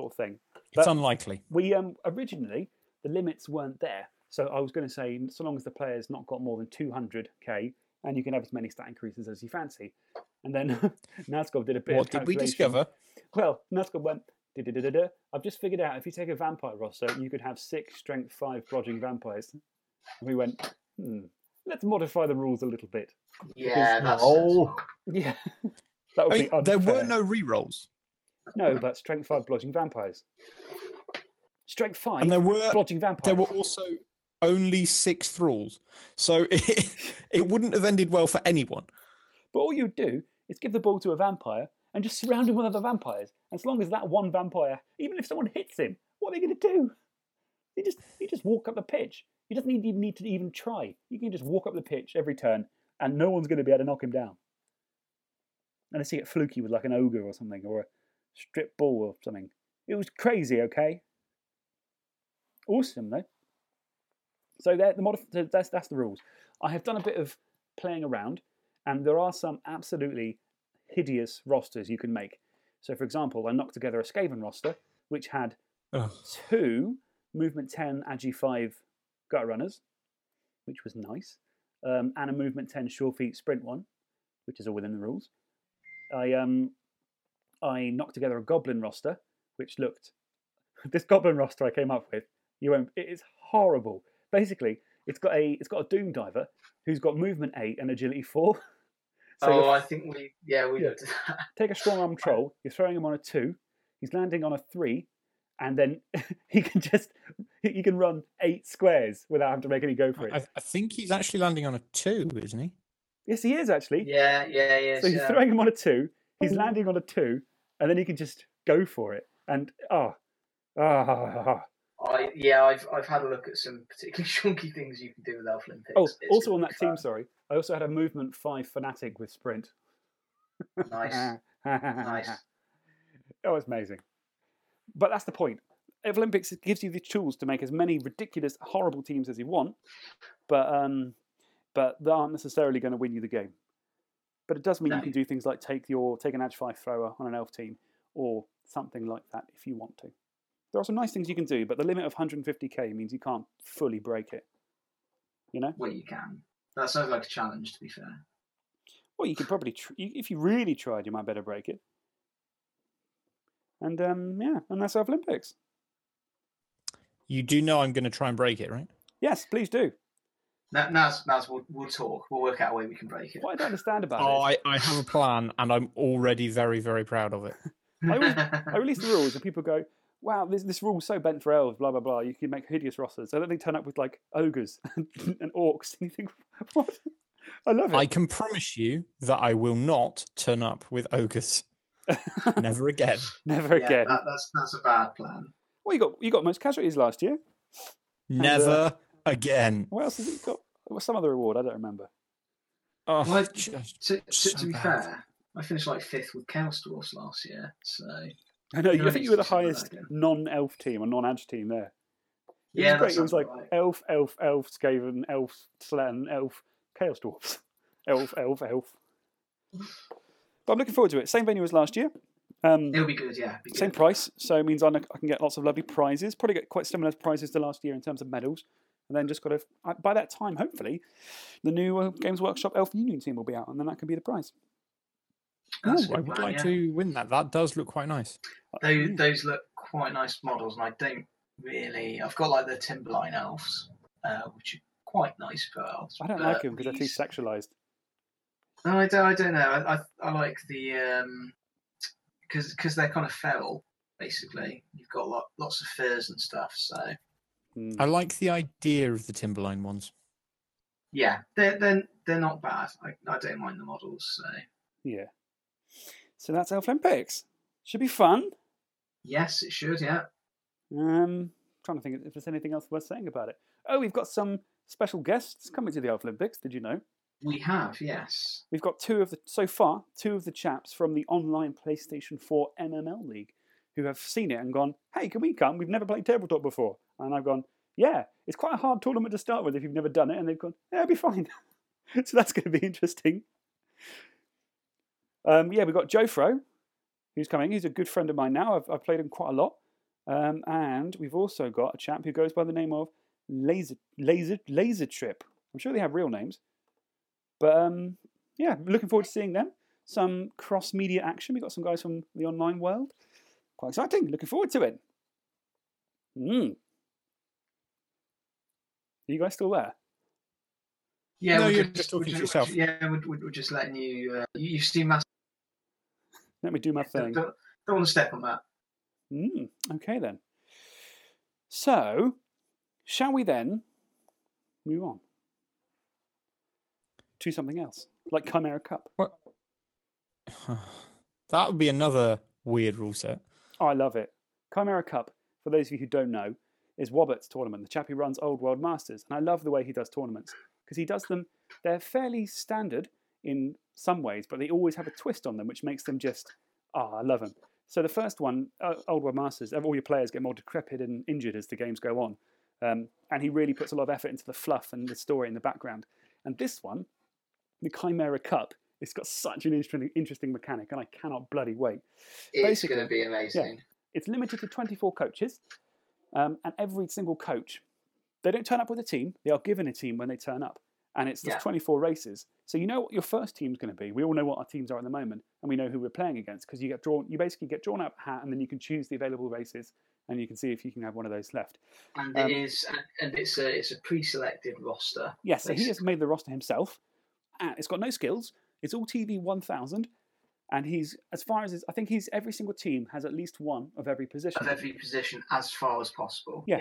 Sort of thing. It's unlikely. We um originally the limits weren't there, so I was going to say so long as the player's not got more than 200k, and you can have as many stat increases as you fancy. And then (laughs) Nazgob did a bit What of did we discover? Well, Nazgob went, "Da-da-da-da-da. I've just figured out if you take a vampire roster, you could have six strength five blodging vampires. And we went, hmm, let's modify the rules a little bit. Yeah, Because- that's Oh, (laughs) Yeah. that would I be mean, there were no re-rolls. No, but strength five blodging vampires. Strength five And there were blodging vampires. there were also only six thralls. So (laughs) it, it wouldn't have ended well for anyone. But all you do is give the ball to a vampire and just surround him with other vampires. As long as that one vampire, even if someone hits him, what are they going to do? You just you just walk up the pitch. He doesn't even need to even try. You can just walk up the pitch every turn, and no one's going to be able to knock him down. Unless you get fluky with like an ogre or something, or a strip ball or something. It was crazy. Okay. Awesome though. So the modif- that's that's the rules. I have done a bit of playing around, and there are some absolutely hideous rosters you can make. So, for example, I knocked together a Skaven roster, which had two movement 10 Agi 5 gutter runners, which was nice, um, and a movement 10 sure feet sprint one, which is all within the rules. I um, I knocked together a goblin roster, which looked (laughs) this goblin roster I came up with. You won't. It is horrible. Basically, it's got a it's got a doom diver who's got movement eight and agility four. (laughs) So oh, I think we yeah we Yeah. that. (laughs) take a strong arm troll. You're throwing him on a two. He's landing on a three, and then he can just he can run eight squares without having to make any go for it. I, I think he's actually landing on a two, isn't he? yes, he is actually. Yeah, yeah, yeah. so you're throwing him on a two. He's landing on a two, and then you can just go for it. And ah, ah. I yeah, I've I've had a look at some particularly (laughs) chunky things you can do with Elf Olympics. Oh, It's also on that team, sorry, I also had a movement five fanatic with sprint. Nice. (laughs) nice. That was amazing. But that's the point. Olympics gives you the tools to make as many ridiculous, horrible teams as you want, but um, but they aren't necessarily going to win you the game. But it does mean you can do things like take your take an Edge Five thrower on an elf team, or something like that if you want to. There are some nice things you can do, but the limit of 150k means you can't fully break it. You know. Well, you can. That sounds like a challenge, to be fair. Well, you could probably, tr- if you really tried, you might better break it. And um, yeah, and that's Elf Olympics. You do know I'm going to try and break it, right? Yes, please do. Now, now's, now's we'll, we'll talk. We'll work out a way we can break it. What I don't understand about Oh, it, I, I have a plan, and I'm already very, very proud of it. (laughs) I, always, I release the rules, and people go, "Wow, this this rule's so bent for elves." Blah blah blah. You can make hideous rosters, and then they turn up with like ogres (laughs) and orcs, and you think, (laughs) "What?" I love it. I can promise you that I will not turn up with ogres. Never again. Never Yeah, again. that, that's that's a bad plan. Well, you got you got most casualties last year. And, uh, Never again. What else has it got? What's some other reward? I don't remember. Oh, Well, just To, to, so to be bad. fair, I finished like fifth with Chaos Dwarfs last year, so I know. You I think you were the need to consider that highest non-elf team or non-edge team there. It Yeah, was great. It was like right. elf, elf, elf, Skaven, elf, Slann, elf, Chaos Dwarfs, (laughs) elf, elf, elf. But I'm looking forward to it. Same venue as last year. Um, it'll be good. Yeah, be same good. price, so it means I kn- I can get lots of lovely prizes. Probably get quite similar prizes to last year in terms of medals. And then just got to by that time, hopefully, the new uh, Games Workshop Elf Union team will be out, and then that can be the prize. Ooh, I would plan, like yeah. to win that. That does look quite nice. Those, those look quite nice models, and I don't really. I've got like the Timberline elves, uh, which are quite nice for elves. I don't like them because they're too sexualized. No, I don't. I don't know. I I, I like the um, because because they're kind of feral. Basically, you've got lot, lots of furs and stuff. So I like the idea of the Timberline ones. yeah, they're they're they're not bad. I I don't mind the models. So Yeah. So that's Elf Olympics. Should be fun. yes, it should. Yeah. Um, trying to think if there's anything else worth saying about it. Oh, we've got some special guests coming to the Elf Olympics. Did you know? We have, yes. We've got two of the so far two of the chaps from the online PlayStation 4 MML League who have seen it and gone, "Hey, can we come? We've never played tabletop before." And I've gone, "Yeah, it's quite a hard tournament to start with if you've never done it." And they've gone, "Yeah, it'll be fine." (laughs) so that's going to be interesting. Um, yeah, we've got Joe Fro, who's coming. He's a good friend of mine now. I've, I've played him quite a lot. Um, and we've also got a chap who goes by the name of Laser Laser Laser Trip. I'm sure they have real names. But um, yeah, looking forward to seeing them. Some cross media action. We've got some guys from the online world. Quite exciting. Looking forward to it. Mm. Are you guys still there? Yeah, No, we're you're just, just we're talking to just- yourself. Yeah, we're, we're we're just letting you. Uh, you you've seen mass. Let me do my thing. Don't, don't want to step on that. Mm, okay then. So, shall we then move on to something else, like Chimera Cup? What? (sighs) That would be another weird rule set. Oh, I love it. Chimera Cup, for those of you who don't know, is Wobbett's tournament, the chap who runs Old World Masters. And I love the way he does tournaments because he does them, they're fairly standard in some ways, but they always have a twist on them, which makes them just, ah, I love them. So the first one, uh, Old World Masters, all your players get more decrepit and injured as the games go on. Um, and he really puts a lot of effort into the fluff and the story in the background. And this one, the Chimera Cup, it's got such an interesting, interesting mechanic, and I cannot bloody wait. It's going to be amazing. yeah, it's limited to 24 coaches, um, and every single coach, they don't turn up with a team. They are given a team when they turn up, and it's just Yeah. 24 races. So you know what your first team's going to be. We all know what our teams are at the moment, and we know who we're playing against because you get drawn. You basically get drawn out a hat, and then you can choose the available races, and you can see if you can have one of those left. And Um, it is, and, it's a it's a pre-selected roster. Yes, so he has made the roster himself, and it's got no skills. It's all TV 1000, and he's as far as his, I think he's every single team has at least one of every position. of every position as far as possible. Yes.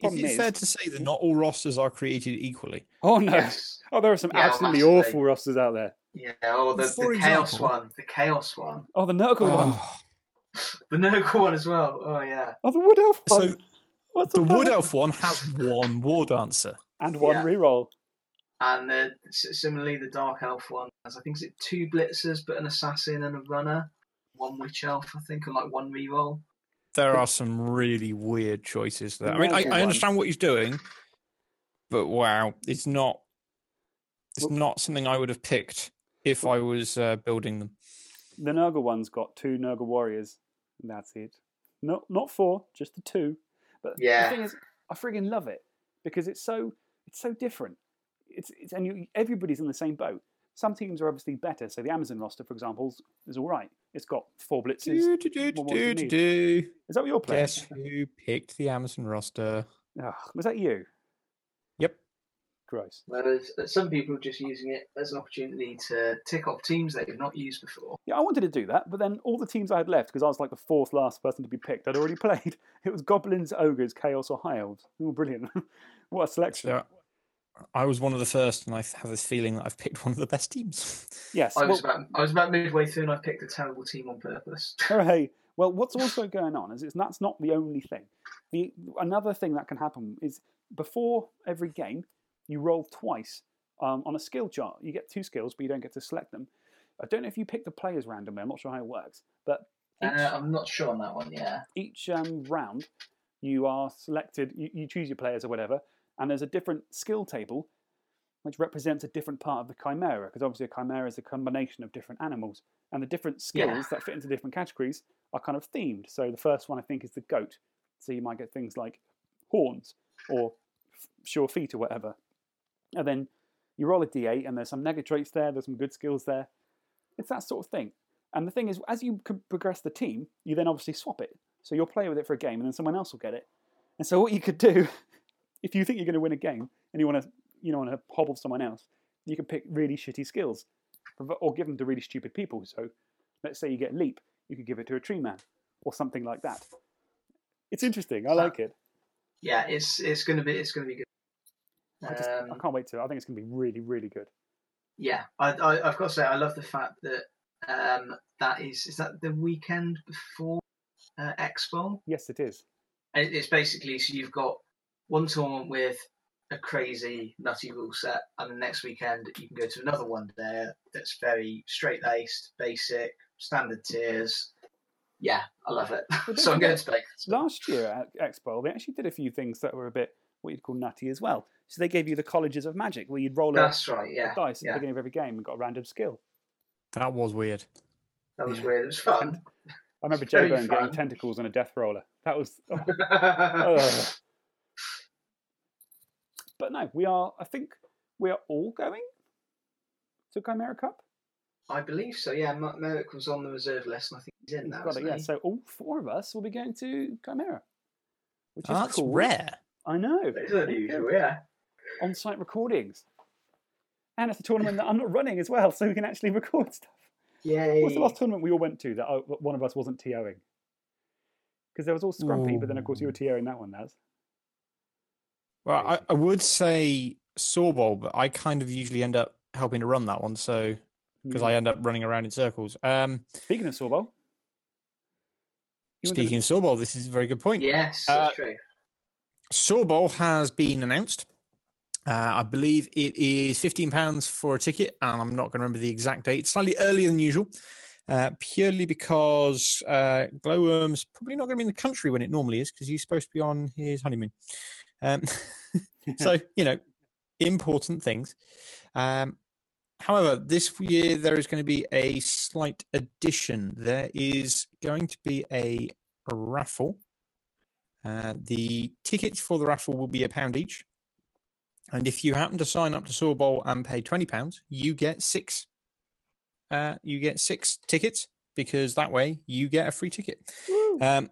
Yeah. Is it is- fair to say that not all rosters are created equally? Oh no! Yes. Oh, there are some Yeah, absolutely massively. awful rosters out there. Yeah. Oh, the, the chaos one. The chaos one. Oh, the Nurgle one. Oh, (laughs) The Nurgle one as well. Oh yeah. Oh, the Wood Elf one. so What's the all that? Wood Elf one has one War Dancer. and one Yeah. reroll. And uh, s- similarly, the Dark Elf one has I think is it two blitzers, but an assassin and a runner. One Witch Elf, I think, and like one reroll. There are some really weird choices there. I mean, I, I understand what he's doing, but wow, it's not. It's not something I would have picked if I was uh, building them. The Nurgle one's got two Nurgle warriors, and that's it. Not not four, just the two. But Yeah. the thing is, I friggin' love it because it's so it's so different. It's, it's and you, everybody's in the same boat. Some teams are obviously better. So the Amazon roster, for example, is, is all right. It's got four blitzes. Do, do, do, do do, do. Is that what you're playing? Guess who picked the Amazon roster? Ugh, was that you? Yep. Gross. Whereas some people are just using it as an opportunity to tick off teams they've not used before. Yeah, I wanted to do that, but then all the teams I had left, because I was like the fourth last person to be picked, I'd already (laughs) played. It was Goblins, Ogres, Chaos, or High Elves. Oh, brilliant. (laughs) what a selection. So I was one of the first, and I have this feeling that I've picked one of the best teams. (laughs) Yes. I was well- about I was about midway through and I picked a terrible team on purpose. (laughs) Hooray! Well, what's also going on is it's, that's not the only thing. The another thing that can happen is before every game, you roll twice um, on a skill chart. You get two skills, but you don't get to select them. I don't know if you pick the players randomly. I'm not sure how it works, but each, Uh, I'm not sure on that one. Yeah. each um, round, you are selected. You, you choose your players or whatever, and there's a different skill table, which represents a different part of the chimera. Because obviously, a chimera is a combination of different animals, and the different skills Yeah. that fit into different categories are kind of themed. So the first one I think is the goat. So you might get things like horns or f- sure feet or whatever. And then you roll a d8, and there's some negative traits there. There's some good skills there. It's that sort of thing. And the thing is, as you progress the team, you then obviously swap it. So you'll play with it for a game, and then someone else will get it. And so what you could do, if you think you're going to win a game and you want to, you know, want to hobble someone else, you can pick really shitty skills, or give them to really stupid people. So let's say you get leap, you could give it to a tree man, or something like that. It's interesting. I like it. Yeah, it's it's gonna be it's gonna be good. I, just, I Um, can't wait to. I think it's going to be really, really good. Yeah, I, I I've got to say I love the fact that um that is is that the weekend before uh, Expo. Yes, it is. It's basically so you've got one tournament with a crazy nutty rule set, and the next weekend you can go to another one there that's very straight laced, basic, standard tiers. Yeah, I love it. But (laughs) so I'm going to play. Last year at Expo, they actually did a few things that were a bit what you'd call nutty as well. So they gave you the colleges of magic, where you'd roll a, That's right, a yeah, dice at yeah. the beginning of every game and got a random skill. That was weird. That was weird. It was fun. (laughs) I remember It's very Bone getting tentacles on a death roller. That was. (laughs) oh. Ugh. But no, we are. I think we are all going. to Chimera Cup? I believe so. Yeah, Mer- Merrick was on the reserve list, and I think he's in now. Got it, isn't yeah. he? So all four of us will be going to Chimera, which is Oh, That's cool. rare. I know. It's There you unusual, yeah. On-site recordings, and it's a tournament that I'm not running as well, (laughs) so we can actually record stuff. Yay! What's the last tournament we all went to that uh, one of us wasn't TOing? Because there was all scrumpy, but then of course you were TOing that one, Naz. Well, I, I would say Sawball, but I kind of usually end up helping to run that one, so because Yeah. I end up running around in circles. Um, Speaking of Sawball, you wanted speaking of Sawball, this is a very good point. Yes, Uh, that's true. Sawball has been announced. Uh, I believe it is fifteen pounds for a ticket, and I'm not going to remember the exact date. Slightly earlier than usual, uh, purely because uh, Glowworm's probably not going to be in the country when it normally is, because he's supposed to be on his honeymoon. Um, (laughs) so (laughs) you know, important things. Um, however, this year there is going to be a slight addition. There is going to be a raffle. Uh, the tickets for the raffle will be a pound each. And if you happen to sign up to Sawball and pay twenty pounds, you get six. Uh, you get six tickets because that way you get a free ticket. Um,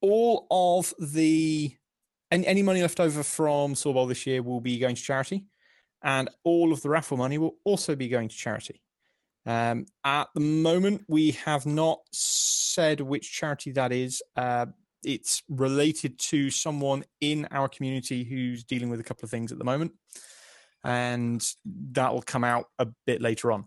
all of the and any money left over from Sawball this year will be going to charity, and all of the raffle money will also be going to charity. Um, at the moment, we have not said which charity that is. Uh, it's related to someone in our community who's dealing with a couple of things at the moment, and that will come out a bit later on.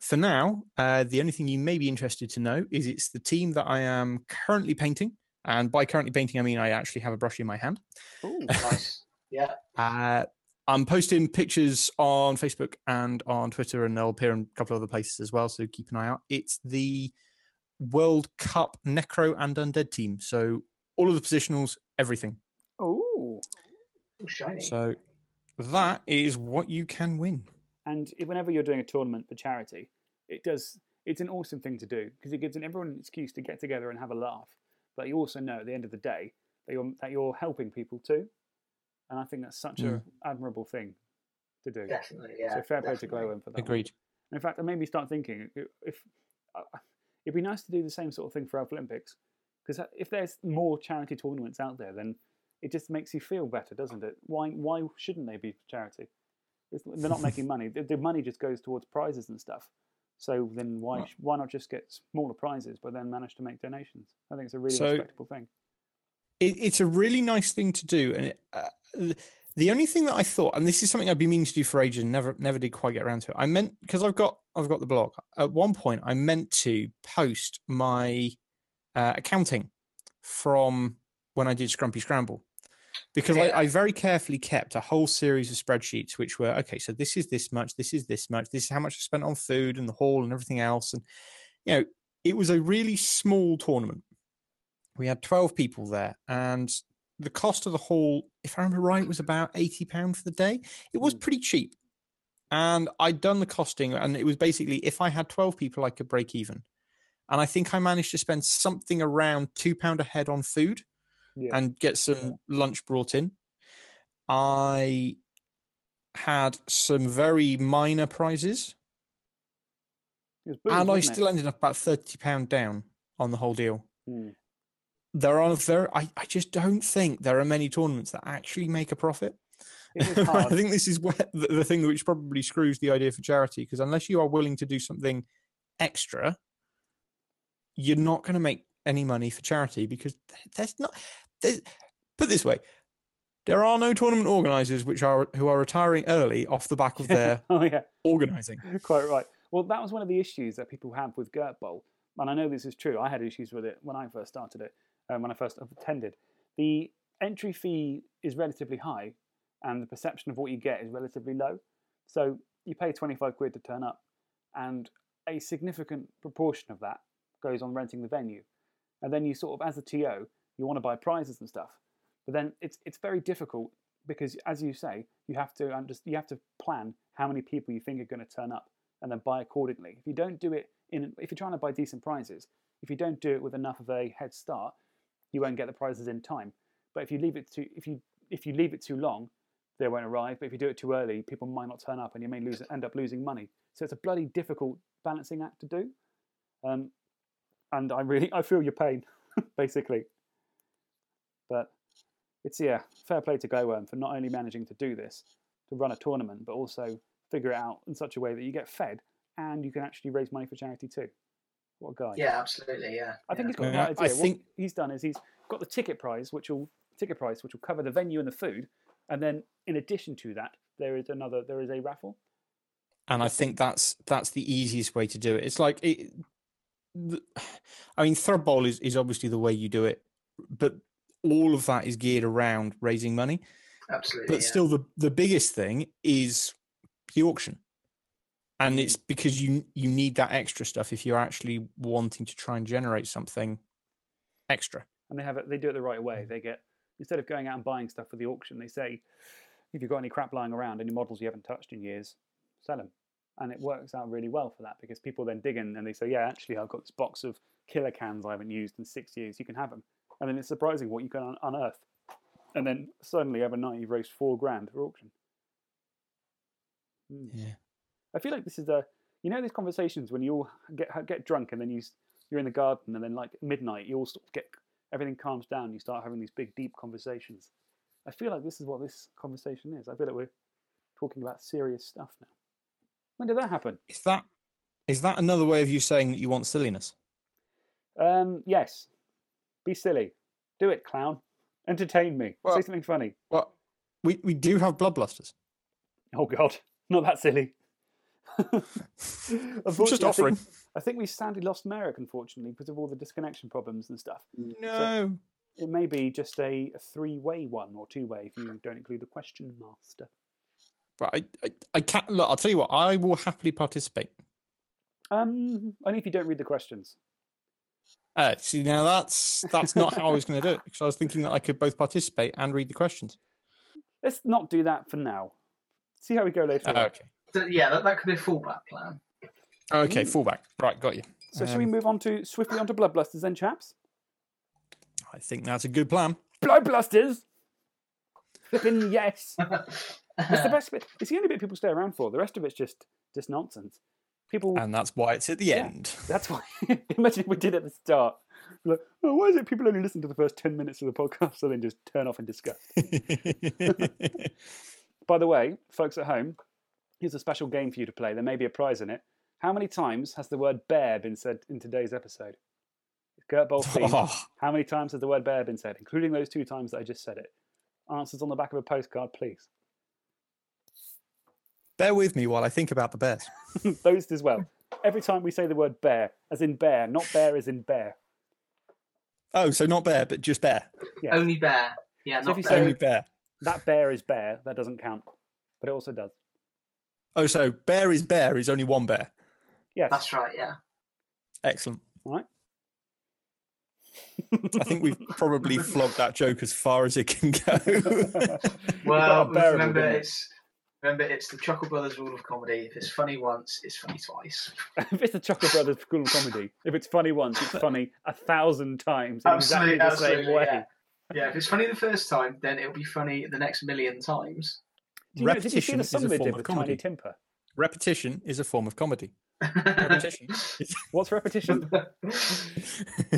For now, uh, the only thing you may be interested to know is it's the team that I am currently painting. And by currently painting, I mean I actually have a brush in my hand. Oh (laughs) nice. Yeah. Uh, I'm posting pictures on Facebook and on Twitter, and they'll appear in a couple of other places as well. So keep an eye out. It's the World Cup Necro and Undead team. So all of the positionals, everything. Oh, shiny. So that is what you can win. And if- whenever you're doing a tournament for charity, it does. It's an awesome thing to do because it gives everyone an excuse to get together and have a laugh. But you also know at the end of the day that you're that you're helping people too, and I think that's such Mm. an admirable thing to do. Definitely, yeah, So fair play to definitely. Glowworm for that. one. Agreed. And in fact, it made me start thinking if uh, it'd be nice to do the same sort of thing for Elf Olympics, because if there's more charity tournaments out there, then it just makes you feel better, doesn't it? Why why shouldn't they be for charity? It's, they're not making (laughs) money. The, the money just goes towards prizes and stuff. So then why sh- why not just get smaller prizes, but then manage to make donations? I think it's a really So- respectable thing. it, it's a really nice thing to do. And it, uh, the only thing that I thought, and this is something I've been meaning to do for ages, and never never did quite get around to it. I meant because I've got I've got the blog. At one point, I meant to post my uh, accounting from when I did Scrumpy Scramble. Because I, I very carefully kept a whole series of spreadsheets, which were okay. So this is this much, this is this much, this is how much I spent on food and the hall and everything else. And you know, it was a really small tournament we had 12 people there and the cost of the hall if i remember right was about 80 pounds for the day it was mm. pretty cheap and i'd done the costing and it was basically if i had 12 people i could break even and i think i managed to spend something around two pound a head on food Yeah. and get some lunch brought in i had some very minor prizes and I wasn't it? still ended up about thirty pound down on the whole deal. Hmm. There are very, I, I just don't think there are many tournaments that actually make a profit. (laughs) I think this is where the, the thing which probably screws the idea for charity because unless you are willing to do something extra, you're not going to make any money for charity because there's not. Put it this way, there are no tournament organisers which are who are retiring early off the back of (laughs) their oh yeah, organising. (laughs) Quite right. Well, that was one of the issues that people have with Gert Bowl, and I know this is true. I had issues with it when I first started it, um, when I first attended. The entry fee is relatively high, and the perception of what you get is relatively low. So you pay twenty five quid to turn up, and a significant proportion of that goes on renting the venue, and then you sort of, as a TO, you want to buy prizes and stuff, but then it's it's very difficult because, as you say, you have to under, you have to plan how many people you think are going to turn up and then buy accordingly. If you don't do it in, if you're trying to buy decent prizes, if you don't do it with enough of a head start, you won't get the prizes in time. But if you leave it to, if you if you leave it too long, they won't arrive. But if you do it too early, people might not turn up, and you may lose end up losing money. So it's a bloody difficult balancing act to do. Um, and I really I feel your pain, (laughs) basically. But it's yeah, fair play to Glowworm for not only managing to do this, to run a tournament, but also figure it out in such a way that you get fed and you can actually raise money for charity too. What a guy! Yeah, absolutely. Yeah. I think yeah. he's got the Yeah, right I idea. think- What he's done is he's got the ticket price, which will ticket price, which will cover the venue and the food, and then in addition to that, there is another there is a raffle. and I think that's that's the easiest way to do it. It's like it, the, I mean, Thread Bowl is, is obviously the way you do it, but all of that is geared around raising money. Absolutely. But yeah. still, the the biggest thing is the auction, and it's mm. because you you need that extra stuff if you're actually wanting to try and generate something extra. and they have it. They do it the right way. Mm. They get instead of going out and buying stuff for the auction, they say, if you've got any crap lying around, any models you haven't touched in years, sell them, and it works out really well for that because people then dig in and they say, yeah, actually, I've got this box of Killa Kans I haven't used in six years. You can have them, and then it's surprising what you can un- unearth, and then suddenly overnight you've raised four grand for auction. Hmm. Yeah. I feel like this is a you know these conversations when you all get get drunk and then you you're in the garden and then like midnight you all sort of get everything calms down you start having these big deep conversations. I feel like this is what this conversation is. I feel like we're talking about serious stuff now. When did that happen? Is that is that another way of you saying that you want silliness? Um, yes. Be silly. Do it, clown. Entertain me. Say something funny. Well, we we do have bloodblusters. Oh God, (laughs) not that silly. (laughs) I offering. think, I think we sadly lost Merrick, unfortunately, because of all the disconnection problems and stuff. So No. it may be just a, a three-way one or two-way if you don't include the question master. But I, I, I can't look. I'll tell you what. I will happily participate. Um, only if you don't read the questions. Uh, see, now that's that's not how I was going to do it because I was thinking that I could both participate and read the questions. Let's not do that for now. See how we go later. On. okay. So, yeah, that, that could be a fallback plan. Okay, fallback. Right, got you. So should we Um, move on to swiftly onto Bloodblusters then, chaps? I think that's a good plan. Bloodblusters. Flipping (laughs) yes. it's the best bit. It's the only bit people stay around for. The rest of it's just just nonsense. People. And that's why it's at the Yeah. end. (laughs) That's why. (laughs) imagine if we did at the start. Like, oh, why is it people only listen to the first ten minutes of the podcast, so then just turn off in disgust? (laughs) By the way, folks at home, here's a special game for you to play. There may be a prize in it. How many times has the word bear been said in today's episode? Gert Bowl theme. Oh. How many times has the word bear been said, including those two times that I just said it? Answers on the back of a postcard, please. Bear with me while I think about the bears. (laughs) those as well. Every time we say the word bear, as in bear, not bear as in bear. Oh, so not bear, but just bear. Yes. Only bear. Yeah, So not if you bear. say Only bear. that bear is bear, that doesn't count, but it also does. Oh, so bear is bear is only one bear. Yes. That's right, yeah. Excellent. All right. I think we've probably (laughs) flogged that joke as far as it can go. (laughs) Well, bearable, remember didn't it's remember it's the Chuckle Brothers rule of comedy. If it's funny once, it's funny twice. (laughs) if it's the Chocolate Brothers rule of Comedy, if it's funny once, it's (laughs) funny a thousand times in exactly Absolutely, the same absolutely, way. yeah. Yeah, if it's funny the first time, then it'll be funny the next million times. Do you know, did you see Repetition the is song a they form did of with comedy. Tiny Timper? Repetition is a form of comedy. (laughs) Repetition. What's repetition?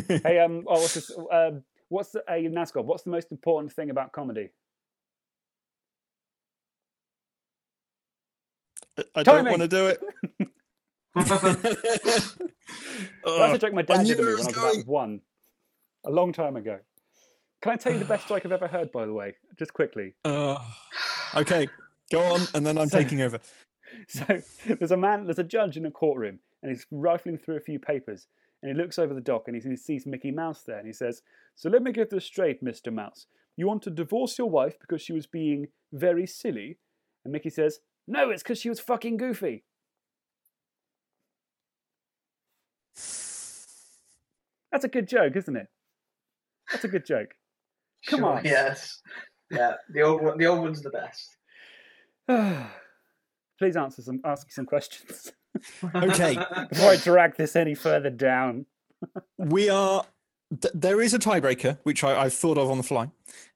hey, um, oh, what's this? Um, what's the, uh, Nazgob, what's the most important thing about comedy? I don't want to do it. (laughs) That's a joke my dad did to me when I was going. about one, a long time ago. Can I tell you the best joke I've ever heard, by the way, just quickly? Uh, okay, go on, and then I'm So- taking over. (laughs) So there's a man, there's a judge in a courtroom, and he's rifling through a few papers, and he looks over the dock and he sees Mickey Mouse there, and he says, "So let me get this straight, Mister Mouse. You want to divorce your wife because she was being very silly?" And Mickey says, "No, it's because she was fucking goofy." That's a good joke, isn't it? That's a good joke. (laughs) Come Sure, on. Yes. Yeah, the old one, the old one's the best. (sighs) Please answer some ask some questions (laughs) Okay, (laughs) before I drag this any further down. we are. Th- there is a tiebreaker, which I, I've thought of on the fly,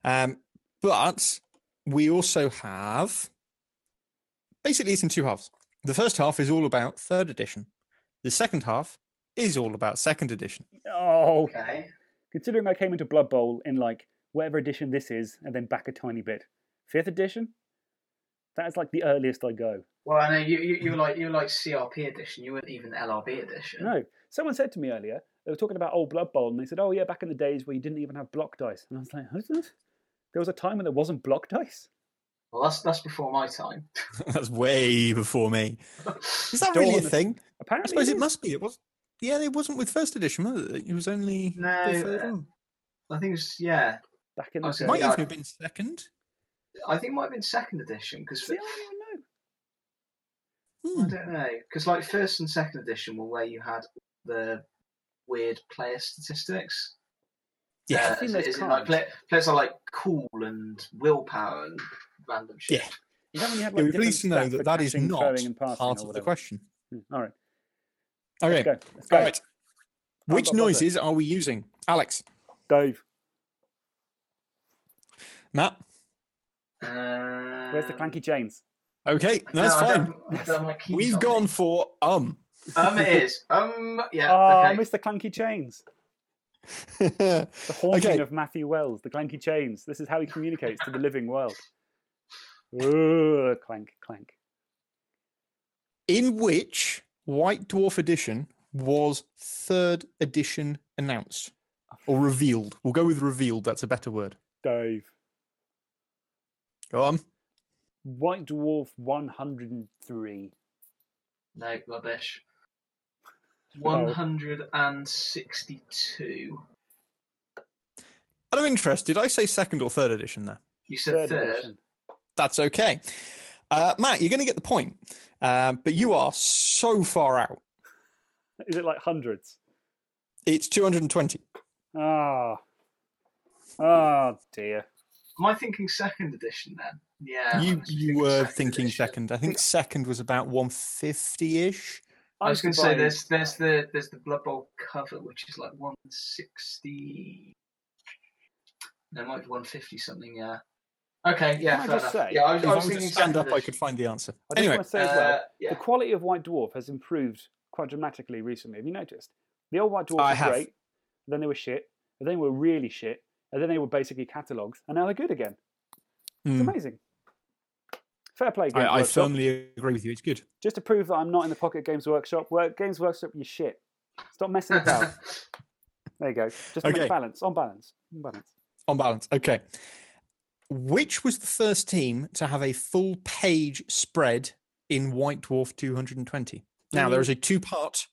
um, but we also have basically it's in two halves. The first half is all about third edition. The second half is all about second edition. Oh, Okay. considering I came into Blood Bowl in like whatever edition this is, and then back a tiny bit. Fifth edition. That is like the earliest I go. Well, I know you, you, you were like you were like CRP edition. You weren't even LRB edition. No, someone said to me earlier they were talking about old Blood Bowl, and they said, "Oh yeah, back in the days where you didn't even have block dice." And I was like, "Who's that?" There was a time when there wasn't block dice. Well, that's that's before my time. (laughs) That's way before me. (laughs) Is that Still really a on the- thing? I suppose it it is. must be. It was. Yeah, it wasn't with first edition, was it? It was only No, uh. I think it's yeah. back in I the was day. Might yeah, even have been second. I think it might have been second edition because See, I don't even know. Hmm. I don't know because like first and second edition were where you had the weird player statistics. Yeah. Uh, I've seen is those it- is it like play, players are like cool and willpower and random shit. Yeah. Is that when you have Yeah, we're pleased to know that that is not and part of the question. Hmm, All right, Okay. let's go. Let's go. All right. Which got buzzer. noises are we using? Alex, Dave, Matt. Uh, where's the clanky chains? Okay, that's no, I fine. don't- I don't like We've gone me. for um. Um, it is. Um, yeah. Oh, okay. Mr. Clanky Chains. (laughs) The haunting Okay. of Matthew Wells, the Clanky Chains. This is how he communicates to the living world. Ugh, clank, clank. In which White Dwarf edition was third edition announced or revealed? We'll go with revealed. That's a better word. Dave. Go on. White Dwarf 103. No, rubbish. (laughs) Oh. 162. Out of interest, did I say second or third edition there? You said third. edition. That's okay. Uh, Matt, you're going to get the point, uh, but you are so far out. Is it like hundreds? It's 220. Ah. Oh, dear. Am I thinking second edition then? Yeah. you I was you were second thinking edition. second. I think second was about 150 ish. I was going to to say there's there's the there's the Blood Bowl cover which is like 160. No, it might be 150 something. Yeah. Okay. Yeah. Can I just enough. say, yeah, I was, If I I was was thinking to stand up, I could find the answer. I just Anyway, want to say as well, Uh, yeah. the quality of White Dwarf has improved quite dramatically recently. Have you noticed? The old White Dwarf I have. great, then they were shit, and then they were really shit, and then they were basically catalogues, and now they're good again. It's Hmm. amazing. Fair play, Games I, I firmly agree with you. It's good. Just to prove that I'm not in the Pocket Games Workshop, work Games Workshop, you shit. Stop messing about. (laughs) there you go. Just Okay. make balance, on balance, on balance. On balance. Okay. Which was the first team to have a full page spread in White Dwarf 220? Now, there is a two part.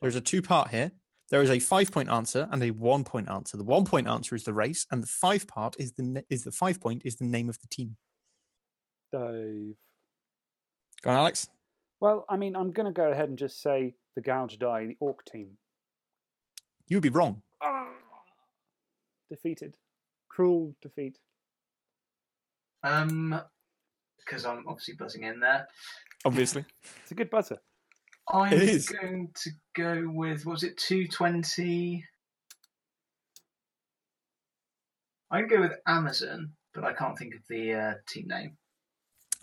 There's a two part here. There is a five point answer and a one point answer. The one point answer is the race, and the five part is the is the five point is the name of the team. Dave. Go on, Alex. Well, I mean, I'm going to go ahead and just say the Gouged Eye, the Orc team. You would be wrong. Ah! Defeated. Cruel defeat. Um, because I'm obviously buzzing in there. Obviously, It's a good buzzer. I'm It is. going to go with what was it 220? I'm going to go with Amazon, but I can't think of the uh, team name.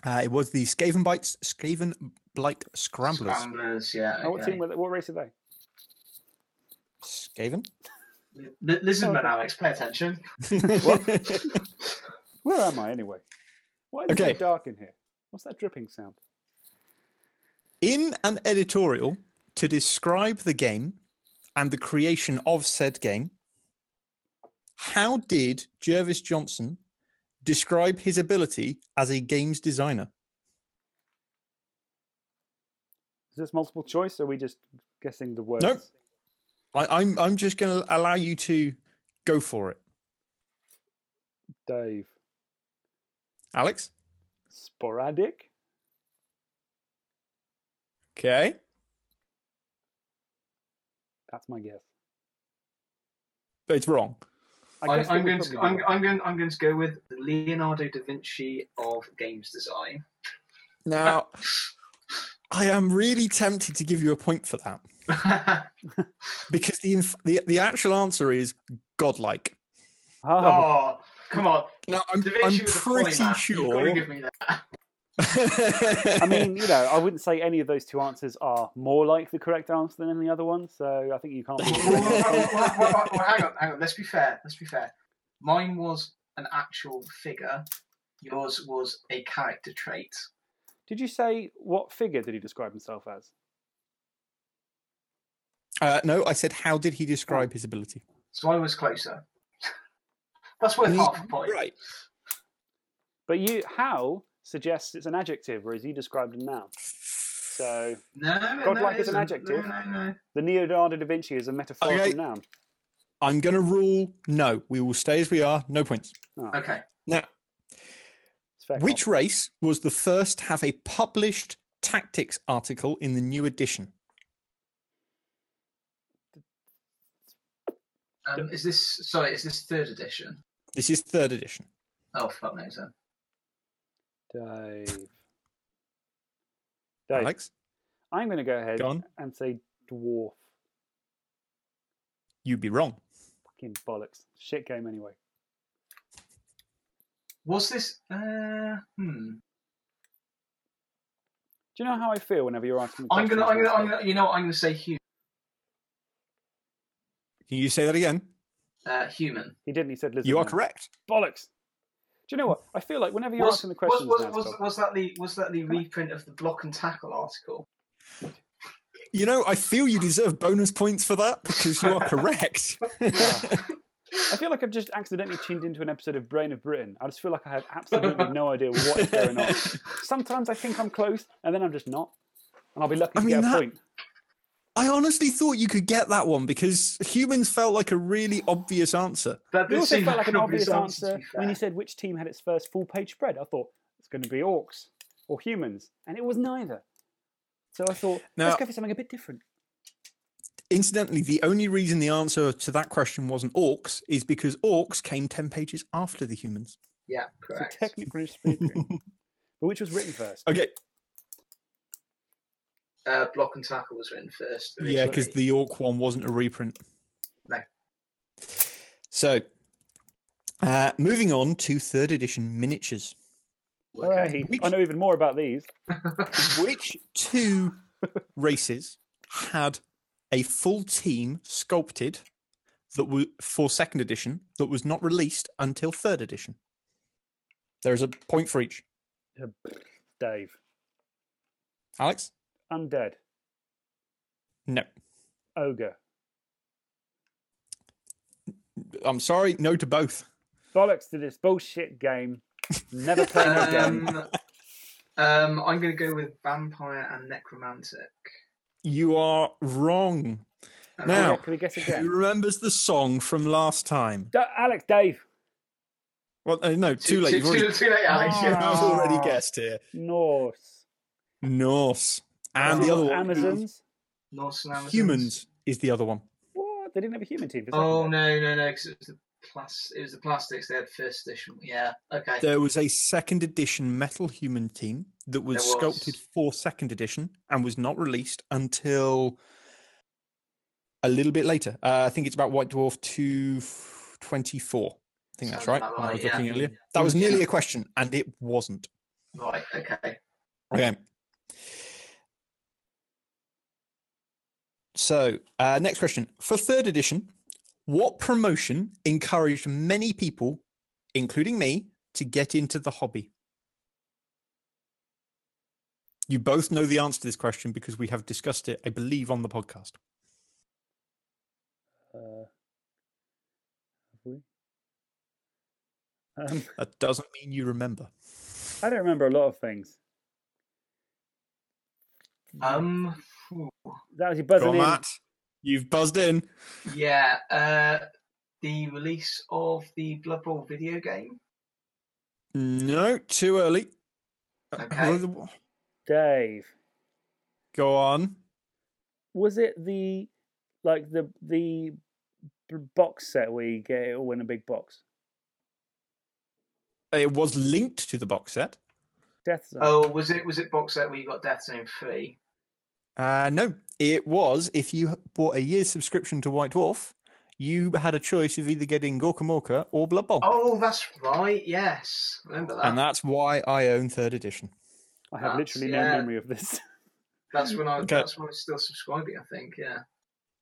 uh, it was the Skaven Bites Skaven Blight Scramblers. Scramblers, yeah. Oh, what team? were they- What race are they? Skaven. Li- Lizardman, Alex, pay attention. (laughs) (laughs) Where am I anyway? Why is it so dark in here? What's that dripping sound? In an editorial to describe the game and the creation of said game, how did Jervis Johnson describe his ability as a games designer? Is this multiple choice or are we just guessing the words? Nope. I, I'm I'm just going to allow you to go for it, Dave. Alex. Sporadic? Okay. That's my guess. But it's wrong. I I, I'm, going to, I'm, I'm, going, I'm going to go with Leonardo da Vinci of games design. Now, I am really tempted to give you a point for that (laughs) because the inf- the the actual answer is godlike. Oh, oh, Come on. No, I'm, I'm pretty polymath. You've got to sure. give me that. I mean, you know, I wouldn't say any of those two answers are more like the correct answer than any other one. So I think you can't. well, well, well, well, well, hang on, hang on. Let's be fair. Let's be fair. Mine was an actual figure. Yours was a character trait. Did you say what figure did he describe himself as? Uh, no, I said, how did he describe his ability? So I was closer. That's worth half a point. Right. But you, how suggests it's an adjective, whereas you described a noun. So No, godlike no, is an adjective. No, no, no. The Leonardo da Vinci is a metaphorical Okay. noun. I'm going to rule no. We will stay as we are. No points. Oh, Okay. Now, it's fair which race was the first to have a published tactics article in the new edition? Um, is this sorry? Is this third edition? This is third edition. Oh fuck knows then. Dave. Dave. Alex, I'm going to go ahead Go on. and say dwarf. you'd be wrong. Fucking bollocks. Shit game anyway. Was this? Uh, hmm. Do you know how I feel whenever you're asking me I'm gonna, I'm gonna, I'm like gonna. You know, what? I'm gonna say human. Can you say that again? Uh, human. He didn't. He said lizard. You are man. correct. Bollocks. Do you know what? I feel like whenever you're Was, asking the was, questions, was, was, was that the was that the reprint of the block and tackle article? You know, I feel you deserve bonus points for that because you are (laughs) correct. (laughs) I feel like I've just accidentally tuned into an episode of Brain of Britain. I just feel like I have absolutely no idea what is going on. (laughs) Sometimes I think I'm close, and then I'm just not, and I'll be lucky I to mean, get a that- point. I honestly thought you could get that one because humans felt like a really obvious answer. That It also felt like an obvious answer, answer when you said which team had its first full page spread. I thought it's going to be orcs or humans, and it was neither. So I thought Now- let's go for something a bit different. Incidentally, the only reason the answer to that question wasn't orcs is because orcs came 10 pages after the humans. Yeah, So technically speaking, (laughs) but which was written first? Okay. Uh, block and tackle was written first. Yeah, because the orc one wasn't a reprint. No. So, uh, moving on to third edition miniatures. Hooray. I know even more about these. (laughs) Which two races had a full team sculpted that were for second edition that was not released until third edition? There's a point for each. Dave, Alex? Undead, No. ogre, I'm sorry, no to both. bollocks to this bullshit game. Never play it again. (laughs) Um, um, I'm going to go with vampire and necromantic. You are wrong. Now, Can we guess again? who remembers the song from last time? Da- Alex, Dave, Well, uh, no, too, Too- late. too- You've already, too- too late, Alex, (laughs) You've already guessed here. Norse, Norse. And the other one, Amazons. Norse and Amazons. humans, is the other one. What? They didn't have a human team. Oh no, no, no! Because it was the plas- It was the plastics. They had first edition. Yeah. Okay. There was a second edition metal human team that was, was. sculpted for second edition and was not released until a little bit later. Uh, I think it's about White Dwarf 224. I think that's Sounds right. about when I was yeah. looking earlier. That was nearly a question, and it wasn't. Right. Okay. Okay. So, uh, next question. For third edition, what promotion encouraged many people, including me, to get into the hobby? You both know the answer to this question because we have discussed it, I believe, on the podcast. Uh, have we? Um, (laughs) That doesn't mean you remember. I don't remember a lot of things. Um. Phew. That was your Go on, in. Matt. You've buzzed in. Yeah. Uh, the release of the Blood Bowl video game. No, too early. Uh, Okay. Dave, Go on. was it the like the the b- box set where you get it all in a big box? It was linked to the box set. Death Zone. Oh, was it? Was it box set where you got Death Zone free? Uh, no, it was if you bought a year's subscription to White Dwarf, you had a choice of either getting Gorkamorka or Blood Bowl. Oh, that's right. Yes, remember that. And that's why I own third edition. I have That's- literally yeah. no memory of this. (laughs) That's when I. Okay. That's when I was still subscribing. I think. Yeah.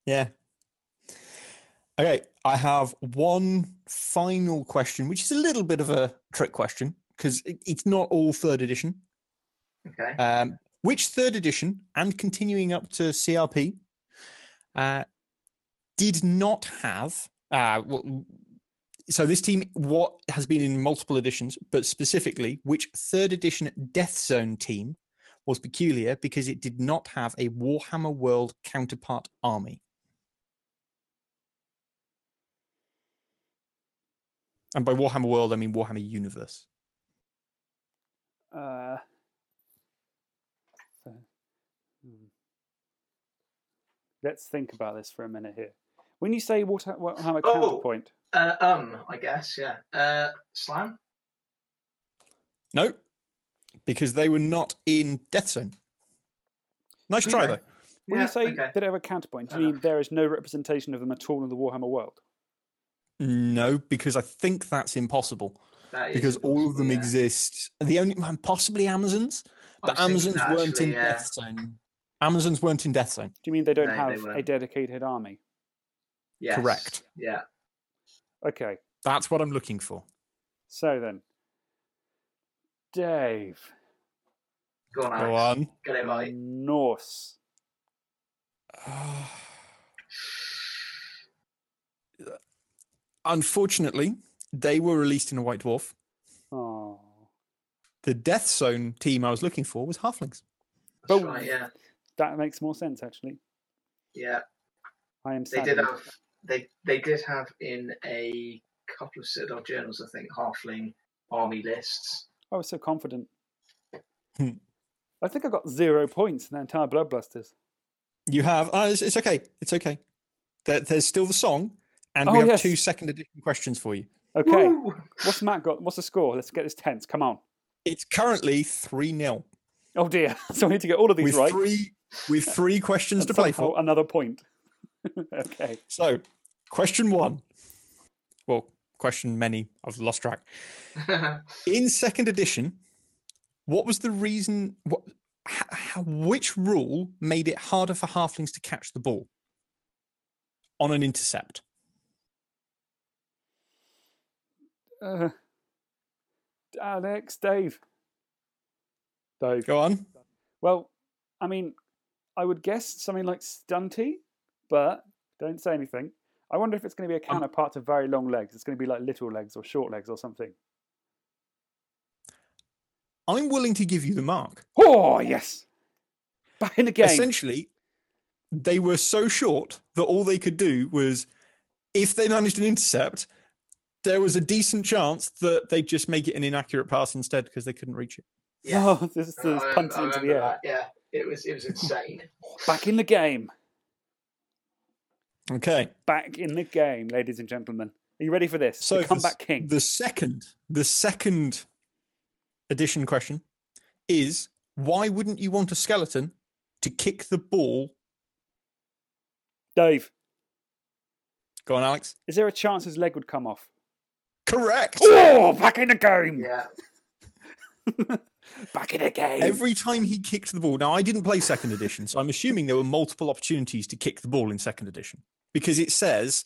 Yeah. Okay, I have one final question, which is a little bit of a trick question because it, it's not all third edition. Okay. Um, which third edition and continuing up to CRP uh, did not have? Uh, so this team what has been in multiple editions, but specifically, which third edition Death Zone team was peculiar because it did not have a Warhammer World counterpart army. And by Warhammer World, I mean Warhammer Universe. Uh, so, hmm. Let's think about this for a minute here. When you say what, what how a Oh. counterpoint, Uh, um, I guess. Yeah. Uh, Slann. No, because they were not in Death Zone. Nice try, Okay. though. when Yeah, you say okay. that they have a counterpoint, do you mean there is no representation of them at all in the Warhammer world? No, because I think that's impossible. That is Because all of them yeah. exist. The only possibly Amazons, but Amazons weren't actually, in yeah. Death Zone. Amazons weren't in Death Zone. Do you mean they don't No, they have a dedicated army? Yes. Correct. Yeah. Okay, That's what I'm looking for. so then, Dave, Go on, Alex. Go on. Get it right. Norse. (sighs) Unfortunately, they were released in a White Dwarf. Oh, The Death Zone team I was looking for was Halflings. That's Boom. right. Yeah. That makes more sense actually. Yeah. I am They did have. They they did have in a couple of Citadel journals, I think, halfling army lists. I was so confident. Hmm. I think I got zero points in the entire Bloodbusters. You have. Uh, it's, it's okay. It's okay. There, there's still the song, and Oh, we have yes. two second edition questions for you. Okay, Woo! what's Matt got? What's the score? Let's get this tense. Come on. It's currently 3 0 Oh dear. (laughs) So I need to get all of these with right. three with three questions to play for. Another point. (laughs) okay. So, question one. Well, question many. I've lost track. (laughs) In second edition, what was the reason? What? How, which rule made it harder for halflings to catch the ball on an intercept? Uh, Alex, Dave. Dave. Go on. Well, I mean, I would guess something like stunty, but don't say anything. I wonder if it's going to be a counterpart um, to very long legs. It's going to be like little legs or short legs or something. I'm willing to give you the mark. Oh yes, back in the game. Essentially, they were so short that all they could do was, if they managed an intercept, there was a decent chance that they'd just make it an inaccurate pass instead because they couldn't reach it. Yeah. Oh, (laughs) this is I this punted I into the air. that, Yeah. It was it was insane. Back in the game. Okay. Back in the game, ladies and gentlemen. Are you ready for this? So the the comeback s- king. The second, the second edition question is why wouldn't you want a skeleton to kick the ball? Dave, Go on, Alex. is there a chance his leg would come off? Correct. Oh, back in the game. Yeah. (laughs) Back in the game. Every time he kicked the ball. Now, I didn't play second edition, so I'm assuming there were multiple opportunities to kick the ball in second edition because it says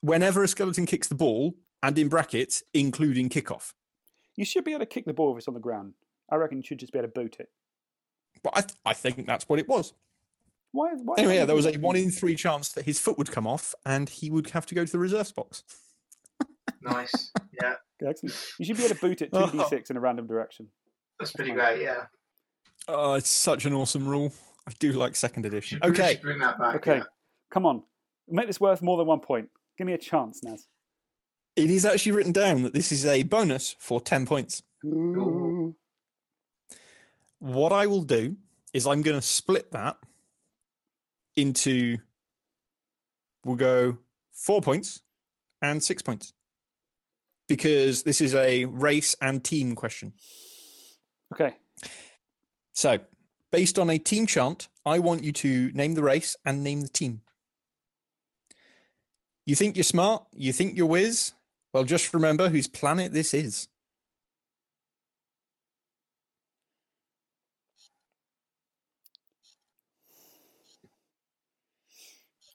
whenever a skeleton kicks the ball, and in brackets, including kickoff. You should be able to kick the ball if it's on the ground. I reckon you should just be able to boot it. But I, th- I think that's what it was. Why? why Anyway, yeah, there was a one in three chance that his foot would come off and he would have to go to the reserves box. Nice. Yeah. (laughs) Excellent. You should be able to boot it 2d6 (laughs) in a random direction. That's pretty great. Yeah. Oh, it's such an awesome rule. I do like second edition. We should Okay. Bring that back. Okay, yeah. come on. Make this worth more than one point. Give me a chance, Naz. It is actually written down that this is a bonus for 10 points. Ooh. What I will do is I'm going to split that into, we'll go four points and six points. Because this is a race and team question. Okay. So, based on a team chant, I want you to name the race and name the team. You think you're smart? You think you're whiz? Well, just remember whose planet this is.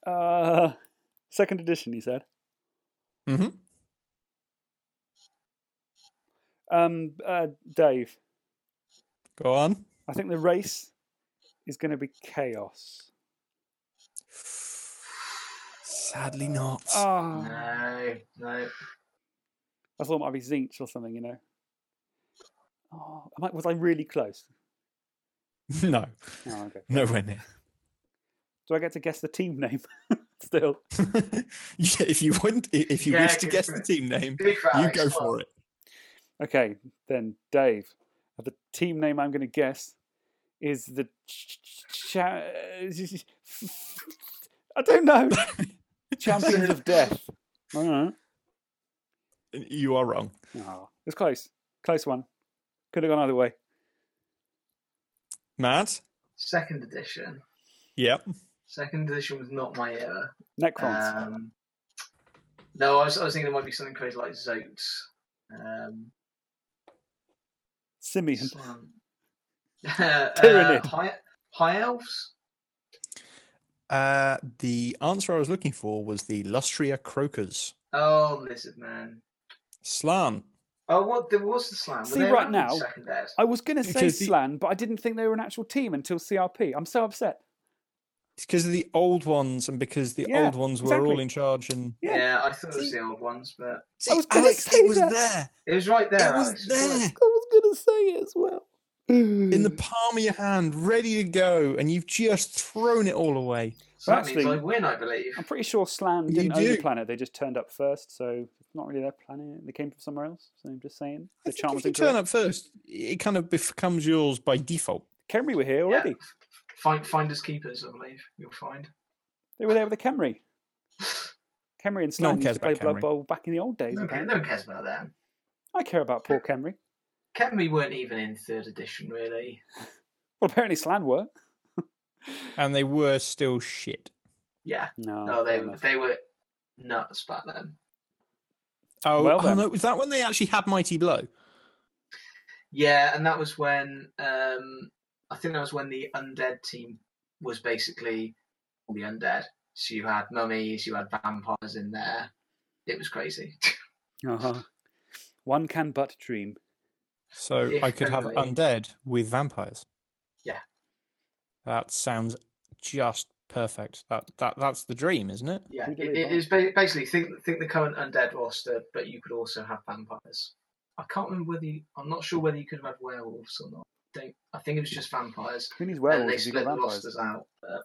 Uh, second edition, he said. Mm-hmm. Um, uh, Dave. Go on. I think the race is going to be chaos. Sadly not. Oh, No, no. I thought it might be Tzeentch or something, you know. Oh, I, was I really close? (laughs) no. Oh, okay. (laughs) Nowhere near. Do I get to guess the team name (laughs) still? Yeah, if you want, if you Yeah, wish to guess the team name, Go for it, you go for it. Okay, then Dave. The team name I'm going to guess is the. Ch- ch- cha- (laughs) I don't know. (laughs) Champions of Death. I don't know. You are wrong. Oh, it's close. Close one. Could have gone either way. Matt? Second edition. Yep. Second edition was not my era. Necrons. Um, no, I was, I was thinking it might be something crazy like Zoats. Um, Simeon. (laughs) (laughs) uh, Tyranid. high, high elves. Uh, the answer I was looking for was the Lustria Croakers. Oh, lizard man. Slann. Oh, what there was the Slann. Were See, right now, I was going to say Because the- Slann, but I didn't think they were an actual team until CRP. I'm so upset. It's because of the old ones and because the Yeah, old ones were all in charge and Yeah. I thought it was the old ones, but I was going to Alex, say it was that. there. it was right there. It was Alex. there. I was going to say it as well. in the palm of your hand, ready to go, and you've just thrown it all away. So Well, that means I win, I believe. I'm pretty sure Slann didn't own the planet. They just turned up first, so it's not really their planet. They came from somewhere else. So I'm just saying. The charm was If you turn up first, it kind of becomes yours by default. Khemri were here already. Find finders keepers, I believe. You'll find. They were there with the Khemri. Khemri and No one Slann used to play Blood Bowl back in the old days. No, one no one cares about them. I care about poor Khemri. Khemri weren't even in third edition, really. (laughs) Well, apparently Slann were. (laughs) And they were still shit. Yeah. No, No, they fair enough. they were nuts back then. Oh, Well oh then. no, was that when they actually had Mighty Blow? Yeah, and that was when um, I think that was when the undead team was basically all the undead. So you had mummies, you had vampires in there. It was crazy. (laughs) Uh-huh. One can but dream. So If I could have only. undead with vampires. Yeah. That sounds just perfect. That that that's the dream, isn't it? Yeah, it, it is basically think think the current undead roster, but you could also have vampires. I can't remember whether you, I'm not sure whether you could have had werewolves or not. Don't, I think it was just vampires. Who needs and werewolves they if you've split got the vampires? rosters out. But,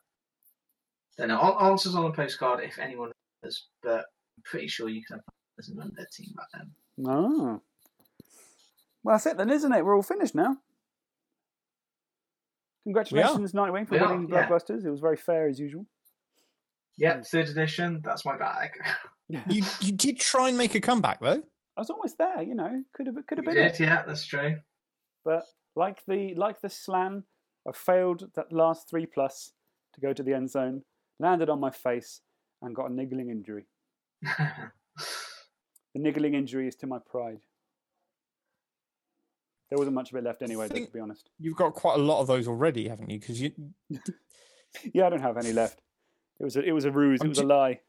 don't know. Answers on a postcard if anyone knows, but I'm pretty sure you can have as an undead team back then. Oh. Well, that's it then, isn't it? We're all finished now. Congratulations, Nightwing, for We are, winning yeah. Bloodbusters. It was very fair as usual. Yeah, hmm. third edition. That's my bag. (laughs) You you did try and make a comeback though. I was almost there, you know. Could have could have been did, it. yeah, that's true. But like the like the Slann, I failed that last three plus to go to the end zone, landed on my face, and got a niggling injury. (laughs) The niggling injury is to my pride. There wasn't much of it left anyway, though, to be honest. You've got quite a lot of those already, haven't you? Because you (laughs) Yeah, I don't have any left. It was a, it was a ruse. I'm It was a lie.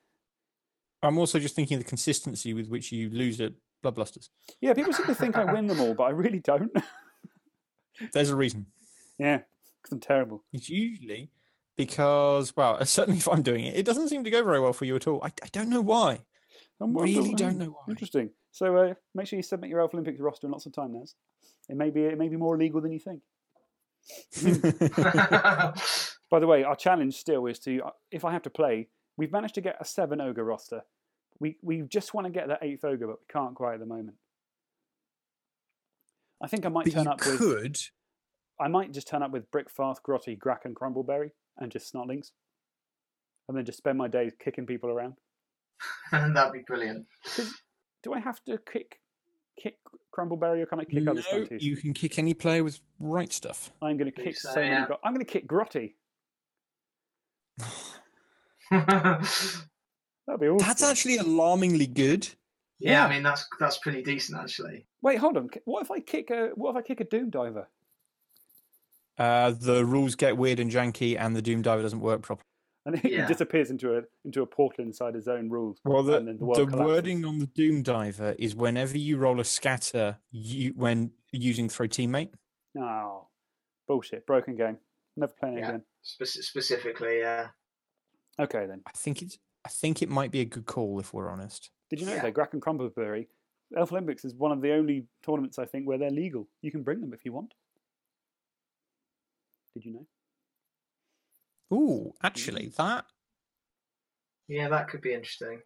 I'm also just thinking of the consistency with which you lose at Bloodbusters. Yeah, people seem to think I win them all, but I really don't. (laughs) There's a reason. yeah, because I'm terrible. It's usually because, well, (laughs) certainly if I'm doing it, it doesn't seem to go very well for you at all. I, I don't know why. I'm really don't know why. Interesting. So uh, make sure you submit your Elf Olympics roster in lots of time, Naz. It may be it may be more legal than you think. (laughs) By the way, our challenge still is to uh, if I have to play, we've managed to get a seven ogre roster. We we just want to get that eighth ogre, but we can't quite at the moment. I think I might But turn up with. could. I might just turn up with Brick Far'th, Grotty, Grak, and Crumbleberry, and just Snotlings, and then just spend my days kicking people around. And (laughs) that'd be brilliant. Do I have to kick kick Crumbleberry or can I kick other No, stunties? you can kick any player with right stuff. I'm going to kick so, so many. yeah. Gro- I'm going to kick Grotty. (laughs) That'd be awesome. That's actually alarmingly good. Yeah, I mean that's that's pretty decent actually. Wait, hold on. What if I kick a what if I kick a Doom Diver? Uh, the rules get weird and janky, and the Doom Diver doesn't work properly. And it Yeah. disappears into a into a portal inside his own rules. Well, the, and then the, the, world collapses. wording on the Doom Diver is whenever you roll a scatter, you when using throw teammate. No, bullshit. Broken game. Never playing it Yeah. again. Spec- specifically, yeah. Okay then. I think it's. I think it might be a good call if we're honest. Did you know Yeah. though, Grak and Crumbleberry, Elf Olympics is one of the only tournaments I think where they're legal. You can bring them if you want. Did you know? Ooh, actually, that Yeah, that could be interesting.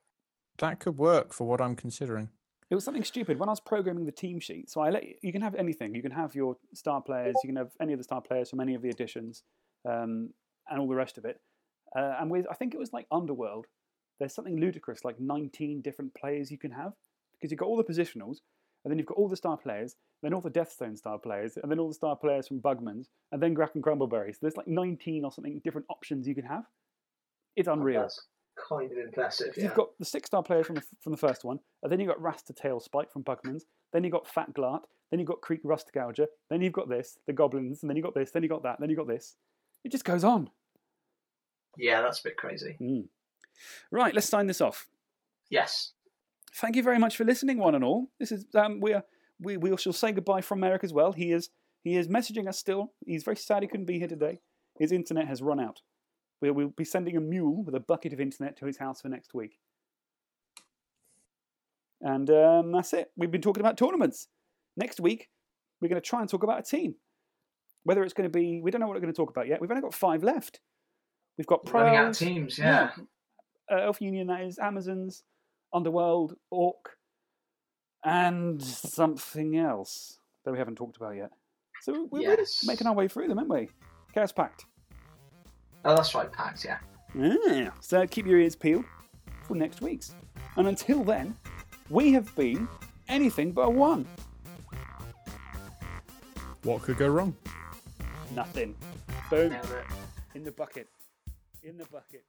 that could work for what I'm considering. It was something stupid when I was programming the team sheet. So I let you, you can have anything. You can have your star players. You can have any of the star players from any of the editions, um, and all the rest of it. Uh, and with I think it was like Underworld. There's something ludicrous like 19 different players you can have because you've got all the positionals, and then you've got all the star players, then all the Death Zone star players, and then all the star players from Bugman's, and then Grak and Crumbleberry. So there's like 19 or something different options you can have. It's unreal. That's kind of impressive. Yeah. You've got the six star players from the, from the first one, and then you've got Rasta Tailspike from Bugman's, then you've got Fat Glart, then you've got Creek Rust Gouger, then you've got this, the Goblins, and then you've got this, then you've got that, then you've got this. It just goes on. yeah, that's a bit crazy. Mm. Right, let's sign this off. Yes. Thank you very much for listening, one and all. This is um, we are we we shall say goodbye from Merrick as well. He is he is messaging us still. He's very sad he couldn't be here today. His internet has run out. We will be sending a mule with a bucket of internet to his house for next week. And um, that's it. We've been talking about tournaments. Next week, we're going to try and talk about a team. Whether it's going to be, we don't know what we're going to talk about yet. We've only got five left. We've got pros. Running out teams, yeah. Uh, Elf Union, that is Amazons, Underworld, Orc, and something else that we haven't talked about yet. So we're really Yes. making our way through them, aren't we? Chaos Pact. Oh, that's right, Pact, yeah. Yeah. So keep your ears peeled for next week's. And until then, we have been anything but a one. What could go wrong? Nothing. Boom. In the bucket. In the bucket.